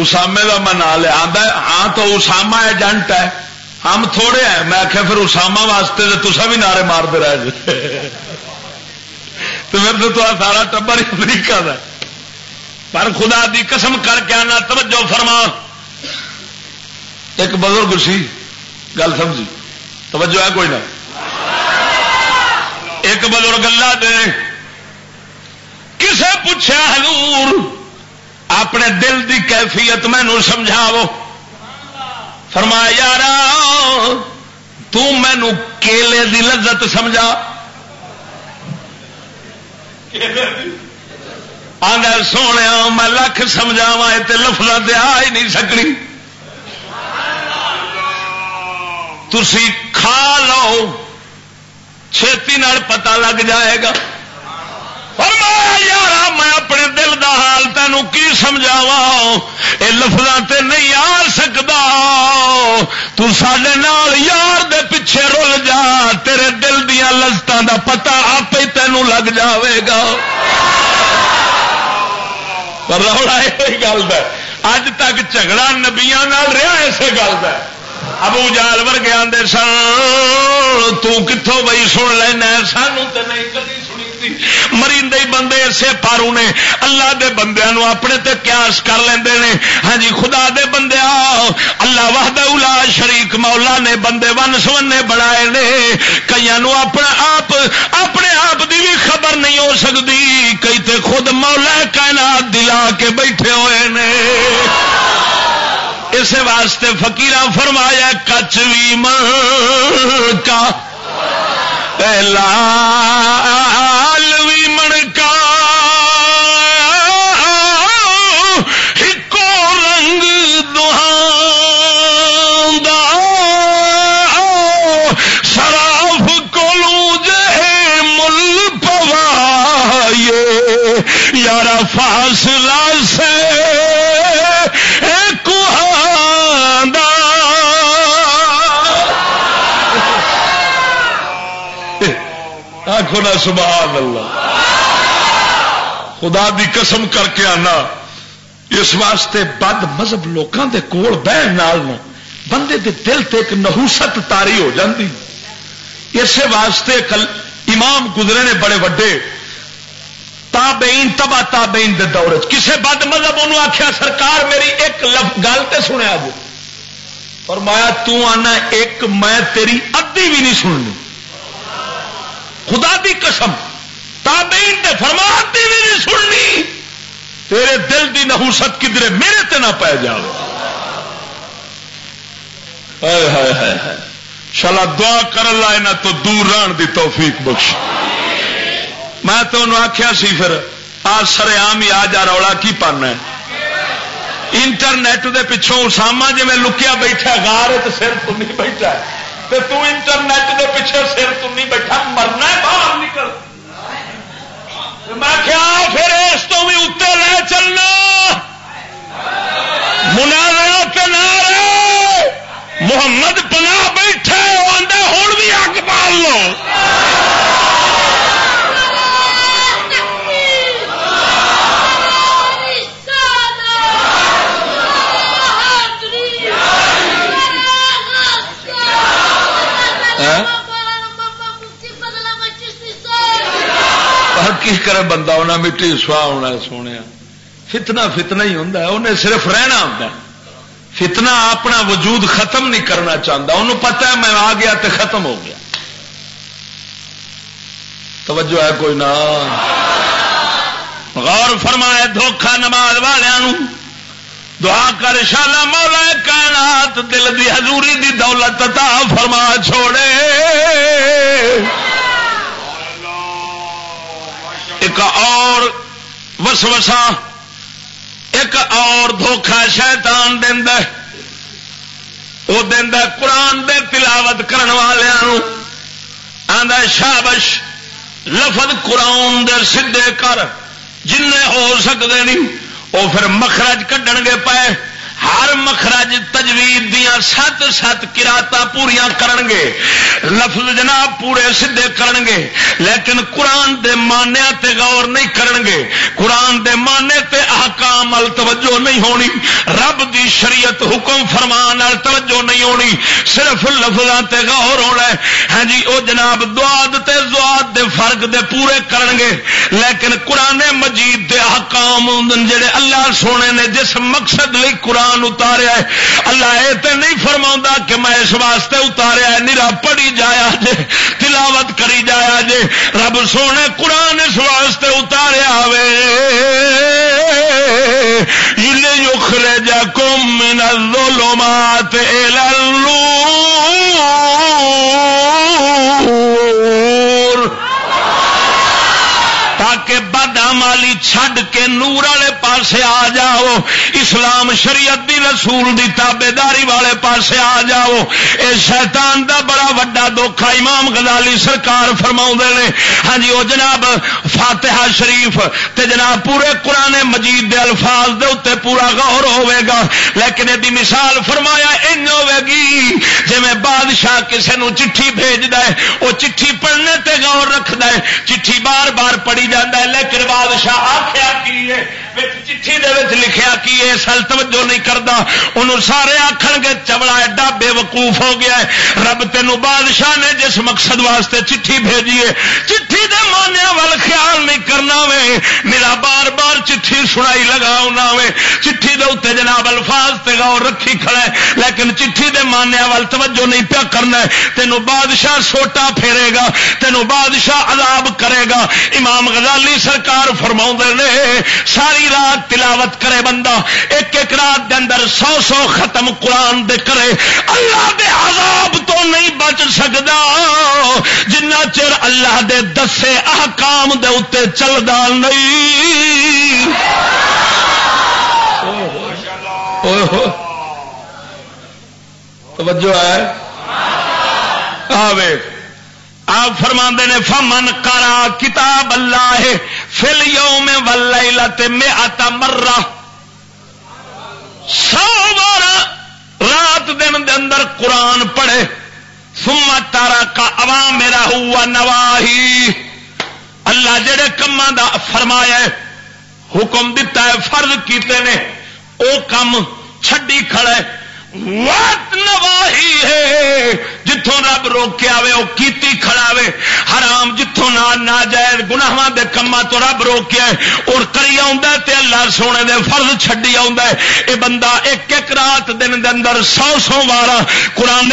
اسامے کا میں نام لیا ہاں تو اسامہ ایجنٹ ہے۔ ہم تھوڑے ہیں۔ میں آخیا پھر اسامہ واسطے تو تصا بھی نعرے مارتے رہے تو پھر تو سارا ٹبر امریکہ کا پر خدا دی قسم کر کے آنا، توجہ فرما۔ ایک بزرگ سی، گل سمجھی۔ توجہ ہے کوئی نہ۔ ایک بزرگ اللہ دے۔ کسے پوچھا حضور اپنے دل دی کیفیت مینو سمجھاو۔ فرمایا یار تینو کیلے دی لذت سمجھا۔ آدھا سونے میں لکھ سمجھاوا یہ لفظ دیا ہی نہیں سکنی۔ تھی کھا لو، چھتی پتا لگ جائے گا۔ فرمایا یار، میں اپنے دل دا حال تینوں کی سمجھاوا یہ لفظ تے نہیں آ سکتا تے نال یار دے پیچھے رول جا، تیرے دل دیا لذتوں دا پتا آپ ہی تینوں لگ جاوے گا۔ رولا یہ گل اج تک جھگڑا نبیا رہا اسی گل کا ابو جال ورگے آدھے سن تتوں بئی سن لینا سانو تو نہیں، کدی مریند بندے اسے پارو نے اللہ دے بندے اپنے تے قیاس کر لیں ہاں جی خدا دے بندے اللہ وحد الا شریک مولا نے بندے ون سونے بنائے نے۔ کئی اپنا آپ، اپنے آپ دی بھی خبر نہیں ہو سکتی۔ کئی تے خود مولا کائنات دلا کے بیٹھے ہوئے نے۔ اس واسطے فکیرا فرمایا کچوی من کا۔ لال فاصلہ سے آخو نا سبحان اللہ۔ خدا دی قسم کر کے آنا۔ اس واسطے بد مذہب لوگوں کے کول بہن بندے دے دل تے ایک نہوست تاری ہو جاتی اسی واسطے کل امام گزرے نے بڑے وڈے تابعین تبا تابعین دے دور کسے بد مذہب انہوں آخیا سرکار میری ایک گل تے سنیا جی۔ اور مایا تنا ایک، میں تیری ادی بھی نہیں سننی۔ خدا دی قسم، تابعین تے فرماتی بھی نہیں سننی۔ تیرے دل دی نحوست کدھر میرے تے نہ پی جاؤ شالا دعا کر لا تو دور رہن دی توفیق بخش میں تو انہوں آخیا سی پھر، آ سر آم ہی آ جا رولا کی پانا انٹرنیٹ دے پچھوں اسامہ جی میں لکیا بیٹھا گار سر تو نہیں بیٹھا تو تو انٹرنیٹ دے پیچھے سر تم نہیں بیٹھا مرنا باہر نکل۔ میں کیا پھر اس تو بھی اتنے لے چلنا۔ منازع کے نعرے محمد پنا بیٹھے آدھے ہوں بھی اگ پال لو۔ کی کرے بندہ انہیں مٹی سوا ہونا سونے فتنا فتنا ہی ہوں انہیں صرف رہنا ہوں فتنا اپنا وجود ختم نہیں کرنا چاہتا انہوں پتا ہے میں آ گیا تو ختم ہو گیا۔ توجہ ہے کوئی نہ۔ غور فرمائے دھوکھا نماز والوں۔ دعا کر شالا مولا کائنات، دل دی حضوری دی دولت تا فرما چھوڑے۔ ایک اور وسوسا ایک اور دھوکھا شیطان دینا وہ دینا قرآن دے تلاوت کرن والوں آدھا شابش، لفظ قرآن دے سدھے کر جن ہو سکتے نہیں وہ پھر مخرج کھڈن گے پائے ہر مخرج تجوید دیا سات سات کراط پوریا گے لفظ جناب پورے سیدے گے لیکن قرآن دے مانیا تے غور نہیں گے قرآن دے مانے تے احکام ال توجہ نہیں ہونی۔ رب دی شریعت حکم فرمان ال توجہ نہیں ہونی۔ صرف لفظوں تے غور ہونا ہے۔ ہاں جی او جناب دعاد تے زواد دے فرق دے پورے گے لیکن قرآن مجید دے احکام جڑے اللہ سونے نے جس مقصد لی قرآن قرآن اتاریا ہے۔ اللہ یہ تو نہیں فرما کہ میں اس واسطے اتاریا ہے نیرا پڑھی جایا جے، تلاوت کری جایا جے۔ رب سونے قرآن اس واسطے اتاریا وے۔ یخرے من الظلمات الى تاکہ مالی چھڈ کے نور والے پاسے آ جاؤ۔ اسلام شریعت دی رسول دی تابے داری والے پاسے آ جاؤ۔ اے شیطان دا بڑا وڈا دکھا امام غزالی سرکار فرما نے۔ ہاں جی وہ جناب فاتحہ شریف تے جناب پورے قرآن مجید دے الفاظ دے اتنے پورا غور ہوے گا۔ لیکن یہ مثال فرمایا ان ہوے گی۔ جی میں بادشاہ کسی نو چٹھی بھیج دے وہ چٹھی پڑھنے تے غور رکھ دے چٹھی بار بار پڑھی جاتا ہے، لیکن بادشاہ آخیا کی چٹھی دے لکھیا کی یہ سل توجہ نہیں کرتا انہوں سارے آخ گے چبڑا ایڈا بے وقوف ہو گیا ہے رب تین بادشاہ نے جس مقصد واسطے چٹھی بھیجی ہے چٹھی دے مانے وال خیال نہیں کرنا وے میرا بار بار چٹھی سنائی لگا وے چٹھی دے اتنے جناب الفاظ تے غور رکھی کھڑا ہے لیکن چٹھی دے مانے وال توجہ نہیں پیا کرنا تینوں بادشاہ سوٹا پھیرے گا تینوں بادشاہ عذاب کرے گا امام غزالی سرکار فرما نے ساری رات تلاوت کرے بندہ، ایک ایک رات دے اندر سو سو ختم قرآن دے کرے، اللہ دے عذاب تو نہیں بچ سکتا جنہ چر اللہ دے دسے احکام دے اتنے چلتا نہیں۔ توجہ ہے؟ آوے آپ فرما نے، فمن کرا کتاب اللہ فل یو میں میں آتا مرا سو بار رات دن دے اندر قرآن پڑھے سما تارا کا عوام میرا ہوا نواہی اللہ جڑے کما دا فرمایا حکم دتا ہے، فرض کیتے نے، او کم چھڈی کھڑے نواہی ہے۔ جتوں رب روکے آئے وہ کیتی کھڑا وے حرام جتوں نہ نہ جائز گناواں دے کما تو رب روکیا ہے اور کری آ اللہ سونے دے فرض چھڈی آندا ہے۔ اے بندہ ایک ایک رات دن دے اندر سو سو بارہ قرآن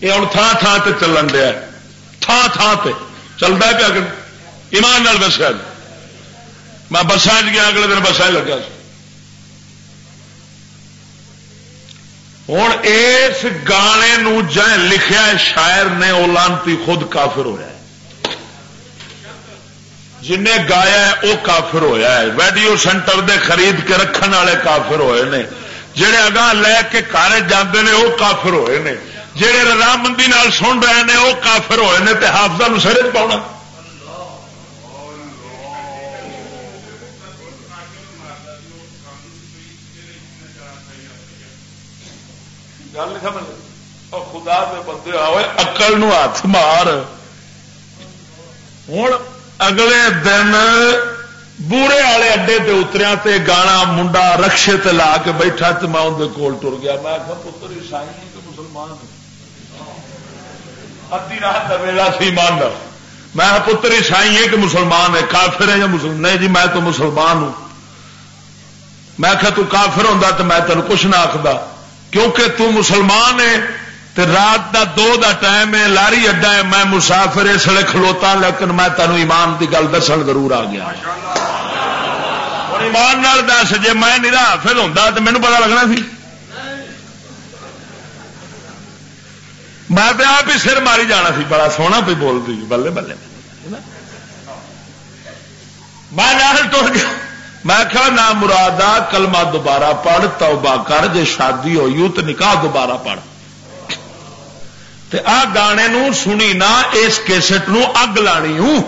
یہ ہوں تھان تھان سے چلن دیا تھان تھان سے چلتا پیا ایمان نال دسیا میں بسان جی گیا، اگلے دن بسان لگا ہوں اس گانے نو لکھیا شاعر نے وہ لانتی خود کافر ہوا جن گایا ہے وہ کافر ہویا ہے۔ ویڈیو سینٹر دے خرید کے رکھنے والے کافر ہوئے نے۔ جہے اگاں لے کے کارے جانے نے وہ کافر ہوئے نے۔ جہے رضامندی سن رہے ہیں وہ کافر ہوئے ہیں تو حافظ سر پاؤنا۔ گل سمجھ خدا کے بندے آئے اکل ہاتھ مار۔ ہوں اگلے دن بوڑے والے اڈے تے اتریا تے گانا منڈا رکشے تے لا کے بیٹھا تو میں اندر کول ٹر گیا۔ میں آخر پتر، عیسائی مسلمان ادی رات کا ویلا سی مان میں پتر عیسائی ہے کہ مسلمان ہے؟ کافر ہے یا مسلمان نہیں جی میں تو مسلمان ہوں۔ میں کہ تو کافر ہوں تو میں تین کچھ نہ آخدا۔ کیونکہ تو مسلمان ہے تے رات دا دو دا ٹائم ہے، لاری اڈا ہے، میں مسافر اس لیے کھلوتا، لیکن میں تینوں ایمان کی گل دسن ضرور آ گیا۔ ایمان دس جی میں نہیں حافظ ہوں تو مینو پتا لگنا سی۔ میں آپ ہی سر ماری جانا سی، بڑا سونا پہ بول دی بلے بلے۔ میں ٹر گیا۔ میں کیا نہ مرادہ کلمہ دوبارہ پڑھ، توبہ کر، جے شادی ہوئی تو نکاح دوبارہ پڑھ۔ تے آ گانے نو سنی نہ اس کیسٹ نو اگ لانی ہوں۔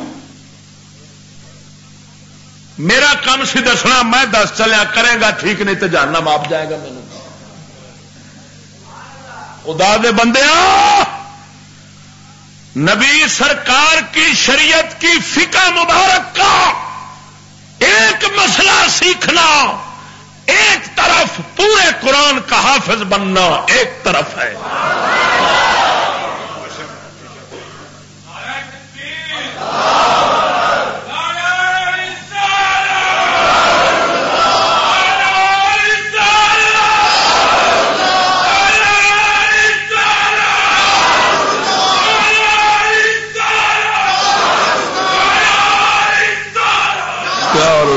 میرا کام سی دسنا، میں دس چلیا، کرے گا، ٹھیک، نہیں تو جاننا ماپ جائے گا۔ میرے خدا دے بندے نبی سرکار کی شریعت کی فقہ مبارک کا ایک مسئلہ سیکھنا، ایک طرف پورے قرآن کا حافظ بننا ایک طرف ہے۔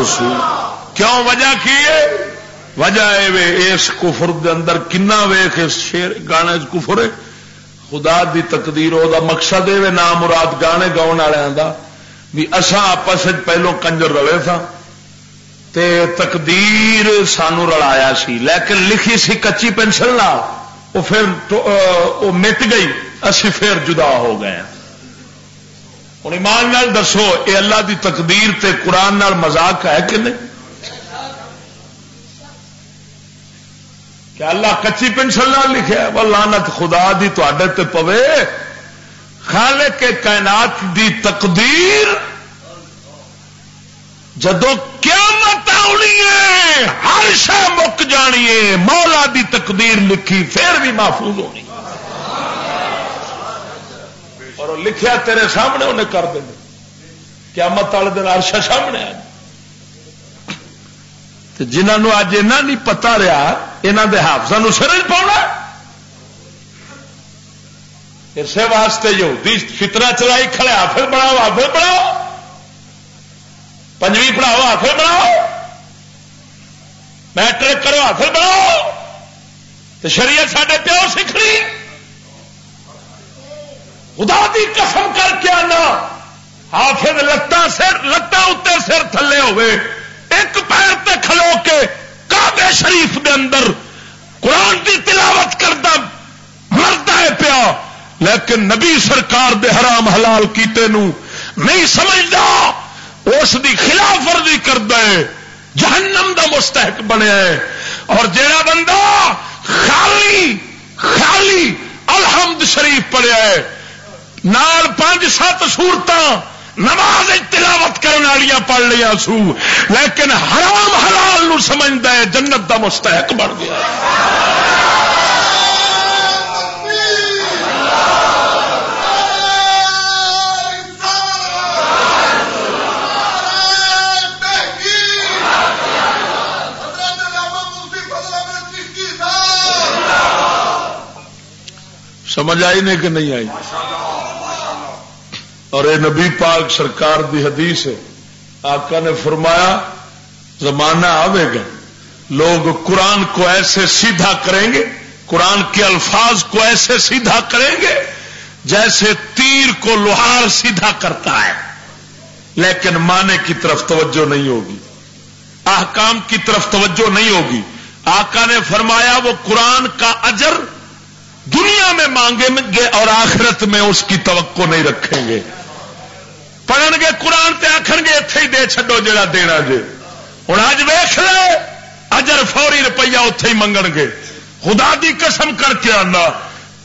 رسول کیوں وجہ کی ہے؟ وجہ ہے اس کفر دے اندر کنا ویخ اس شیر گانے کفر ہے؟ خدا دی تقدیر وہ مقصد ہے نام مراد گانے گاؤن والوں کا بھی اصا آپس پہلو کنجر رلے تھا۔ تے تقدیر سانو رلایا سی، لیکن لکھی سی کچی پینسل نہ وہ پھر وہ مٹ گئی۔ اسی پھر جدا ہو گئے ہیں۔ ہوں ایمان نال دسو یہ اللہ دی تقدیر تے قرآن نال مزاق ہے کہ نہیں؟ کہ اللہ کچی پنسل نال لکھا وہ لانت خدا دی تے پوے۔ خالے کے کائنات دی تقدیر جدو قیامت آنی ہے، ہر شہ مک جانی ہے۔ مولا دی تقدیر لکھی، پھر بھی محفوظ ہونی۔ اور لکھیا تیرے سامنے انہیں کر دیں کیا مت والے دن ارشا سامنے آ جنہوں اج ایسا نہیں پتا رہا یہاں کے حافظ سرج پاؤنا۔ اسی واسطے جو فطرہ چلائی، کھڑے حافظ بناؤ حافظ بناؤ۔ پنجویں پڑھاؤ حافظ بناؤ۔ میٹرک کرو حافظ بناؤ۔ تو شریعت سڈے پیو سیکھنی خدا دی قسم کر کے آنا۔ حافظ لتاں سر لتاں اتنے سر تھلے ہوئے۔ ایک پیر تے کھلو کے کعبے شریف دے اندر قرآن دی تلاوت کرتا مرتا ہے پیا۔ لیکن نبی سرکار دے حرام حلال کیتے نو نہیں سمجھتا اس دی خلاف ورزی کرتا ہے۔ جہنم دا مستحق بنیا ہے۔ اور جڑا بندہ خالی خالی الحمد شریف پڑیا ہے۔ نال پانچ سات سورت نماز تلاوت کرنے والی پڑھ لیا سو۔ لیکن حرام حلال نو سمجھتا ہے، جنت دا مستحق بن گیا۔ سمجھ آئی نہیں کہ نہیں آئی؟ اور اے نبی پاک سرکار دی حدیث ہے، آقا نے فرمایا، زمانہ آئے گا، لوگ قرآن کو ایسے سیدھا کریں گے، قرآن کے الفاظ کو ایسے سیدھا کریں گے، جیسے تیر کو لوہار سیدھا کرتا ہے۔ لیکن مانے کی طرف توجہ نہیں ہوگی۔ احکام کی طرف توجہ نہیں ہوگی۔ آقا نے فرمایا، وہ قرآن کا اجر دنیا میں مانگیں گے اور آخرت میں اس کی توقع نہیں رکھیں گے۔ پڑھن گے قرآن تے آخر گے اتے ہی دے چڈو جا دینا جی ہوں اج ویخ لے، اجر فوری روپیہ اتے ہی منگ گے خدا دی قسم کر کے آنا۔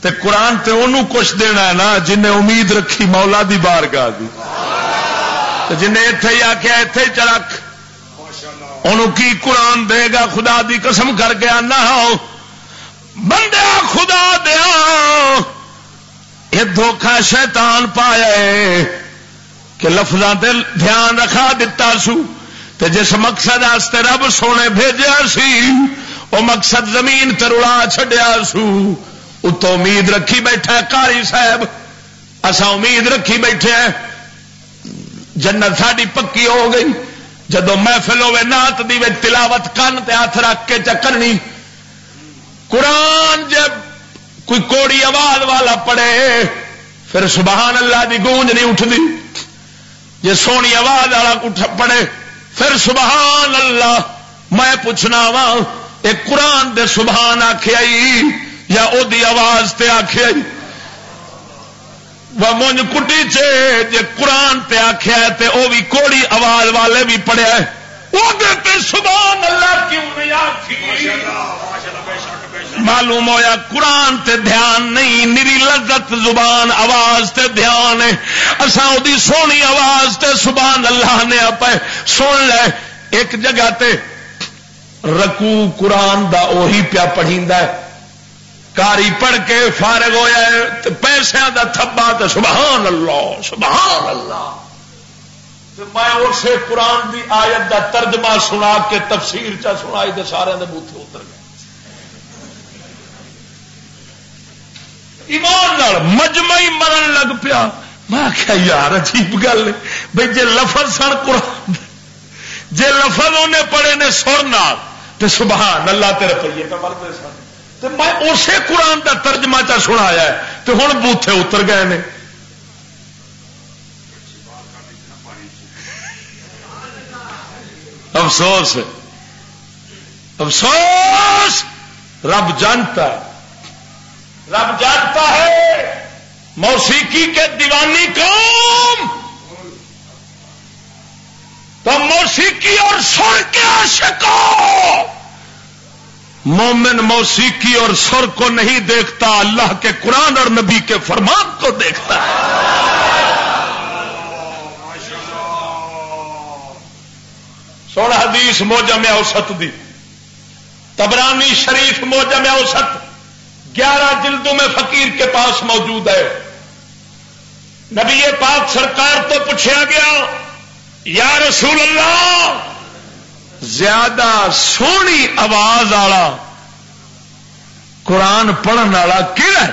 تے قرآن تے انہوں کچھ دینا ہے نا، جن امید رکھی مولا دی بار گاہ جن اتے ہی آخیا اتے ہی چرک انہوں کی قرآن دے گا؟ خدا دی قسم کر کے آنا۔ بندہ خدا دیا۔ یہ دھوکھا شیطان پایا کہ لفظوں تے دھیان رکھا دتا سو تے جس مقصد آستے رب سونے بھیجا سی وہ مقصد زمین ترڑا چڈیا سو۔ اتو امید رکھی بیٹھا کاری صاحب۔ اسا امید رکھی بیٹھے جنت ساری پکی ہو گئی۔ جدو محفل ہوے نات دی تلاوت کن تے ہاتھ رکھ کے چکرنی۔ قرآن جب کوئی کوڑی آواز والا پڑے پھر سبحان اللہ دی گونج نہیں اٹھتی جی سونی آواز والا پڑے، پھر سبحان اللہ میں پوچھنا وا ایک قرآن دے سبحان آخیا یا او دی آواز تے آخیا مونج کٹی چے، جے قرآن تے آخیا تے او بھی کوڑی آواز والے بھی پڑھیا وہ سبحان اللہ کیوں نہیں آخی معلوم ہویا قرآن تے دھیان نہیں، نری لذت زبان، آواز تے دھیان ہے۔ اساں دی سونی آواز تے سبحان اللہ نے آپ سن لے۔ ایک جگہ تے رکو قرآن دا اوہی پیا پڑھی کاری پڑھ کے فارغ ہوا پیسے دا تھبا تو سبحان اللہ سبحان اللہ۔ میں اسے قرآن دی آیت دا ترجمہ سنا کے تفسیر چا سنائی تو سارے بوتھے اتر گئے۔ ایمان مجمع مرن لگ پیا۔ میں آخیا یار، عجیب گل بھائی جی لفظ سن قرآن جی لفظ انہیں پڑھے نے سر نال تو سبحان اللہ تیرے پیے کا مرتے سن۔ تو میں اسی قرآن کا ترجمہ چا سنایا تو ہوں بوتھے اتر گئے نے۔ افسوس افسوس! رب جانتا ہے۔ رب جانتا ہے موسیقی کے دیوانی قوم۔ تو موسیقی اور سر کے عاشقوں۔ مومن موسیقی اور سر کو نہیں دیکھتا، اللہ کے قرآن اور نبی کے فرمان کو دیکھتا۔ ہے سونا حدیث موجم اوسط دی، تبرانی شریف موجم اوسط۔ گیارہ جلدوں میں فقیر کے پاس موجود ہے۔ نبی پاک سرکار تو پوچھا گیا، یا رسول اللہ، زیادہ سونی آواز والا قرآن پڑھن والا کہڑا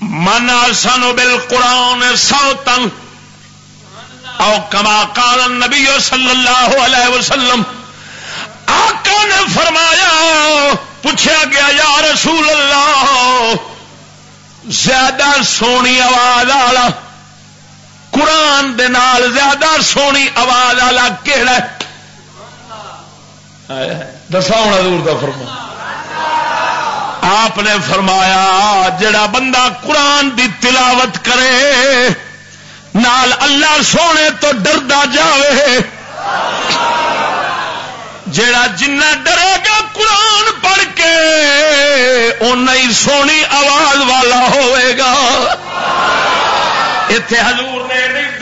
من سانو بل قرآن سو تن او کما کال نبی صلی اللہ علیہ وسلم، آقا نے فرمایا، پوچھا گیا، یا رسول اللہ، زیادہ سونی آواز والا، قرآن دے نال زیادہ سونی آواز والا کہڑا دسا ہونا دور کا فرما آپ نے فرمایا، جڑا بندہ قرآن دی تلاوت کرے نال اللہ سونے تو ڈردا جاوے۔ جڑا جنہ ڈرے گا قرآن پڑھ کے اُن سونی آواز والا ہوئے گا۔ اتے حضور نے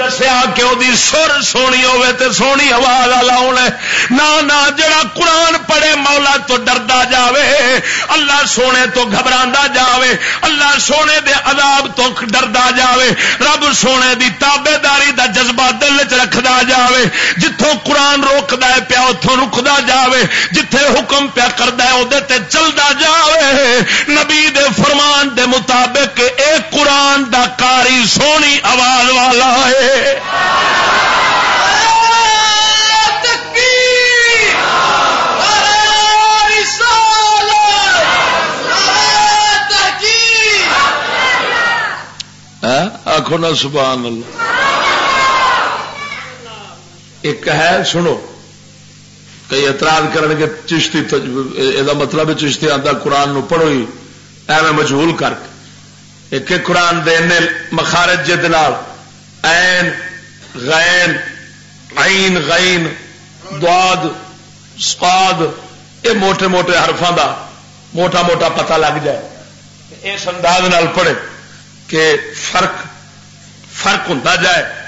دسیا کہ وہ سر سونی ہوے تے سونی آواز والا ہونا نہ جڑا قرآن پڑھے مولا تو ڈردا جاوے، اللہ سونے تو گھبرا جاوے، اللہ سونے دے عذاب تو ڈردا جاوے، رب سونے دی تابے داری دا جذبہ دل چ رکھدا جاوے جتوں قرآن روکدا ہے پیا اتوں رکدا جاوے، جتھے حکم پیا کردا ہے وہ چلتا جاوے۔ نبی دے فرمان دے مطابق اے قرآن دا کاری سونی آواز والا ہے۔ ہاں؟ آخو نا سبحان اللہ۔ ایک ہے، سنو۔ کئی اعتراض کرنے کے چشتی یہ مطلب چشتی آتا قرآن نو پڑھو ہی ایویں مجھول کر کے۔ ایک قرآن دے مخارج جدنال این غین، عین، غین دعاد سپاد یہ موٹے موٹے حرفان دا موٹا موٹا پتہ لگ جائے۔ اس انداز نال پڑھے کہ فرق فرق ہوں جائے۔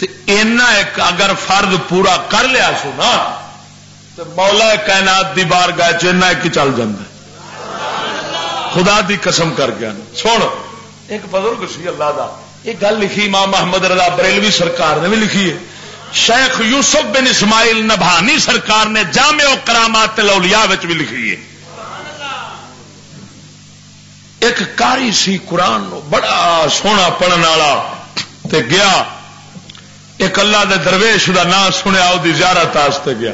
تو اینا ایک اگر فرد پورا کر لیا سو نا تو مولا کائنات دی بار گائے چنا ایک چل جائے خدا دی قسم کر گیا سن ایک بزرگ سی اللہ دا۔ ایک گل لکھی امام محمد رضا بریلوی سرکار نے بھی لکھی ہے۔ شیخ یوسف بن اسماعیل نبھانی سرکار نے جامع و کرامات لولیا بھی لکھی ہے۔ ایک کاری سی قرآن بڑا سونا پڑھنے والا تے گیا۔ ایک اللہ دے درویش دا نام سنیا وہ زیارت گیا۔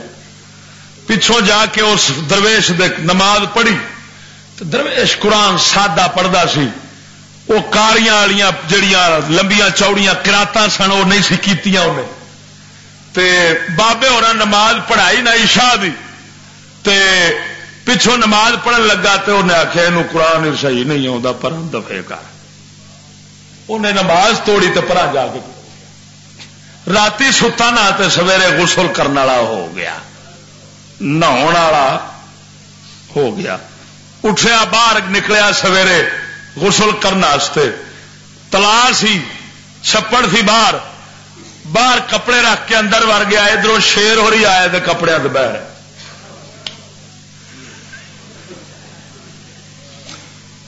پچھوں جا کے اس درویش دے نماز پڑھی۔ درویش قرآن سادہ پڑھتا سی۔ وہ کاریاں والیاں جڑیاں لمبیاں چوڑیاں کراتا سن، وہ نہیں سی تے بابے اور نماز پڑھائی نہ عشاء دی، تے پچھوں نماز پڑھن لگا تو انہیں آخیا یہ قرآن صحیح نہیں آتا پر دفے کر۔ انہیں نماز توڑی تو پرا جا کے۔ رات ستا نہ سویرے غسل کرنے والا ہو گیا۔ نہا ہو گیا۔ اٹھیا باہر نکلیا سویرے غسل کرنے تلا سی، چھپڑ سی باہر۔ باہر کپڑے رکھ کے اندر وڑ گیا، ادھر شیر ہو رہی آئے تو کپڑے دبیر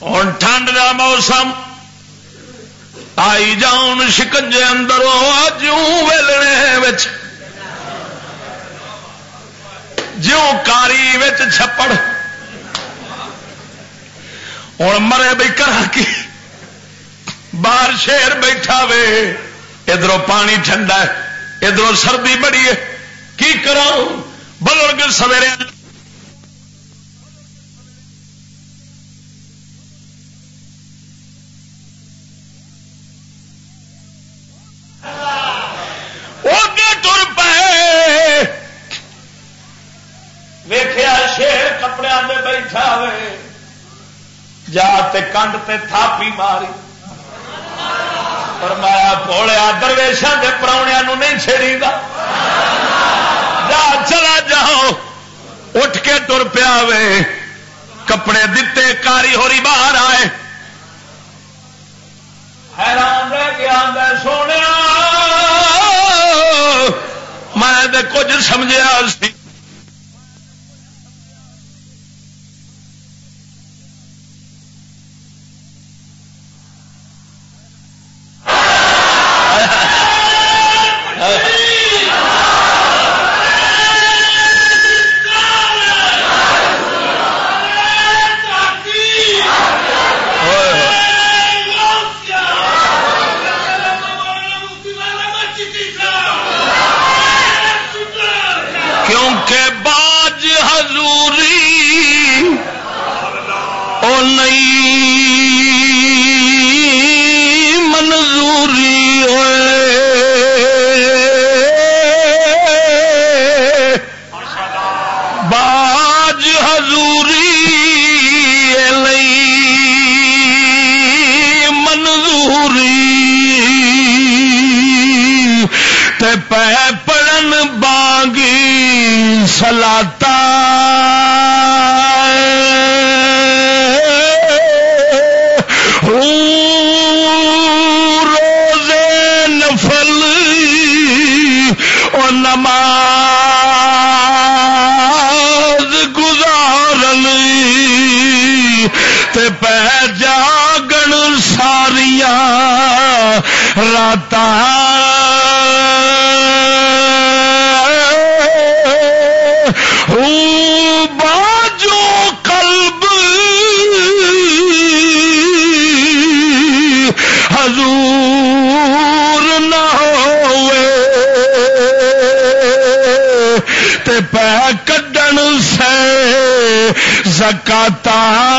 ہوں ٹھنڈ کا موسم، آئی جاؤن شکنجے اندر ویلنے جوں کاری چھپڑ۔ ہوں مرے بھائی کرا کی؟ باہر شیر بیٹھا وے ادھر پانی ٹھنڈا ادھر سردی بڑی ہے، کی کرا بزرگ سویرے جا تے کنڈ تے تھاپی ماری۔ فرمایا پوڑیا درویشان کے پراؤنیا نہیں چھڑی گا جا، چلا جاؤ۔ اٹھ کے تر پیا وے۔ کپڑے دیتے کاری ہوری باہر آئے۔ حیران رہ گیا سونے میں کچھ سمجھا سی۔ نمک زکاتا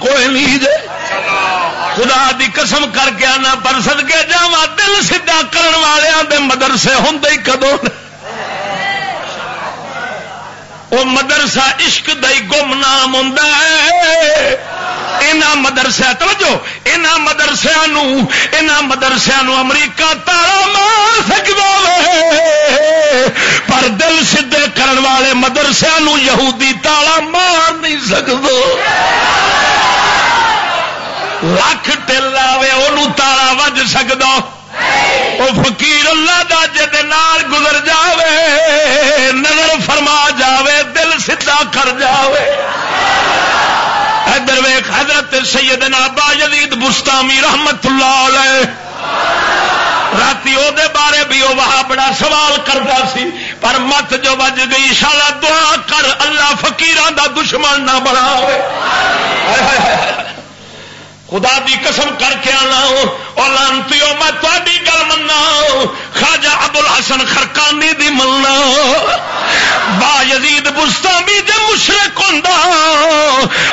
کوئی نہیں دے خدا دی قسم کر کے آنا پر سد کے جا دل سیدا کرن والوں دے مدرسے ہوں کدو وہ مدرسہ عشق دئی گم نام ہوں یہاں مدرسے توجہ! یہاں مدرسیا یہاں مدرسیا امریکہ تارا مار سکتا پر دل سدھے کرن والے مدرسیا یہودی تالا مار نہیں سکتا لکھ ٹل آئے وہ تالا وج سکتا وہ فقیر اللہ دا نال گزر جاوے، نظر فرما جاوے، دل سیدا کر جاوے۔ ادھر ویخ حضرت سیدنا با جدید بستامی رحمت اللہ علیہ۔ رات بارے بھی وہ وہاں بڑا سوال کرتا سی، پر مت جو بج گئی، شالا دعا کر، اللہ فقیران دا دشمن نہ بنا خدا دی قسم کر کے آنا اور لانتی ہو میں تاری گل منا خاجا ابل حسن خرکانی دی ملنا با یزید بستانی دے مشرق ہوں۔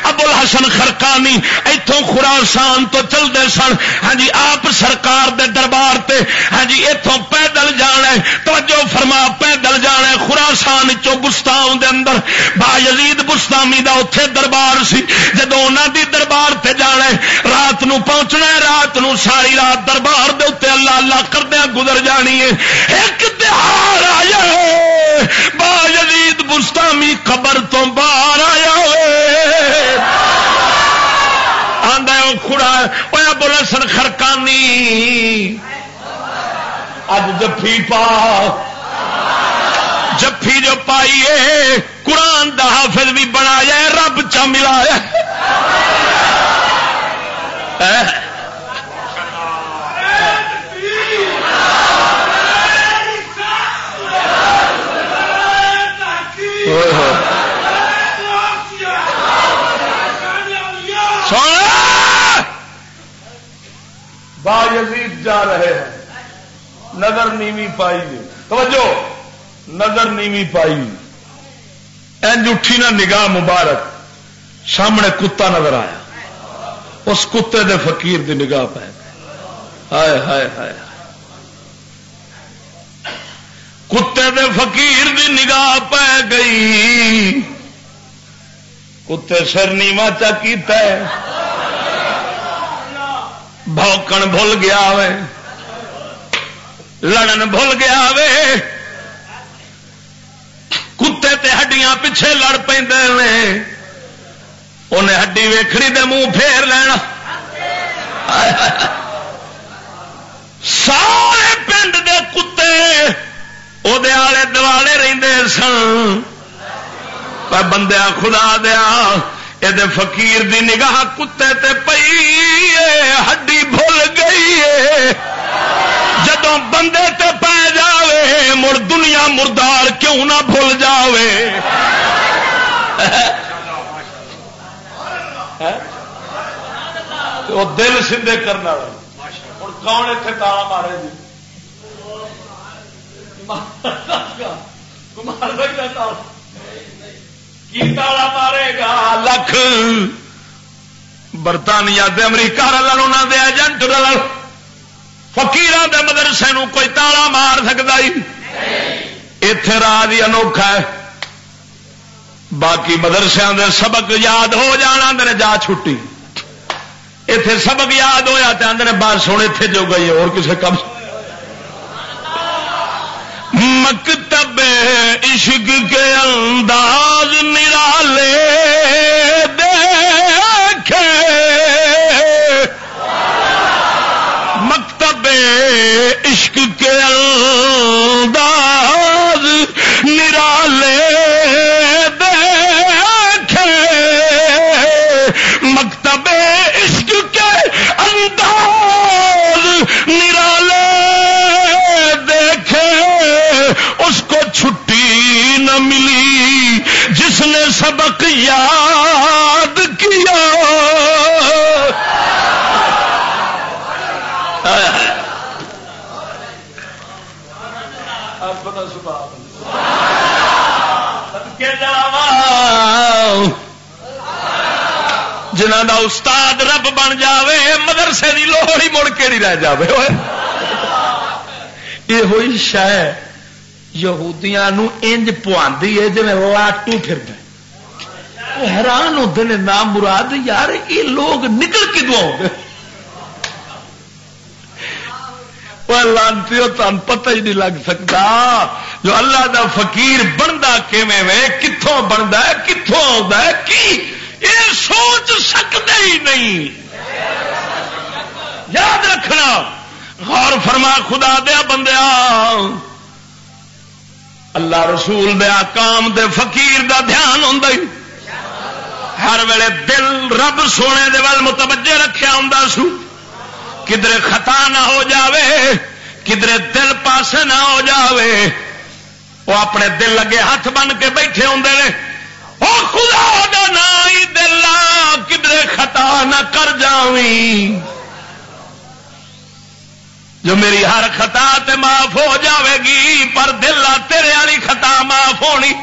ابل حسن خرکانی اتوں خراسان تو چلتے سن۔ ہاں جی آپ سرکار دے دربار تے ہاں جی اتوں پیدل جانا توجہ فرما، پیدل جانا خراسان چو بستان دے اندر۔ با یزید بستانی دا اتے دربار سی۔ جدو انہوں دی دربار تے جانا رات نو پہنچنا ہے، رات نو ساری رات دربار دے اتنے اللہ اللہ کردیا گزر جانی ہے ایک تہار آیا با جدید بستامی خبر تو باہر آیا آدھا کھڑا وہ بولا سن خرکانی۔ اج جفی پا۔ جفی جو پائیے قرآن دا حافظ بھی بنایا رب چا ملایا با یزید جا رہے ہیں۔ نظر نیوی پائی توجہ، نظر نیوی پائی۔ اینج اٹھی نہ نگاہ مبارک، سامنے کتا نظر آیا۔ اس کتے دے فقیر دی نگاہ پہ ہائے ہائے ہائے کتے دے فقیر دی نگاہ پہ گئی۔ کتے سر نیوا چا بھوکن بھول گیا وے لڑن بھول گیا وے کتے تے ہڈیاں پیچھے لڑ پہ انہیں ہڈی ویکھڑی دے منہ پھیر لینا سارے پنڈ دے کتے وہ آلے دوالے رہتے سن بندیا خدا دیا یہ فقیر دی نگاہ کتے تے پئی ہڈی بھول گئی جدو بندے تے پی جاوے مڑ دنیا مردار کیوں نہ بھول جاوے وہ دل سندے کرنے والا ہوں کون اتنے تالا مارے جی؟ کی تالا مارے گا؟ لکھ۔ برطانیہ دے امریکہ رلن انہوں دے ایجنٹ رلن۔ فکیر دے مدرسے کوئی تالا مار سکتا ہی اتے راہ ہی انوکھا ہے۔ باقی مدرسے دے سبق یاد ہو جانا میرے جا چھٹی۔ اتے سبق یاد ہوا تو آدھے بات سو اتے جو گئی، اور کسی کم؟ مکتب عشق کے انداز نرالے دیکھے۔ مکتب عشق کے انداز سبق یاد کیا۔ جنہ دا استاد رب بن جاوے مدرسے کی لوڑ ہی مڑ کے نہیں رہ جائے یہ ہوئی شہ یہودیاں نو انج پواندی ہے جی لاٹو پھر حیران ہوتے ہیں نام مراد یار، یہ لوگ نکل کدو آؤ لانتی تم پتہ ہی نہیں لگ سکتا۔ جو اللہ دا فقیر بنتا کتوں بنتا ہے کتوں آتا ہے، کی؟ یہ سوچ سکتے ہی نہیں۔ یاد رکھنا۔ غور فرما، خدا دیا بندیا اللہ رسول دیا کام دے فقیر دا دھیان ہوں ہر ویلے دل رب سونے دے وال متوجہ رکھا ہوں سو۔ کدھر خطا نہ ہو جاوے کدھر دل پاسے نہ ہو جاوے۔ وہ اپنے دل لگے ہاتھ بن کے بیٹھے ہوں نے۔ وہ خدا دا نا دل کدھر خطا نہ کر جاوی جو میری ہر خطا تے معاف ہو جاوے گی، پر دل آ تیرے والی خطا معاف ہونی۔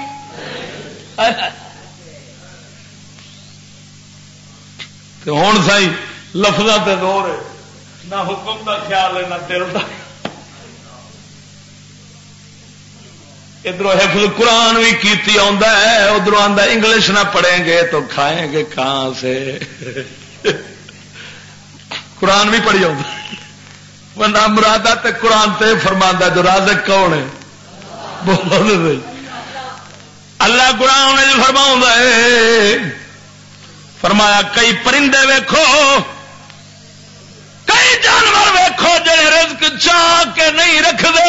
ہوں سی لفظ تے دور ہے۔ نہ حکم دا خیال ہے، نہ دل کا ادھر حفظ قرآن بھی کیتی ہے ادھر آتا انگلش نہ پڑھیں گے تو کھائیں گے کہاں سے؟ قرآن بھی پڑھی بندہ مرادہ تے قرآن تے فرما جو رازق کون ہے؟ بول اللہ قرآن فرما ہے۔ فرمایا، کئی پرندے ویکھو، کئی جانور ویکو جڑے رزق چاہ کے نہیں رکھ دے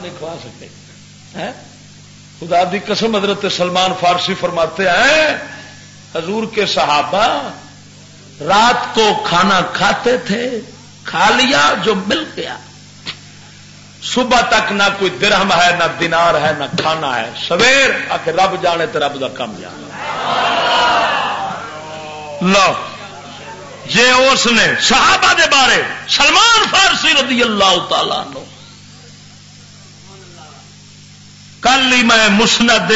نہیں کھوا سکتے۔ ہاں؟ خدا دی قسم حضرت سلمان فارسی فرماتے ہیں، حضور کے صحابہ رات کو کھانا کھاتے تھے، کھا لیا جو مل گیا۔ صبح تک نہ کوئی درہم ہے، نہ دینار ہے، نہ کھانا ہے۔ سویر، آ کے رب جانے تو رب کا کم جانا لو جی اس نے صحابہ دے بارے، سلمان فارسی رضی اللہ تعالی نو کل ہی میں مسند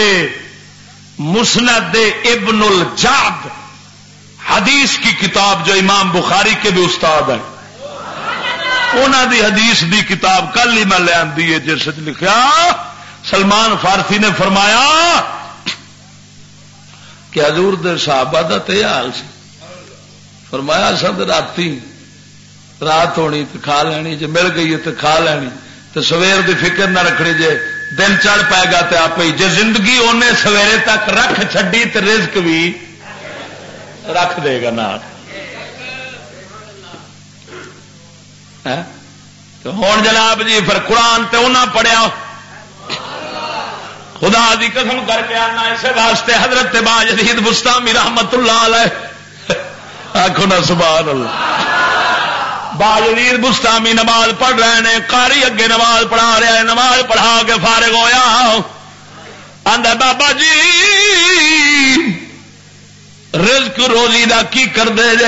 مسند ابن الجاد حدیث کی کتاب جو امام بخاری کے بھی استاد ہیں۔ دی حدیث دی کتاب کل ہی میں لے آئی ہے، جس لکھا سلمان فارسی نے فرمایا کہ حضور دے صحابہ دا تے حال سی۔ فرمایا، سب رات رات ہونی تو کھا لینی جی مل گئی تو کھا لینی تو سویر دی فکر نہ رکھنی جے دن چڑھ پائے گا تو آپ ہی۔ جی زندگی انہیں سویرے تک رکھ چڈی تو رزق بھی رکھ دے گا نہ۔ ہاں؟ ہوں جناب جی پھر قرآن تے انہیں پڑھیا۔ خدا دی قسم کر کے آنا اسے واسطے حضرت با جدید مستامی رحمت اللہ علیہ۔ آخو نا سبحان اللہ۔ با جدید مستامی نماز پڑھ رہے ہیں کاری اگے نماز پڑھا رہا ہے نماز پڑھا کے فارغ ہویا۔ آدھا بابا جی رزق روزی دا کی کر دے جے؟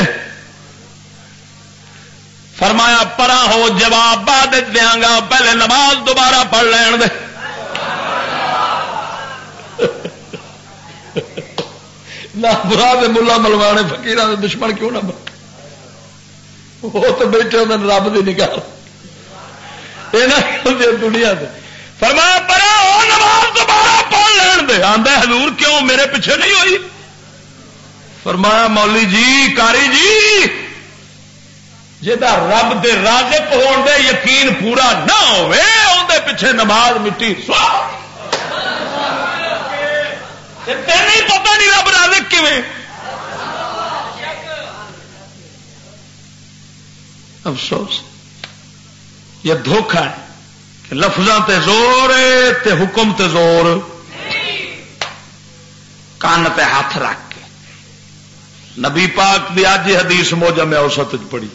فرمایا، پرا ہو، جواب بعد دیا گا، پہلے نماز دوبارہ پڑھ لین دے۔ <laughs> برا دے ملا ملوانے فکیر دشمن کیوں نہ وہ تو بیٹھے ہوتے رب کی نکال یہ دنیا سے فرمایا، پرا ہو نماز دوبارہ پڑھ لین دے۔ آدھا حضور کیوں میرے پیچھے نہیں ہوئی؟ فرمایا مولی جی کاری جی جا رب دے رازق ہون دے، یقین پورا نہ ہوے اندر پیچھے نماز مٹی تین پتا نہیں رب رازق کیویں۔ افسوس یہ دھوکھا ہے کہ لفظوں تے زور تے حکم تے زور کان تے ہاتھ رکھ کے۔ نبی پاک دی آج حدیث موجہ میں اوسط پڑی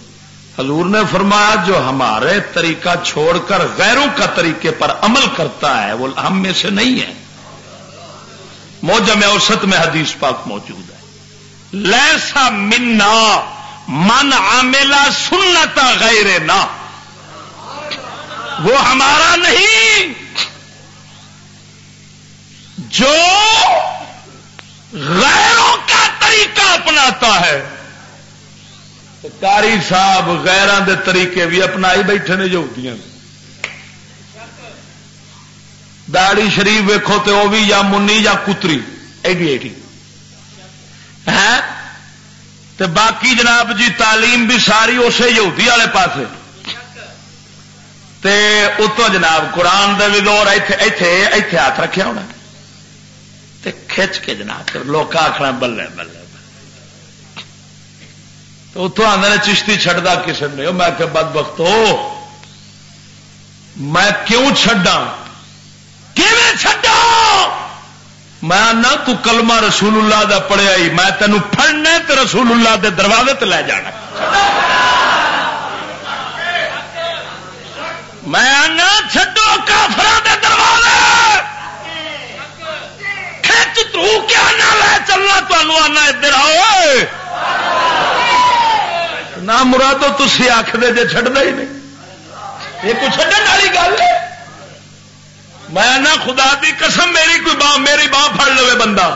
حضور نے فرمایا، جو ہمارے طریقہ چھوڑ کر غیروں کا طریقے پر عمل کرتا ہے، وہ ہم میں سے نہیں ہے۔ موجم اوسط میں حدیث پاک موجود ہے۔ لیسا منا من عاملہ سنتا غیر نہ وہ ہمارا نہیں۔ جو غیروں کا طریقہ اپناتا ہے۔ کاری صاحب غیران دے طریقے بھی اپنا ہی بیٹھے نے جو ہوتی ہیں۔ داڑی شریف ویکو تو وہ بھی یا منی یا کتری۔ ایڈی ایڈی ہے باقی جناب جی تعلیم بھی ساری اسے یہودی والے پاس اتو جناب قرآن دے بھی دور ایتھے ہاتھ رکھا ہونا۔ تے کھچ کے جناب لوگ آخنا بلے بلے تو اتوں آدھے چشتی چڈتا کسی نے۔ میں کہ بد بخت ہو میں کیوں چڈا چڈا میں نہ تو کلمہ رسول اللہ دا پڑھیا ہی، میں تینوں پڑھنا تو رسول اللہ دے دروازے تے لے جانا میں چڈو کافر دے دروازے۔ کھچ تو کیا نہ لے چلنا تمہوں آنا ادھر آؤ۔ نہ مرادو تھی آخر جی چڑھنا ہی نہیں۔ یہ کوئی چڈن والی گل ہے؟ میں نہ خدا دی قسم میری کوئی باں میری باں پڑ لو بندہ۔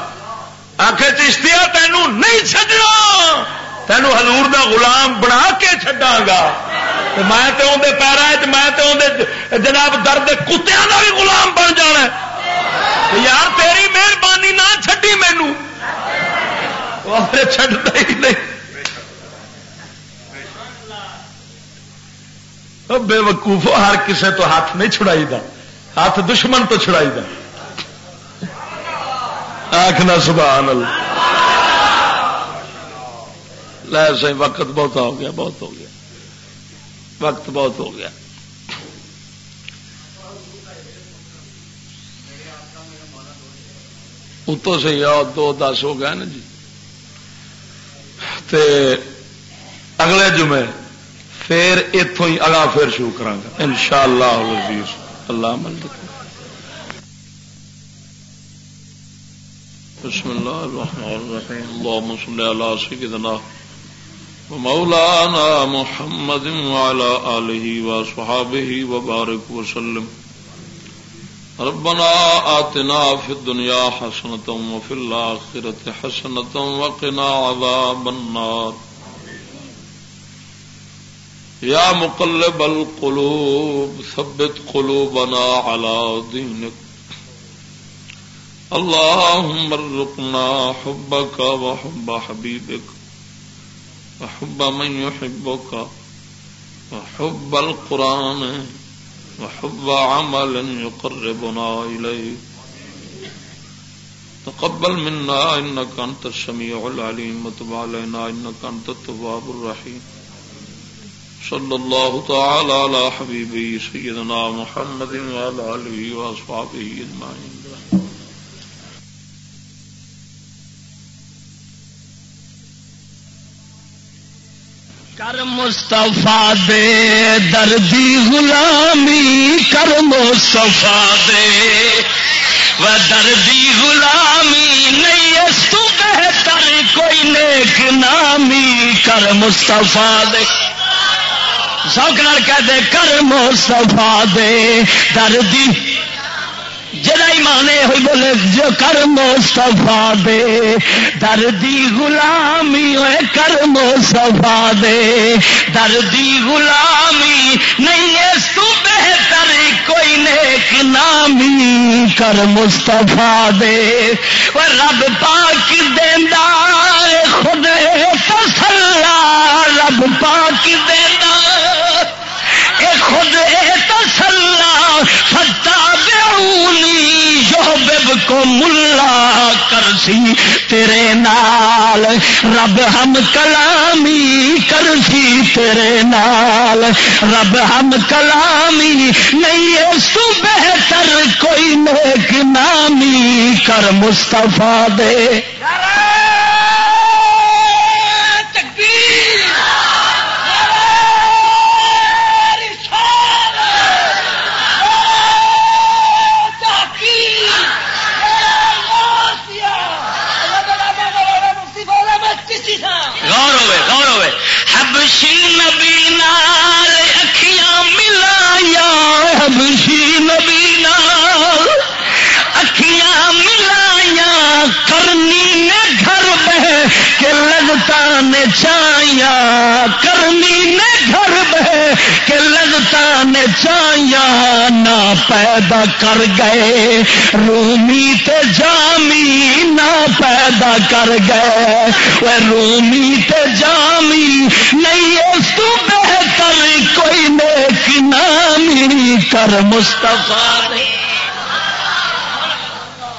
آخ چشتیا تینوں نہیں چڈنا تینوں ہلور دا غلام بنا کے چڈا گا۔ میں تو اندر پیرا میں تو جناب درد کتیا کا بھی غلام بن جانا یار تیری مہربانی نہ چڈی مینو چڈتا ہی نہیں۔ بے وقوف ہر کسے تو ہاتھ نہیں چھڑائی دا ہاتھ دشمن تو چھڑائی دا آخنا سبحان اللہ۔ لے سی وقت بہت ہو گیا، بہت ہو گیا۔ وقت بہت ہو گیا۔ اتوں سے یاد دو دس ہو گیا نا جی۔ تے اگلے جمعے پھر اتوں ہی اگا پھر شروع کرا ان شاء اللہ اللہ مل بسم الله الرحمن الرحيم اللهم صل على سيدنا ومولانا محمد وعلى آله وصحابه وبارك وسلم۔ ربنا آتنا في الدنيا حسنة وفي الآخرة حسنة وقنا عذاب النار۔ يا مقلب القلوب، ثبت قلوبنا على دينك. اللهم ارزقنا حبك وحب حبيبك، وحب من يحبك، وحب القرآن، وحب عمل يقربنا إليك تقبل منا، إنك أنت السميع العليم، وتب علينا، إنك أنت التواب الرحيم. صلى الله تعالى على حبيبه سيدنا محمد وعلى آله وأصحابه أجمعين. کر مستفا دے دردی غلامی، کر مستفا دے۔ و دردی غلامی نہیں اس تو بہتر، کوئی نیک نامی، کر مستفا دے۔ سوکھ کہہ دے کر مستفا دے دردی جڑا ایمان ہوئی بولے، جو کر مستفا دے، دردی غلامی، ہوئے کر مستفا دے۔ دردی غلامی، نہیں اس تو بہتر کوئی نیک نامی کر مستفا دے۔ وہ رب پاک دینا خود تسلا رب پاک دینا اے خود تسلا ستا کو ملا کرسی تیرے نال۔ رب ہم کلامی کرسی تیرے نال۔ رب ہم کلامی نہیں سو بہتر کوئی نیک نامی کر مستفا دے۔ نال اکھیاں ملایا حبشی نبی نال۔ اکھیاں ملایا کرنی نے گھر بہ کے لگتا نے چایا کرنی نے گھر بہ کے لگتا نے چایا نہ پیدا کر گئے رومی تے جامی، نہ پیدا کر گئے۔ وہ رومی تے جامی، نہیں اس تو بہتر کوئی نیک نامی کر مستفا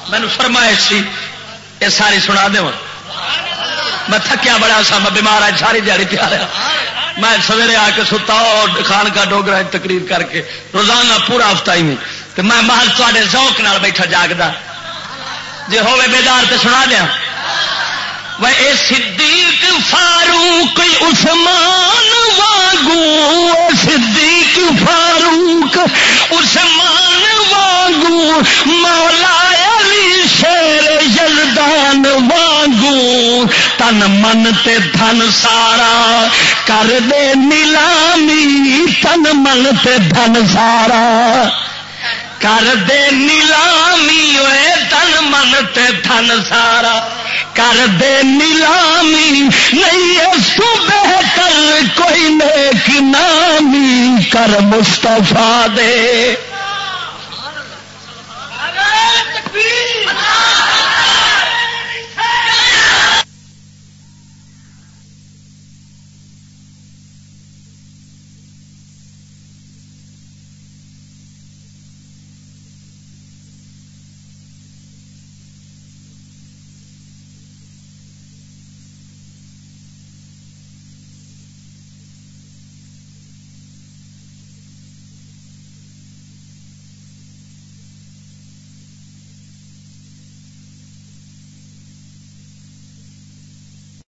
مینو فرمائش سی، یہ ساری سنا دوں میں تھکیا بڑا سا، میں بیمار آج ساری دیہی پیا رہا۔ میں سویرے آ کے ستا اور خان کا ڈوگرا تقریر کر کے روزانہ پورا ہفتہ ہی میں۔ تو میں محل تے ذوق نال بیٹھا جاگتا جی ہوے بیدار تو سنا دیا۔ اے صدیق فاروق عثمان واگو صدیق فاروق عثمان واگو مولا علی شیر یلدان واگو، تن من تے دھن سارا کر دے نیلامی، تن من تے دھن سارا۔ کر دے نیلامی ہوئے تن من تے تھن سارا کر دے نیلامی نہیں سو بہتر کوئی نیک نامی کر مستفا دے